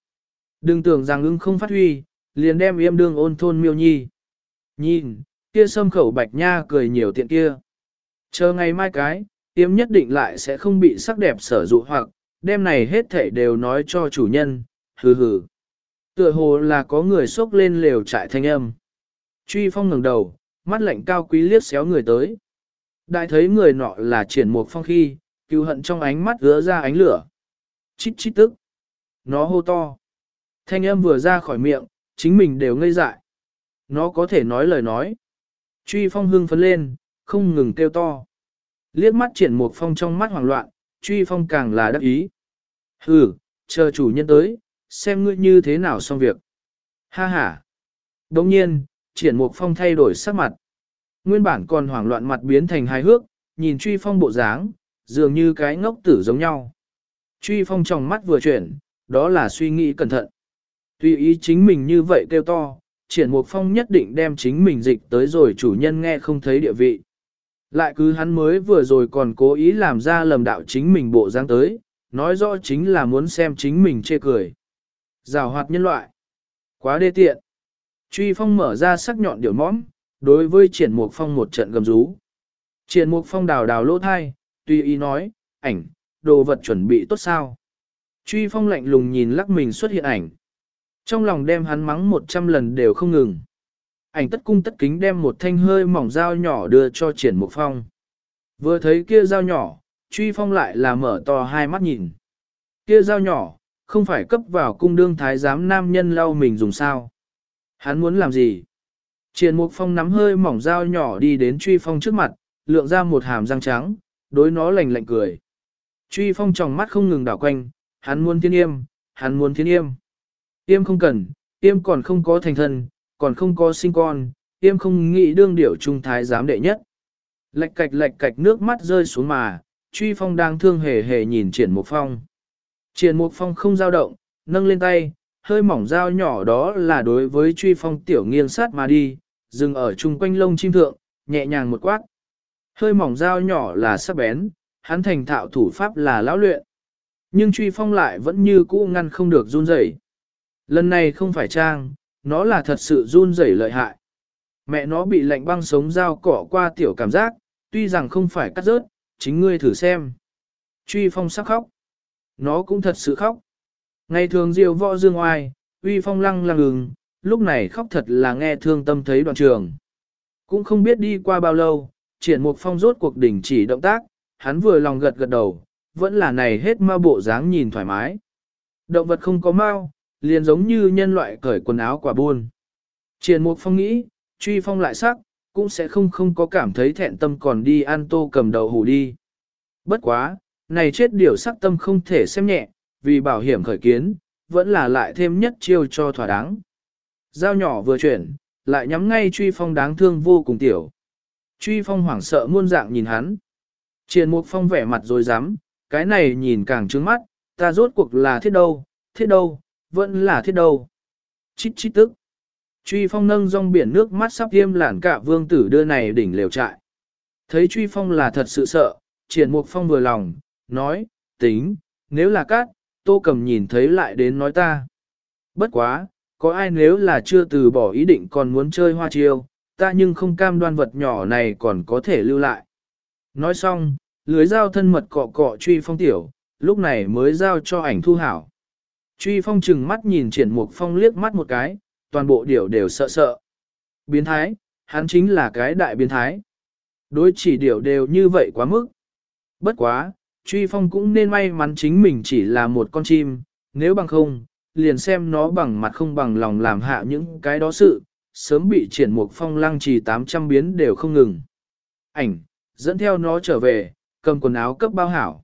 Đừng tưởng rằng ưng không phát huy, liền đem yêm đương ôn thôn miêu nhi. Nhìn, kia sâm khẩu bạch nha cười nhiều tiện kia. Chờ ngày mai cái, yêm nhất định lại sẽ không bị sắc đẹp sở dụ hoặc, đem này hết thảy đều nói cho chủ nhân, hừ hừ. Tựa hồ là có người xốc lên lều trại thanh âm. Truy phong ngẩng đầu, mắt lạnh cao quý liếc xéo người tới. Đại thấy người nọ là triển mục phong khi, cứu hận trong ánh mắt gỡ ra ánh lửa. Chít chít tức. Nó hô to. Thanh âm vừa ra khỏi miệng, chính mình đều ngây dại. Nó có thể nói lời nói. Truy phong hưng phấn lên, không ngừng kêu to. Liếc mắt triển mục phong trong mắt hoảng loạn, truy phong càng là đắc ý. Hừ, chờ chủ nhân tới, xem ngươi như thế nào xong việc. Ha ha. Đồng nhiên, triển mục phong thay đổi sắc mặt. Nguyên bản còn hoảng loạn mặt biến thành hài hước, nhìn truy phong bộ dáng, dường như cái ngốc tử giống nhau. Truy phong trong mắt vừa chuyển, đó là suy nghĩ cẩn thận. Tuy ý chính mình như vậy kêu to, triển mục phong nhất định đem chính mình dịch tới rồi chủ nhân nghe không thấy địa vị. Lại cứ hắn mới vừa rồi còn cố ý làm ra lầm đạo chính mình bộ dáng tới, nói rõ chính là muốn xem chính mình chê cười. Rào hoạt nhân loại. Quá đê tiện. Truy phong mở ra sắc nhọn điểu mõm, đối với triển mục phong một trận gầm rú. Triển mục phong đào đào lỗ thai, tùy ý nói, ảnh, đồ vật chuẩn bị tốt sao. Truy phong lạnh lùng nhìn lắc mình xuất hiện ảnh. Trong lòng đem hắn mắng một trăm lần đều không ngừng. Ảnh tất cung tất kính đem một thanh hơi mỏng dao nhỏ đưa cho triển mục phong. Vừa thấy kia dao nhỏ, truy phong lại là mở to hai mắt nhìn. Kia dao nhỏ, không phải cấp vào cung đương thái giám nam nhân lau mình dùng sao. Hắn muốn làm gì? Triển mục phong nắm hơi mỏng dao nhỏ đi đến truy phong trước mặt, lượng ra một hàm răng trắng, đối nó lành lạnh cười. Truy phong trong mắt không ngừng đảo quanh, hắn muốn thiên yêm, hắn muốn thiên yêm. Yêm không cần, yêm còn không có thành thân, còn không có sinh con, yêm không nghĩ đương điểu trung thái giám đệ nhất. Lệch cạch lệch cạch nước mắt rơi xuống mà, truy phong đang thương hề hề nhìn triển mục phong. Triển mục phong không dao động, nâng lên tay, hơi mỏng dao nhỏ đó là đối với truy phong tiểu nghiêng sát mà đi, dừng ở chung quanh lông chim thượng, nhẹ nhàng một quát. Hơi mỏng dao nhỏ là sắc bén, hắn thành thạo thủ pháp là lão luyện. Nhưng truy phong lại vẫn như cũ ngăn không được run rẩy. Lần này không phải trang, nó là thật sự run rẩy lợi hại. Mẹ nó bị lạnh băng sống dao cỏ qua tiểu cảm giác, tuy rằng không phải cắt rớt, chính ngươi thử xem. Truy phong sắc khóc. Nó cũng thật sự khóc. Ngày thường diều võ dương oai, uy phong lăng lăng ngừng, lúc này khóc thật là nghe thương tâm thấy đoạn trường. Cũng không biết đi qua bao lâu, triển mục phong rốt cuộc đỉnh chỉ động tác, hắn vừa lòng gật gật đầu, vẫn là này hết ma bộ dáng nhìn thoải mái. Động vật không có mau, liền giống như nhân loại cởi quần áo quả buôn. Triển mục phong nghĩ, truy phong lại sắc, cũng sẽ không không có cảm thấy thẹn tâm còn đi ăn tô cầm đầu hủ đi. Bất quá, này chết điều sắc tâm không thể xem nhẹ, vì bảo hiểm khởi kiến, vẫn là lại thêm nhất chiêu cho thỏa đáng. Dao nhỏ vừa chuyển, lại nhắm ngay truy phong đáng thương vô cùng tiểu. Truy phong hoảng sợ muôn dạng nhìn hắn. Triền mục phong vẻ mặt rồi dám, cái này nhìn càng trướng mắt, ta rốt cuộc là thiết đâu, thiết đâu, vẫn là thiết đâu. Chít chít tức. Truy phong nâng rong biển nước mắt sắp tiêm lản cả vương tử đưa này đỉnh lều trại. Thấy truy phong là thật sự sợ, triển mục phong vừa lòng, nói, tính, nếu là cát, tô cầm nhìn thấy lại đến nói ta. Bất quá, có ai nếu là chưa từ bỏ ý định còn muốn chơi hoa chiêu, ta nhưng không cam đoan vật nhỏ này còn có thể lưu lại. Nói xong, lưới dao thân mật cọ cọ truy phong tiểu, lúc này mới giao cho ảnh thu hảo. Truy phong chừng mắt nhìn triển mục phong liếc mắt một cái, toàn bộ điểu đều sợ sợ. Biến thái, hắn chính là cái đại biến thái. Đối chỉ điểu đều như vậy quá mức. Bất quá, truy phong cũng nên may mắn chính mình chỉ là một con chim, nếu bằng không, liền xem nó bằng mặt không bằng lòng làm hạ những cái đó sự, sớm bị triển mục phong lăng trì 800 biến đều không ngừng. Ảnh, dẫn theo nó trở về, cầm quần áo cấp bao hảo.